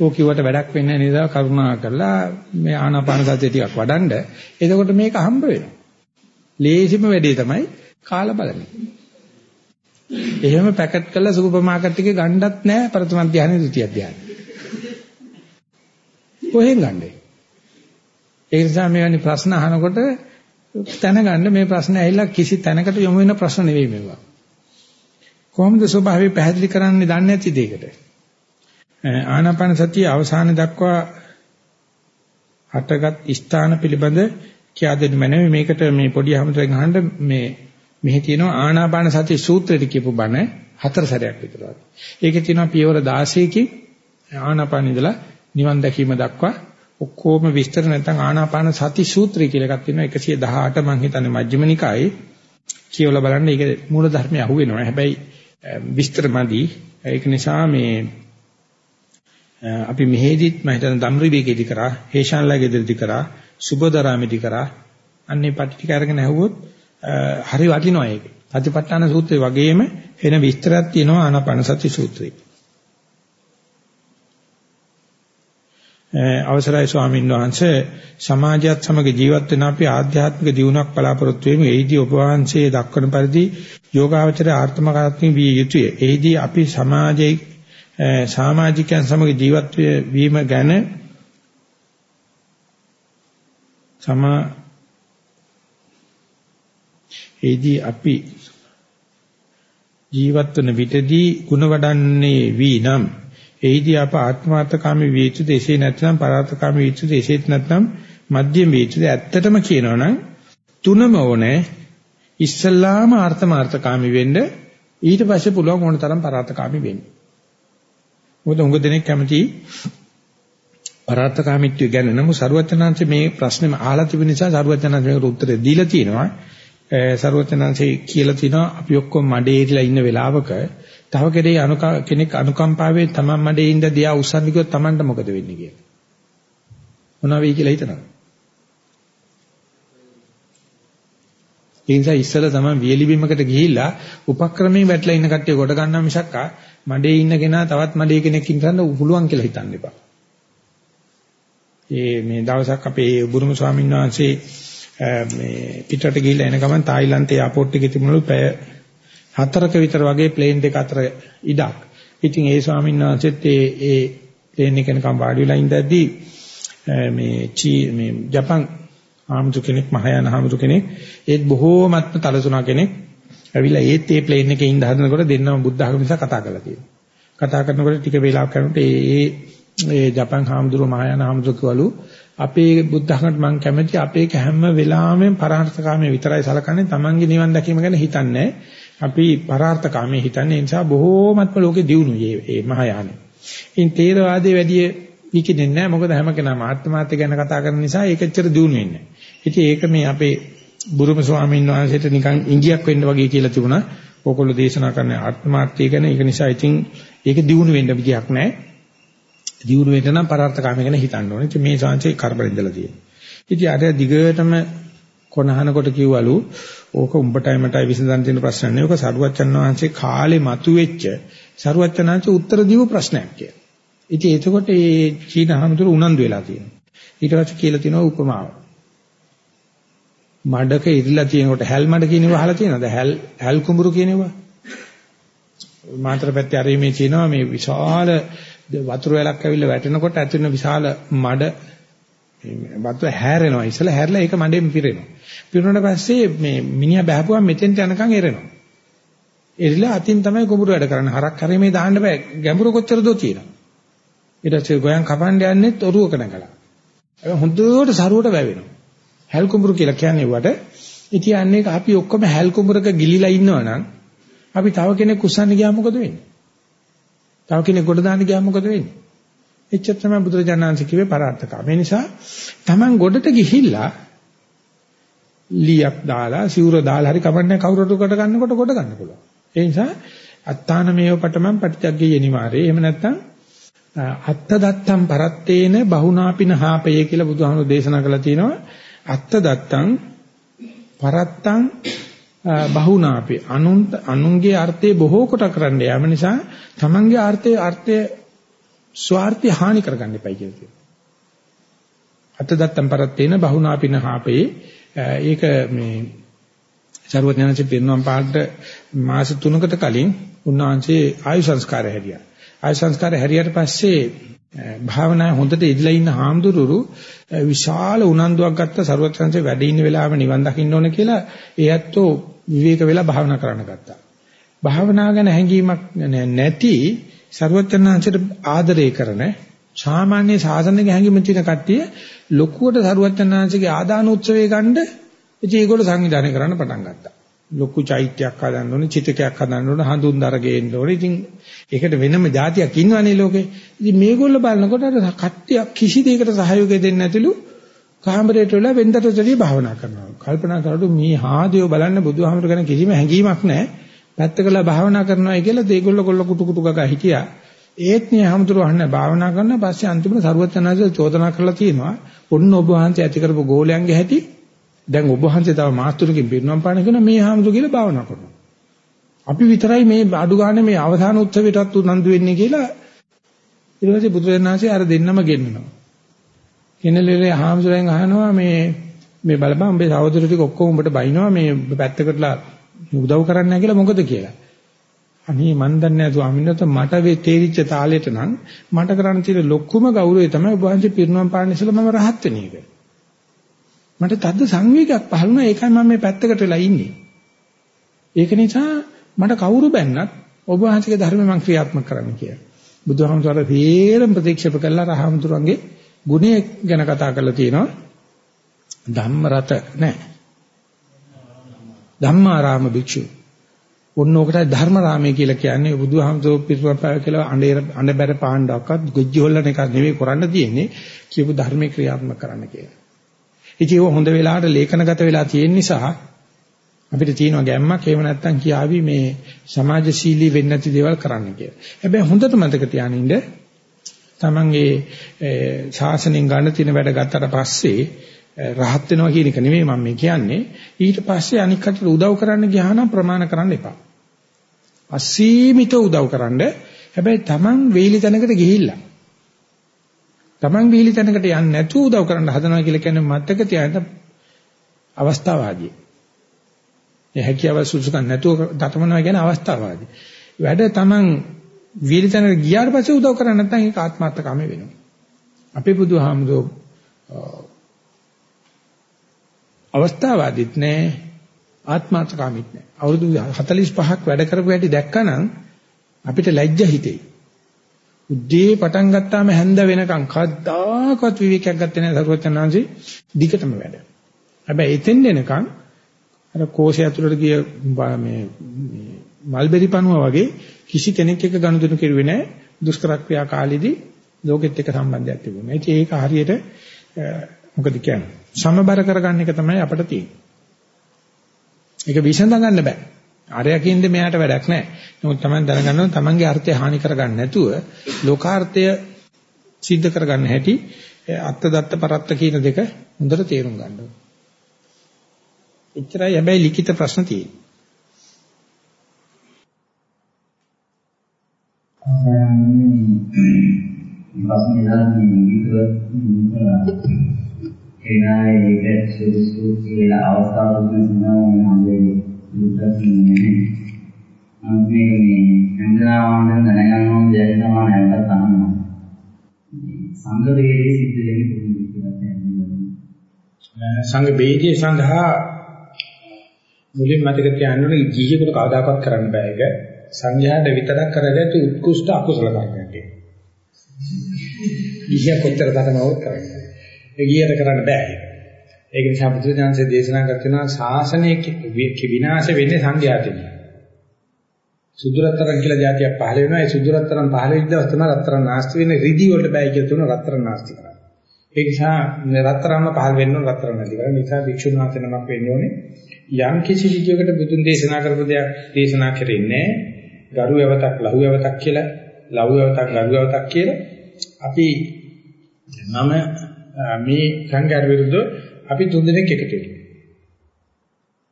ඕක කිව්වට වැඩක් වෙන්නේ නැහැ නේද? කරුණා කරලා මේ ආනාපාන සතිය ටිකක් වඩන්න. එතකොට මේක හම්බ වෙනවා. ලේසිම වැඩේ තමයි කාලා බලන්නේ. එහෙම පැකට් කරලා සුපර් මාකට් එකේ ගන්නවත් නැහැ ප්‍රථම ධානය ද්විතිය ධානය. කොහෙන් ගන්නේ? ඒ නිසා මේවැනි ප්‍රශ්න අහනකොට දැනගන්න මේ ප්‍රශ්න ඇහිලා කිසි තැනකට යොමු වෙන ප්‍රශ්න නෙවෙයි මේවා. කොහොමද ස්වභාවය පැහැදිලි කරන්නේ දන්නේ නැති දෙයකට. ආනාපාන සතිය අවසාන දක්වා හටගත් ස්ථාන පිළිබඳ කියා දෙන්න මැනවි මේකට මේ පොඩි හැමතෙන් අහන්න මේ මෙහි තියෙනවා ආනාපාන සති සූත්‍රෙට කියපු බණ හතර සැරයක් විතර. ඒකේ තියෙනවා පියවර 16කින් ආනාපාන ඉඳලා නිවන් දැකීම දක්වා ඔක්කොම විස්තර නැත්නම් ආනාපාන සති සූත්‍රය කියලා එකක් තියෙනවා 118 මං හිතන්නේ මජ්ක්‍ධිම නිකායේ කියවලා බලන්න ඒක මූල ධර්මය අහුවෙනවා. හැබැයි විස්තර මදි. ඒක නිසා මේ අපි මෙහෙදිත් මම හිතන ධම්රිවේකෙදි කරා, හේෂාන්ලාගෙදි කරා, සුබදරාමෙදි කරා. අන්නේ පටි ටික අරගෙන ඇහුවොත් හරි වටිනවා ඒක. සතිපට්ඨාන සූත්‍රය වගේම වෙන විස්තරයක් තියෙනවා ආනාපාන සති සූත්‍රයේ. අවසරයි ස්වාමීන් වහන්සේ සමාජයත් සමග ජීවත් වෙන අපි ආධ්‍යාත්මික දියුණුවක් බලාපොරොත්තු වෙමු. එහිදී ඔබ වහන්සේ දක්වන පරිදි යෝගාවචරය ආත්මකාත්මික විය යුතුය. එහිදී අපි සමාජයේ සමාජිකයන් සමග ජීවත් වීම ගැන සමා එහිදී අපි ජීවත් වන විටදී ಗುಣ වඩන්නේ වී නම් එහිදී අප ආත්මාර්ථකාමී විය යුතුද එසේ නැත්නම් පරාර්ථකාමී විය යුතුද එසේත් නැත්නම් මධ්‍යම විය යුතුද ඇත්තටම කියනවනම් තුනම ඕනේ ඉස්සල්ලාම ආර්ථමාර්ථකාමී වෙන්න ඊට පස්සේ පුළුවන් ඕන තරම් පරාර්ථකාමී වෙන්න. මොකද උඟ දෙනෙක් කැමති පරාර්ථකාමීත්වය ගැන නමුත් සරුවචනාංශ මේ ප්‍රශ්නේම අහලා තිබෙන නිසා සරුවචනාංශ මේකට උත්තරය දීලා තියෙනවා. සරුවචනාංශේ කියලා තිනවා අපි ඔක්කොම මඩේ ඉරිලා ඉන්න වෙලාවක තව කෙනෙක් අනුකම්පාවෙන් තමන් මඩේ ඉඳ දියා උස්සන්න කිව්වොත් තමන්ට මොකද වෙන්නේ කියලා. මොනවා වෙයි කියලා හිතනවා. ඒ නිසා ඉස්සෙල්ලා තමයි වියලි බිමකට ගිහිල්ලා උපක්‍රමයෙන් වැටලා ඉන්න කට්ටිය කොට ගන්නවා මිසක් මඩේ ඉන්න කෙනා තවත් මඩේ කෙනෙක් ඉන්නන්න පුළුවන් කියලා හිතන්න එපා. ඒ මේ දවසක් අපේ බුරුම ස්වාමීන් වහන්සේ මේ පිටරට ගිහිල්ලා එන ගමන් තායිලන්තේ එයාපෝට් එකේ තිබුණලු පැය හතරක විතර වගේ ප්ලේන් දෙක අතර ඉඩක්. ඉතින් ඒ ස්වාමීන් වහන්සේත් ඒ ඒ ප්ලේන් එකේ නිකන් වාඩි වෙලා ඉඳද්දී මේ චී මේ ජපන් ආමුතු කෙනෙක් මහායාන ආමුතු කෙනෙක් ඒත් බොහෝමත්ම තලසුණා කෙනෙක් ඇවිල්ලා ඒත් ඒ ප්ලේන් එකේ ඉඳ හදනකොට දෙන්නම බුද්ධ ආගම නිසා කතා කරලා තියෙනවා. කතා කරනකොට ටික වේලාවක් යනකොට ඒ ඒ ජපන් ආමුදුර මහායාන ආමුතු කවලු අපේ බුද්ධ ආගමට මම කැමති අපේ හැම වෙලාවෙම පරාර්ථකාමයේ විතරයි සලකන්නේ Tamange නිවන් දැකීම ගැන හිතන්නේ අපි පරාර්ථකාමයේ හිතන්නේ ඒ නිසා බොහෝමත්ම ලෝකේ දියුණුවේ මේ මහායානෙ. ඉන් තේරවාදයේ වැඩි විකිනෙන්නේ නැහැ මොකද හැම කෙනාම ආත්මාර්ථය ගැන කතා කරන නිසා ඒක ඇත්තට දියුණු වෙන්නේ නැහැ. ඉතින් ඒක මේ අපේ බුරුම ස්වාමීන් වහන්සේට නිකන් ඉංගියක් වෙන්න වගේ කියලා තිබුණා. ඕකොල්ලෝ දේශනා කරන ආත්මාර්ථය ගැන ඒක නිසා ඉතින් ඒක දියුණු වෙන්න විදියක් නැහැ. දියුණු වෙන්න නම් පරාර්ථකාමී ගැන හිතන්න ඕනේ. ඉතින් මේ ශාංශේ කරබලින්දලා තියෙනවා. ඉතින් අර දිගටම කොනහනකොට කිව්වලු ඕක උඹටයි මටයි විසඳන්න තියෙන ප්‍රශ්න නෙවෙයි. ඕක සරුවච්චන් වහන්සේ කාලේ මතුවෙච්ච සරුවච්චනාංශ උත්තර දීපු ප්‍රශ්නයක් කියලා. ඉතින් එතකොට මේ චීන හමුදුර උනන්දු වෙලා තියෙනවා. ඊට පස්සේ කියලා තියෙනවා උපමාව. මඩක ඉරිලා තියෙනකොට හැල් මඩ කියනව අහලා තියෙනවද? හැල් හැල් කුඹුරු කියනව? මාතර පැත්තේ අර මේ කියනවා මේ විශාල වතුර වැලක් ඇවිල්ලා වැටෙනකොට ඇතිවෙන විශාල මඩ වතුර හැරෙනවා. ඉස්සලා හැරලා ඒක මඩෙන් පිරෙනවා. පිරුණාට පස්සේ මේ මිනිහා බහපුවා මෙතෙන්ට යනකම් එරෙනවා. එරිලා අතින් තමයි කුඹුරු වැඩ කරන්නේ. හරක් කරේ මේ දාන්න බෑ. ගැඹුරු කොච්චරද තියෙනවා. ඊට පස්සේ ගෝයන් කපන්න යන්නෙත් ඔරුවක නැගලා. ඒක හොඳට සරුවට වැවෙනවා. හැල් කුඹුරු කියලා කියන්නේ වට. ඉතින් අන්නේ අපි ඔක්කොම හැල් කුඹුරක ගිලිලා ඉන්නවනම් අපි තව කෙනෙක් උස්සන්න ගියා මොකද වෙන්නේ? තව කෙනෙක් ගොඩ දාන්න ගියා මොකද වෙන්නේ? එච්චර තමයි බුදුරජාණන්සේ කිව්වේ පරාර්ථකම. ඒ නිසා Taman ගොඩට ගිහිල්ලා ලියක් දාලා සිවුර දාලා හරි කවන්නේ කවුරුට කොට ගන්නකොට කොට ගන්න පුළුවන්. ඒ නිසා අත්තාන මේව පටමන් පටිච්චග්ගේ යනිමාරේ. එහෙම නැත්නම් අත්ත දත්තම් පරත්තේන බහුනාපින හාපය කියලා බුදුහාමුදුරේ දේශනා කළා තියෙනවා. අත්ත දත්තං පරත්තං බහුනාපි අනුන් අනුන්ගේ අර්ථය බොහෝ කොට කරන්න යාම නිසා තමන්ගේ අර්ථයේ අර්ථය ස්වార్థය හානි කරගන්න එපයි කියලා කියනවා. අත්දත්තම් පරත්තේන බහුනාපින හාපේ ඒක මේ ਸਰවඥාන්සේ පිරිනවම් පාඩට මාස 3කට කලින් උන්වහන්සේ ආයු සංස්කාරය හැරියා. ආයු සංස්කාරය හැරියට පස්සේ භාවනාවේ හොඳට ඉඳලා ඉන්න හාමුදුරුවරු විශාල උනන්දුවක් ගත්ත ਸਰවඥාන්සේ වැඩ ඉන්න වෙලාවෙ නිවන් දකින්න ඕන කියලා ඒ ඇත්තෝ විවේක වෙලා භාවනා කරන්න ගත්තා. භාවනා ගැන හැඟීමක් නැති සරුවචනාංශයට ආදරය කරන සාමාන්‍ය සාසනික හැඟීම් තියෙන කට්ටිය ලොකුවට සරුවචනාංශගේ ආදාන උත්සවය ගන්න ඉතින් ඒගොල්ලෝ සංවිධානය කරන්න පටන් ගත්තා. ලොකු චෛත්‍යයක් හදන්න ඕනේ, චිතකයක් හදන්න ඕනේ, හඳුන් දරගේන්න ඕනේ. ඉතින් ඒකට වෙනම જાතියක් ඉන්නවනේ ලෝකේ. ඉතින් මේගොල්ලෝ බලනකොට අර කට්ටිය කිසි දෙයකට සහයෝගය දෙන්නේ නැතිලු කාමරයට වෙලා වෙන්දටටදී භාවනා කරනවා. කල්පනා කරලා මේ හාදේව බලන්න බුදුහාමර ගැන කිසිම හැඟීමක් නැහැ. පැත්තකලා භාවනා කරනවායි කියලා දෙගොල්ල කොල්ල කුටු කුටු ගගා හිටියා. ඒත් මේ හැමතුරු අහන්න භාවනා කරන පස්සේ අන්තිමට සරුවචනාංශ චෝදනා කරලා තියෙනවා. ඔන්න ඔබ වහන්සේ ඇති කරපු ගෝලයන්ගේ හැටි දැන් ඔබ වහන්සේ තව මාස තුනකින් පිරිනවම් පාන කරන මේ හාමුදුර කියලා භාවනා කරනවා. අපි විතරයි මේ අඩු ගන්න මේ අවසාන උත්සවයටත් උනන්දු වෙන්නේ කියලා ඊට පස්සේ බුදුරජාණන්සේ අර දෙන්නම ගෙන්නනවා. කෙනෙලෙලේ හාමුදුරෙන් අහනවා මේ මේ බලපන් උඹේ සහෝදර ටික ඔක්කොම උඹට බයිනවා මේ පැත්තකටලා උදව් කරන්නේ නැහැ කියලා මොකද කියලා. අනේ මන් දන්නේ නැහැ ස්වාමීන් වහන්සේ මට වේ තේරිච්ච තාලෙට නම් මට කරන්න තියෙන ලොකුම ගෞරවය තමයි ඔබ වහන්සේ පිරිනවම් පාන ඉස්සෙල්ලා මම රහත් වෙන එක. මට තද්ද සංවේගයක් පහළ වුණා ඒකයි මම මේ පැත්තකට වෙලා ඉන්නේ. ඒක නිසා මට කවුරු බැන්නත් ඔබ වහන්සේගේ ධර්මය මම ක්‍රියාත්මක කරන්න කියලා. බුදුහාමුදුරුවෝ තේරම ප්‍රතික්ෂේප කළා රහමතුරුන්ගේ ගුණය ගැන කතා කරලා තියෙනවා. ධම්ම රත නැහැ. ධම්මාරාම භික්ෂු. ඔන්න ඔකට ධර්මරාමයේ කියලා කියන්නේ බුදුහාමුදුරුවෝ පිරිපපාව කියලා අඬේ අඬබැර පාණ්ඩක්වත් ගොජ්ජි හොල්ලන එක නෙවෙයි කරන්න තියෙන්නේ කියපු ධර්මයේ ක්‍රියාත්මක කරන්න කියලා. ඉතින් ඒක හොඳ වෙලාවට ලේඛනගත වෙලා තියෙන නිසා අපිට තියෙනවා ගැම්මක් එහෙම නැත්නම් කියාවි මේ සමාජශීලී වෙන්න නැති දේවල් කරන්න කියලා. හැබැයි හොඳට මතක තියානින්න තමන්ගේ ශාසනයෙන් ගන්න තියෙන වැඩ ගත්තට පස්සේ රහත් වෙනවා කියන එක නෙමෙයි මම මේ කියන්නේ. ඊට පස්සේ අනික් කටට උදව් කරන්න ගියා නම් ප්‍රමාණ කරන්න එපා. අසීමිත උදව් කරන්න. හැබැයි Taman වේලි තැනකට ගිහිල්ලා. Taman වේලි තැනකට යන්නේ නැතුව උදව් කරන්න හදනවා කියලා කියන්නේ මතක තියාගන්න අවස්ථාවාදී. ඒ හැකියාව සුසුකම් නැතුව දතමනවා කියන අවස්ථාවාදී. වැඩ Taman වේලි තැනකට ගියාට පස්සේ උදව් කරන්නේ නැත්නම් ඒක ආත්මార్థකම වෙනවා. අපේ බුදුහාමුදුරුවෝ අවස්ථාවාදීත් නෑ ආත්මාර්ථකාමීත් නෑ. අවුරුදු 45ක් වැඩ කරපු හැටි දැක්කනම් අපිට ලැජ්ජ හිතෙයි. උද්දී පටන් ගත්තාම හැන්ද වෙනකන් කද්දාකවත් විවේකයක් ගත්තේ නෑ සරුවචනාංශي දිගටම වැඩ. හැබැයි එතෙන් එනකන් අර කෝෂය ඇතුළට ගිය මේ මල්බෙරි පණුව වගේ කිසි කෙනෙක් එක්ක ගනුදෙනු කෙරුවේ නෑ දුෂ්කර ක්‍රියා කාලෙදී ලෝකෙත් එක්ක සම්බන්ධයක් තිබුණා. ඒක හරියට මොකද කියන්නේ? සමබර කරගන්න එක තමයි අපිට තියෙන්නේ. ඒක විසඳ ගන්න බෑ. ආරයකින්ද මෙයාට වැඩක් නැහැ. නමුත් Taman දැනගන්න ඕන Tamanගේ අර්ථය හානි කරගන්න නැතුව ලෝකාර්ථය සිද්ධ කරගන්න හැටි අත්ත දත්ත පරත්ත කියන දෙක හොඳට තේරුම් ගන්න ඕන. එච්චරයි හැබැයි ලිඛිත ප්‍රශ්න තියෙන්නේ. ප්‍රශ්නේ දාන්නේ එනායි ඒක සුසු කියලා අවස්ථාව දුන්නා මම දුක්ඛින්නේ අපි හැඳිනාවන් දැනගන්න ඕන දෙයක් තමයි නැවතත් අහනවා. සංඝ වේදී සිද්ධ වෙන්නේ කොහොමද සංඝ වේදී සඳහා මුලින් මතක තියාගන්න ඕනේ ගිහියෙකුට කවදාකවත් කරන්න බෑ ඒක. සංඝයාට විතරක් කරගත්තු උත්කෘෂ්ඨ අකුසල කර්මයක් ඒක. ගිහිය කොච්චර තරමවත් කරන්නේ. ඒ ගියට කරන්න බෑ. ඒක නිසා බුදුරජාණන්සේ දේශනා කරනවා ශාසනයේ විනාශ වෙන්නේ සංඝයාතින්. සුදුරතරන් කියලා જાතියක් පහළ වෙනවා. ඒ සුදුරතරන් පහළ වෙච්ච දවස් තමයි රත්තරන් නාස්ති වෙන්නේ. රිදි වලට බෑ කියලා තුන රත්තරන් නාස්ති කරන්නේ. ඒ නිසා රත්තරන්ම පහළ වෙන්න ඕන රත්තරන් නැති කරන්නේ. ඒ නිසා භික්ෂුන් වහන්සේ නමක් වෙන්න ඕනේ. යම් කිසි විදියකට බුදුන් දේශනා කරපු දෙයක් දේශනා කරන්නේ ගරු යවතක් ලහු යවතක් කියලා ලහු යවතක් ගරු යවතක් කියලා අපි මම මේ සංඝයාට විරුද්ධව අපි තුන් දෙනෙක් එකතු වෙනවා.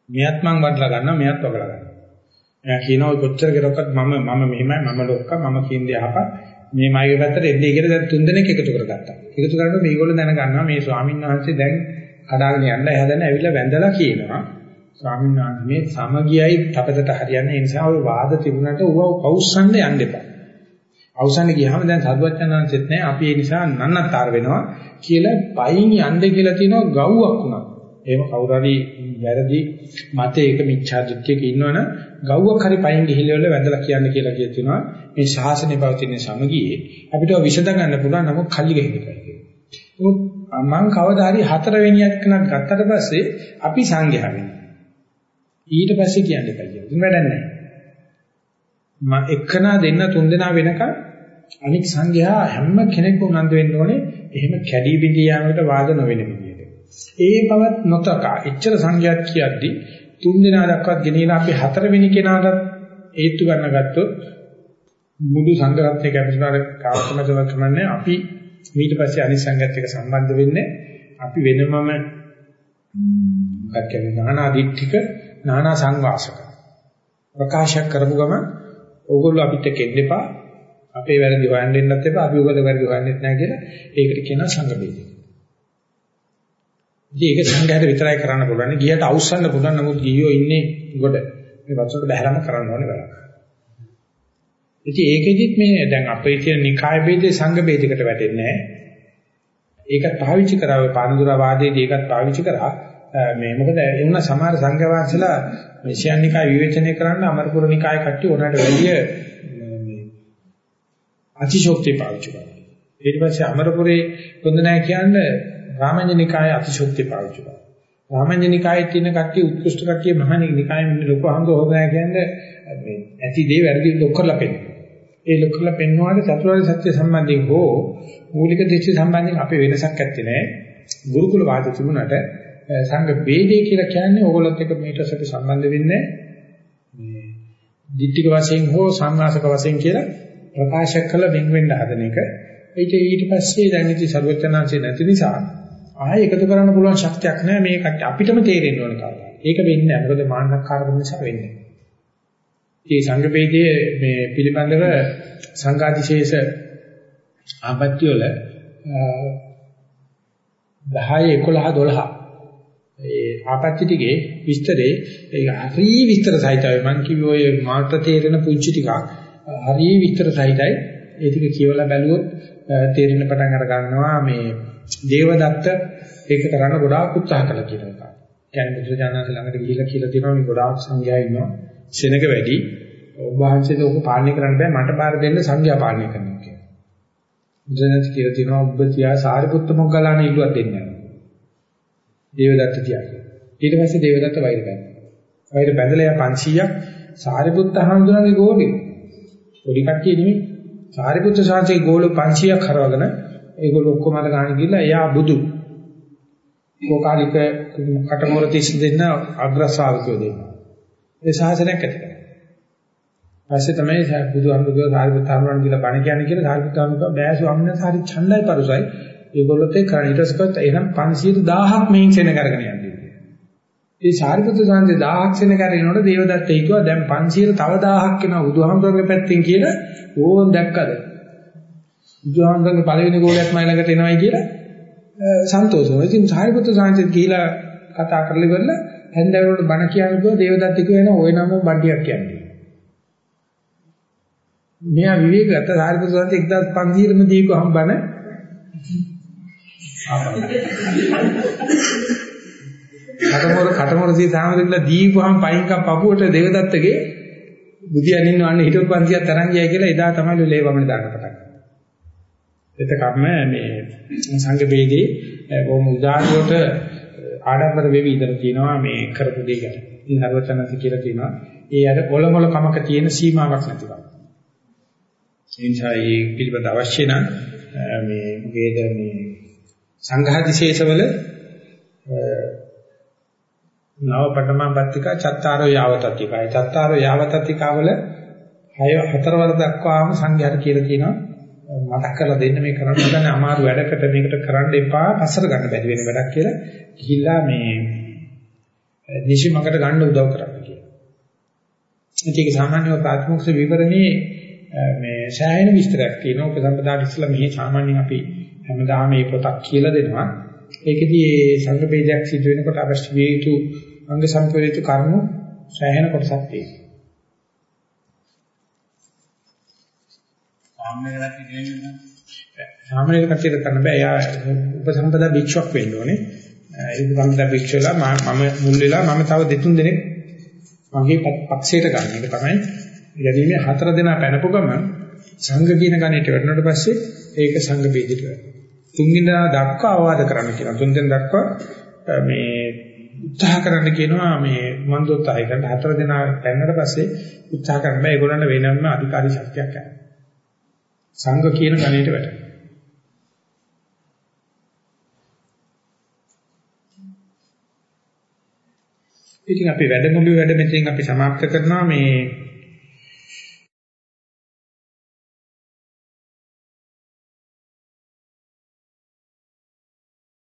මෙයත් මං වඩලා ගන්නවා මෙයත් වගලා ගන්නවා. එයා කියනවා ඔය කොච්චර කෙරුවක්වත් මම මම මෙහෙමයි මම ලොක්ක මම කියන දේ අහපන් මේ මගේ පැත්තට එන්නේ කියලා දැන් තුන් දෙනෙක් එකතු කරගත්තා. එකතු කරනකොට මේගොල්ලෝ දැනගන්නවා මේ ස්වාමීන් වහන්සේ දැන් කඩාගෙන යන්න හැදෙන ඇවිල්ලා වැඳලා කියනවා ස්වාමීන් වහන්සේ මේ සමගියයි තපතට හරියන්නේ ඒ නිසා ඔය වාද තිබුණාට ඌව පෞස්සන්න යන්න එපා. අවසන් ගියාම දැන් සරුවචනංශෙත් නැහැ අපි ඒ නිසා නන්නතර වෙනවා කියලා පයින් යන්න කියලා තියෙනවා ගව්වක් උනා. එහෙම කවුරු හරි වැරදි මතයක මිච්ඡා දෘෂ්ටියක ඉන්නවනම් ගව්වක් හරි පයින් ගිහිල්ලා වැඳලා කියන්න කියලා කියනවා මේ ශාසනය පවතින සමගියේ අපිට විසඳ ගන්න පුළුවන් නමුත් කල්ලි ගහින්න කියලා. නමුත් මම කවදා හරි හතරවෙනියක් කනක් ගත්තට පස්සේ අපි සංඝයා වෙනවා. ඊට පස්සේ කියන්න එපා කියලා. වැඩක් නැහැ. මම එකනා දෙන්න තුන් දෙනා වෙනකන් අනික් සංඝයා හැම කෙනෙක්ම උනන්දු වෙන්න ඕනේ එහෙම කැඩී බිඳී යාමකට වාද නොවන විදිහට. ඒ බවත් නොතකා එච්චර සංඝයාත් කියද්දි තුන් දෙනා දක්වත් ගෙනියලා අපි හතරවෙනි කෙනාට ඒත්තු ගන්න ගත්තොත් මුළු සංඝ රත්නයේ කැපිටාර කාර්යමතව කමන්නේ අපි ඊට පස්සේ අනිත් සංඝයාත් එක්ක සම්බන්ධ වෙන්නේ අපි වෙනමම මොකක්ද කියන්නේ නානා දිට්ඨික නානා සංවාසක ප්‍රකාශ කරපු ගම ඕගොල්ලෝ අපිට කෙන්න එපා අපේ වැරදි හොයන්න දෙන්නත් එපා අපි උගල වැරදි හොයන්නෙත් නැහැ කියලා ඒකට කියනවා සංඝ බේදය. ඉතින් ඒක සංඝයාට විතරයි කරන්න පුළුවන්. ගියට අවුස්සන්න පුළුවන් නමුත් ගියෝ ඉන්නේ ගොඩ. මේ වතුරට බහැරම කරන්න ඕනේ වැඩක්. ඉතින් ඒකෙදිත් මේ දැන් අපේ තියෙන නිකාය ભેදේ සංඝ ભેදයකට වැටෙන්නේ නැහැ. ඒකත් පාවිච්චි කරා ඔය පානදුරා වාදයේදී ඒකත් පාවිච්චි කරා මේ මොකද ඒ වුණා සමහර සංඝ වහන්සේලා මේ ශයන්නිකාය විවේචනය කරන්න අමරපුර නිකාය කට්ටිය උනාට වැඩිය අතිශෝක්තිය පාවිච්චි කරනවා. ඊට පස්සේ අමරපුරේ හොඳ නැහැ කියන්නේ රාමඤ්ඤනිකායේ අතිශෝක්තිය පාවිච්චි කරනවා. රාමඤ්ඤනිකායේ තියෙන කට්ටිය උත්කෘෂ්ඨ කට්ටිය මහානිකායේ ඉන්න ලොකු අහංග හොදනා කියන්නේ මේ ඇති දේ වැරදි ලොක් කරලා පෙන්නන. ඒ ලොක් කරලා පෙන්වුවාට චතුරාර්ය සත්‍ය සම්බන්ධයෙන් හෝ මූලික දෘෂ්ටි සම්බන්ධයෙන් අපේ වෙනසක් ඇත්තේ නැහැ. ගුරුකුල වාද තිබුණාට සංඝ ભેදේ කියලා කියන්නේ ඕගොල්ලොත් එක්ක මේට සැප සම්බන්ධ වෙන්නේ මේ ditthික වශයෙන් හෝ සම්මාසක වශයෙන් කියලා ප්‍රකාශ කළ වෙන් වෙන්න හදන එක. ඒක ඊට පස්සේ දැන් ඉති ਸਰවචනාංශේ නැති නිසා ආයෙ එකතු කරන්න පුළුවන් ශක්තියක් නැහැ මේකට අපිටම තේරෙන්න ඕන කාරණා. ඒක වෙන්නේ නැහැ. මොකද මානසිකාරකම නිසා වෙන්නේ. ඒ සංගපේදී මේ පිළිබඳව සංඝාතිශේෂ ආපත්‍ය වල 10 11 12 ඒ ආපත්‍ය ටිකේ විස්තරේ ඒක හරි විස්තර සහිතයි මම කිව්වේ ඔය මාර්ථ තේරෙන පුංචි ටිකක් හරි විස්තර සහිතයි ඒ ටික කියවලා බැලුවොත් තේරෙන පටන් අර ගන්නවා මේ දේවදත්ත ඒක කරන්න ගොඩාක් උත්සාහ කළා කියන එක. කියන්නේ බුදුරජාණන් ළඟට ගිහිල්ලා කියලා තියෙනවා මේ ගොඩාක් සංඝයා ඉන්නවා සෙනඟ වැඩි ඔබ වහන්සේට ඔක පාලනය කරන්න බෑ මට බාර දෙන්න සංඝයා පාලනය කරනවා කියලා. බුදුරජාණන් කියලා තියෙනවා ඔබ තියා සාරිපුත්ත මොග්ගලාණ ඉල්ලුවක් දෙන්නේ නැහැ. දේවදත්ත තියා. ඊට පස්සේ දේවදත්ත වෛර බැඳලා. වෛර බැඳලා යා 500ක් සාරිපුත්ත හඳුනන්නේ ගෝලෙ. පොඩි කට්ටිය නෙමෙයි. සාරිපුත්‍ර සාංශේ ගෝල 500ක් හරවගෙන ඒගොල්ලෝ ඔක්කොම අර ගාන ගිහලා එයා බුදු. කෝකාලික කටමොර තිස් දෙන්න අග්‍ර ශ්‍රාවකයෝ දෙන්නා. ඒ ශාසනයක් ඇති කරා. පස්සේ තමයි බුදුහාමුදුරුවෝ සාරිපුත්‍ර හඳුනන කියලා බණ කියන්නේ කියලා සාරිපුත්‍ර හඳුනන බෑ ස්වාමීන් වහන්සේ හරි ඡණ්ඩයි පරුසයි. ඒගොල්ලොත් ඒ කරණිටස්කත් එහෙනම් 500000ක් මේන් සෙන කරගෙන යන්නේ. ඒ සාරිපුත්‍ර සාන්දේ 1000ක් සෙන කරේනකොට දේවදත්ත හිතුවා දැන් 500 තව 1000ක් එනවා බුදුහාමුදුරන්ගේ පැත්තෙන් කියලා ඕන් දැක්කද? බුදුහාමුදුරන්ගේ පළවෙනි ගෝලයක් මයි ළඟට එනවයි කියලා සන්තෝෂ වුණා. ඉතින් සාරිපුත්‍ර සාන්දේ කියලා කතා කරලා ඉවරලා හැන්දෑවට බණ කියන්නේ දේවදත්ත කියනවා ඔය නම බඩියක් කියන්නේ. මෙයා විවේකගත සාරිපුත්‍ර සාන්දේ 1500ම දීපු හම්බන කටමොර කටමොරදී සාමරිකලා දීපුවම පයින්ක පපුවට දෙවදත්තගේ බුදියන් ඉන්නවන්නේ හිටපු 500ක් තරන් ගියයි කියලා එදා තමයි ලේ වමන දාන්න පටන් ගත්තේ. එතකම මේ සංඝ බේදී බොහොම උදාහරණයට ආඩම්බර වෙවි ඉඳලා තියෙනවා මේ කරපු දේ ගැන. ඉතින් හරවතනති කියලා කියනවා ඒ අර ඔලොමොල කමක තියෙන සීමාවක් නැතිව. ඒ නිසා මේ පිළිබඳ අවශ්‍ය නම් මේ මොකේද මේ සංඝාදිශේෂවල නව පඨම පත්තිකා චත්තාරෝ යාවතත්තිකා. ඒ චත්තාරෝ යාවතත්තිකාවල හය හතරවර දක්වාම සංඝයාට කියලා කියනවා මතක් කරලා දෙන්න මේ කරන්න හදන අමාරු වැඩකට මේකට කරන්න එපා පස්සට ගන්න බැරි වෙන වැඩක් කියලා ගිහිල්ලා මේ නිසිමකට ගන්න උදව් කරන්න කියලා. ඒක සාමාන්‍යව ප්‍රාථමික විවරණේ මේ සෑහෙන විස්තරයක් තියෙනවා. උපසම්පදාට ඉස්සලා මෙහි සාමාන්‍යයෙන් අපි හැමදාම මේ පොතක් කියලා දෙනවා. ඒකෙදි ඒ සංඝ ભેදයක් සිදු වෙනකොට අවශ්‍ය විය යුතු අංග සම්පූර්ණිත කරුණු සෑහෙන කොටසක් තියෙනවා. සාමාන්‍ය කටියට කරන්න බෑ. එයා උපසම්පදා භික්ෂුවක් වෙන්න ඕනේ. ඒ උපසම්පදා භික්ෂුවලා මම මුල් වෙලා මම තව දෙතුන් දෙනෙක් මගේ පක්ෂයට ගන්න එක තමයි ගැනීමේ හතර දෙනා පැනපු ගමන් සංඝ කියන ගණයට වැටෙනකොට පස්සේ ඒක සංඝ බෙදිට වැටෙනවා. තුන්වෙනිදා දක්වා අවවාද කරන්න කියනවා. තුන් දෙනා දක්වා මේ උත්සාහ කරන්න කියනවා මේ මන්දෝත්සාහය කරන හතර දෙනා පැන්නට පස්සේ උත්සාහ කරන්න බෑ. ඒගොල්ලන්ට වෙනම අධිකාරී ශක්තියක් නැහැ. සංඝ කියන ගණයට වැටෙනවා. ඉතින් අපි වැඩමුළුවේ වැඩ මෙතෙන් අපි સમાપ્ત කරනවා මේ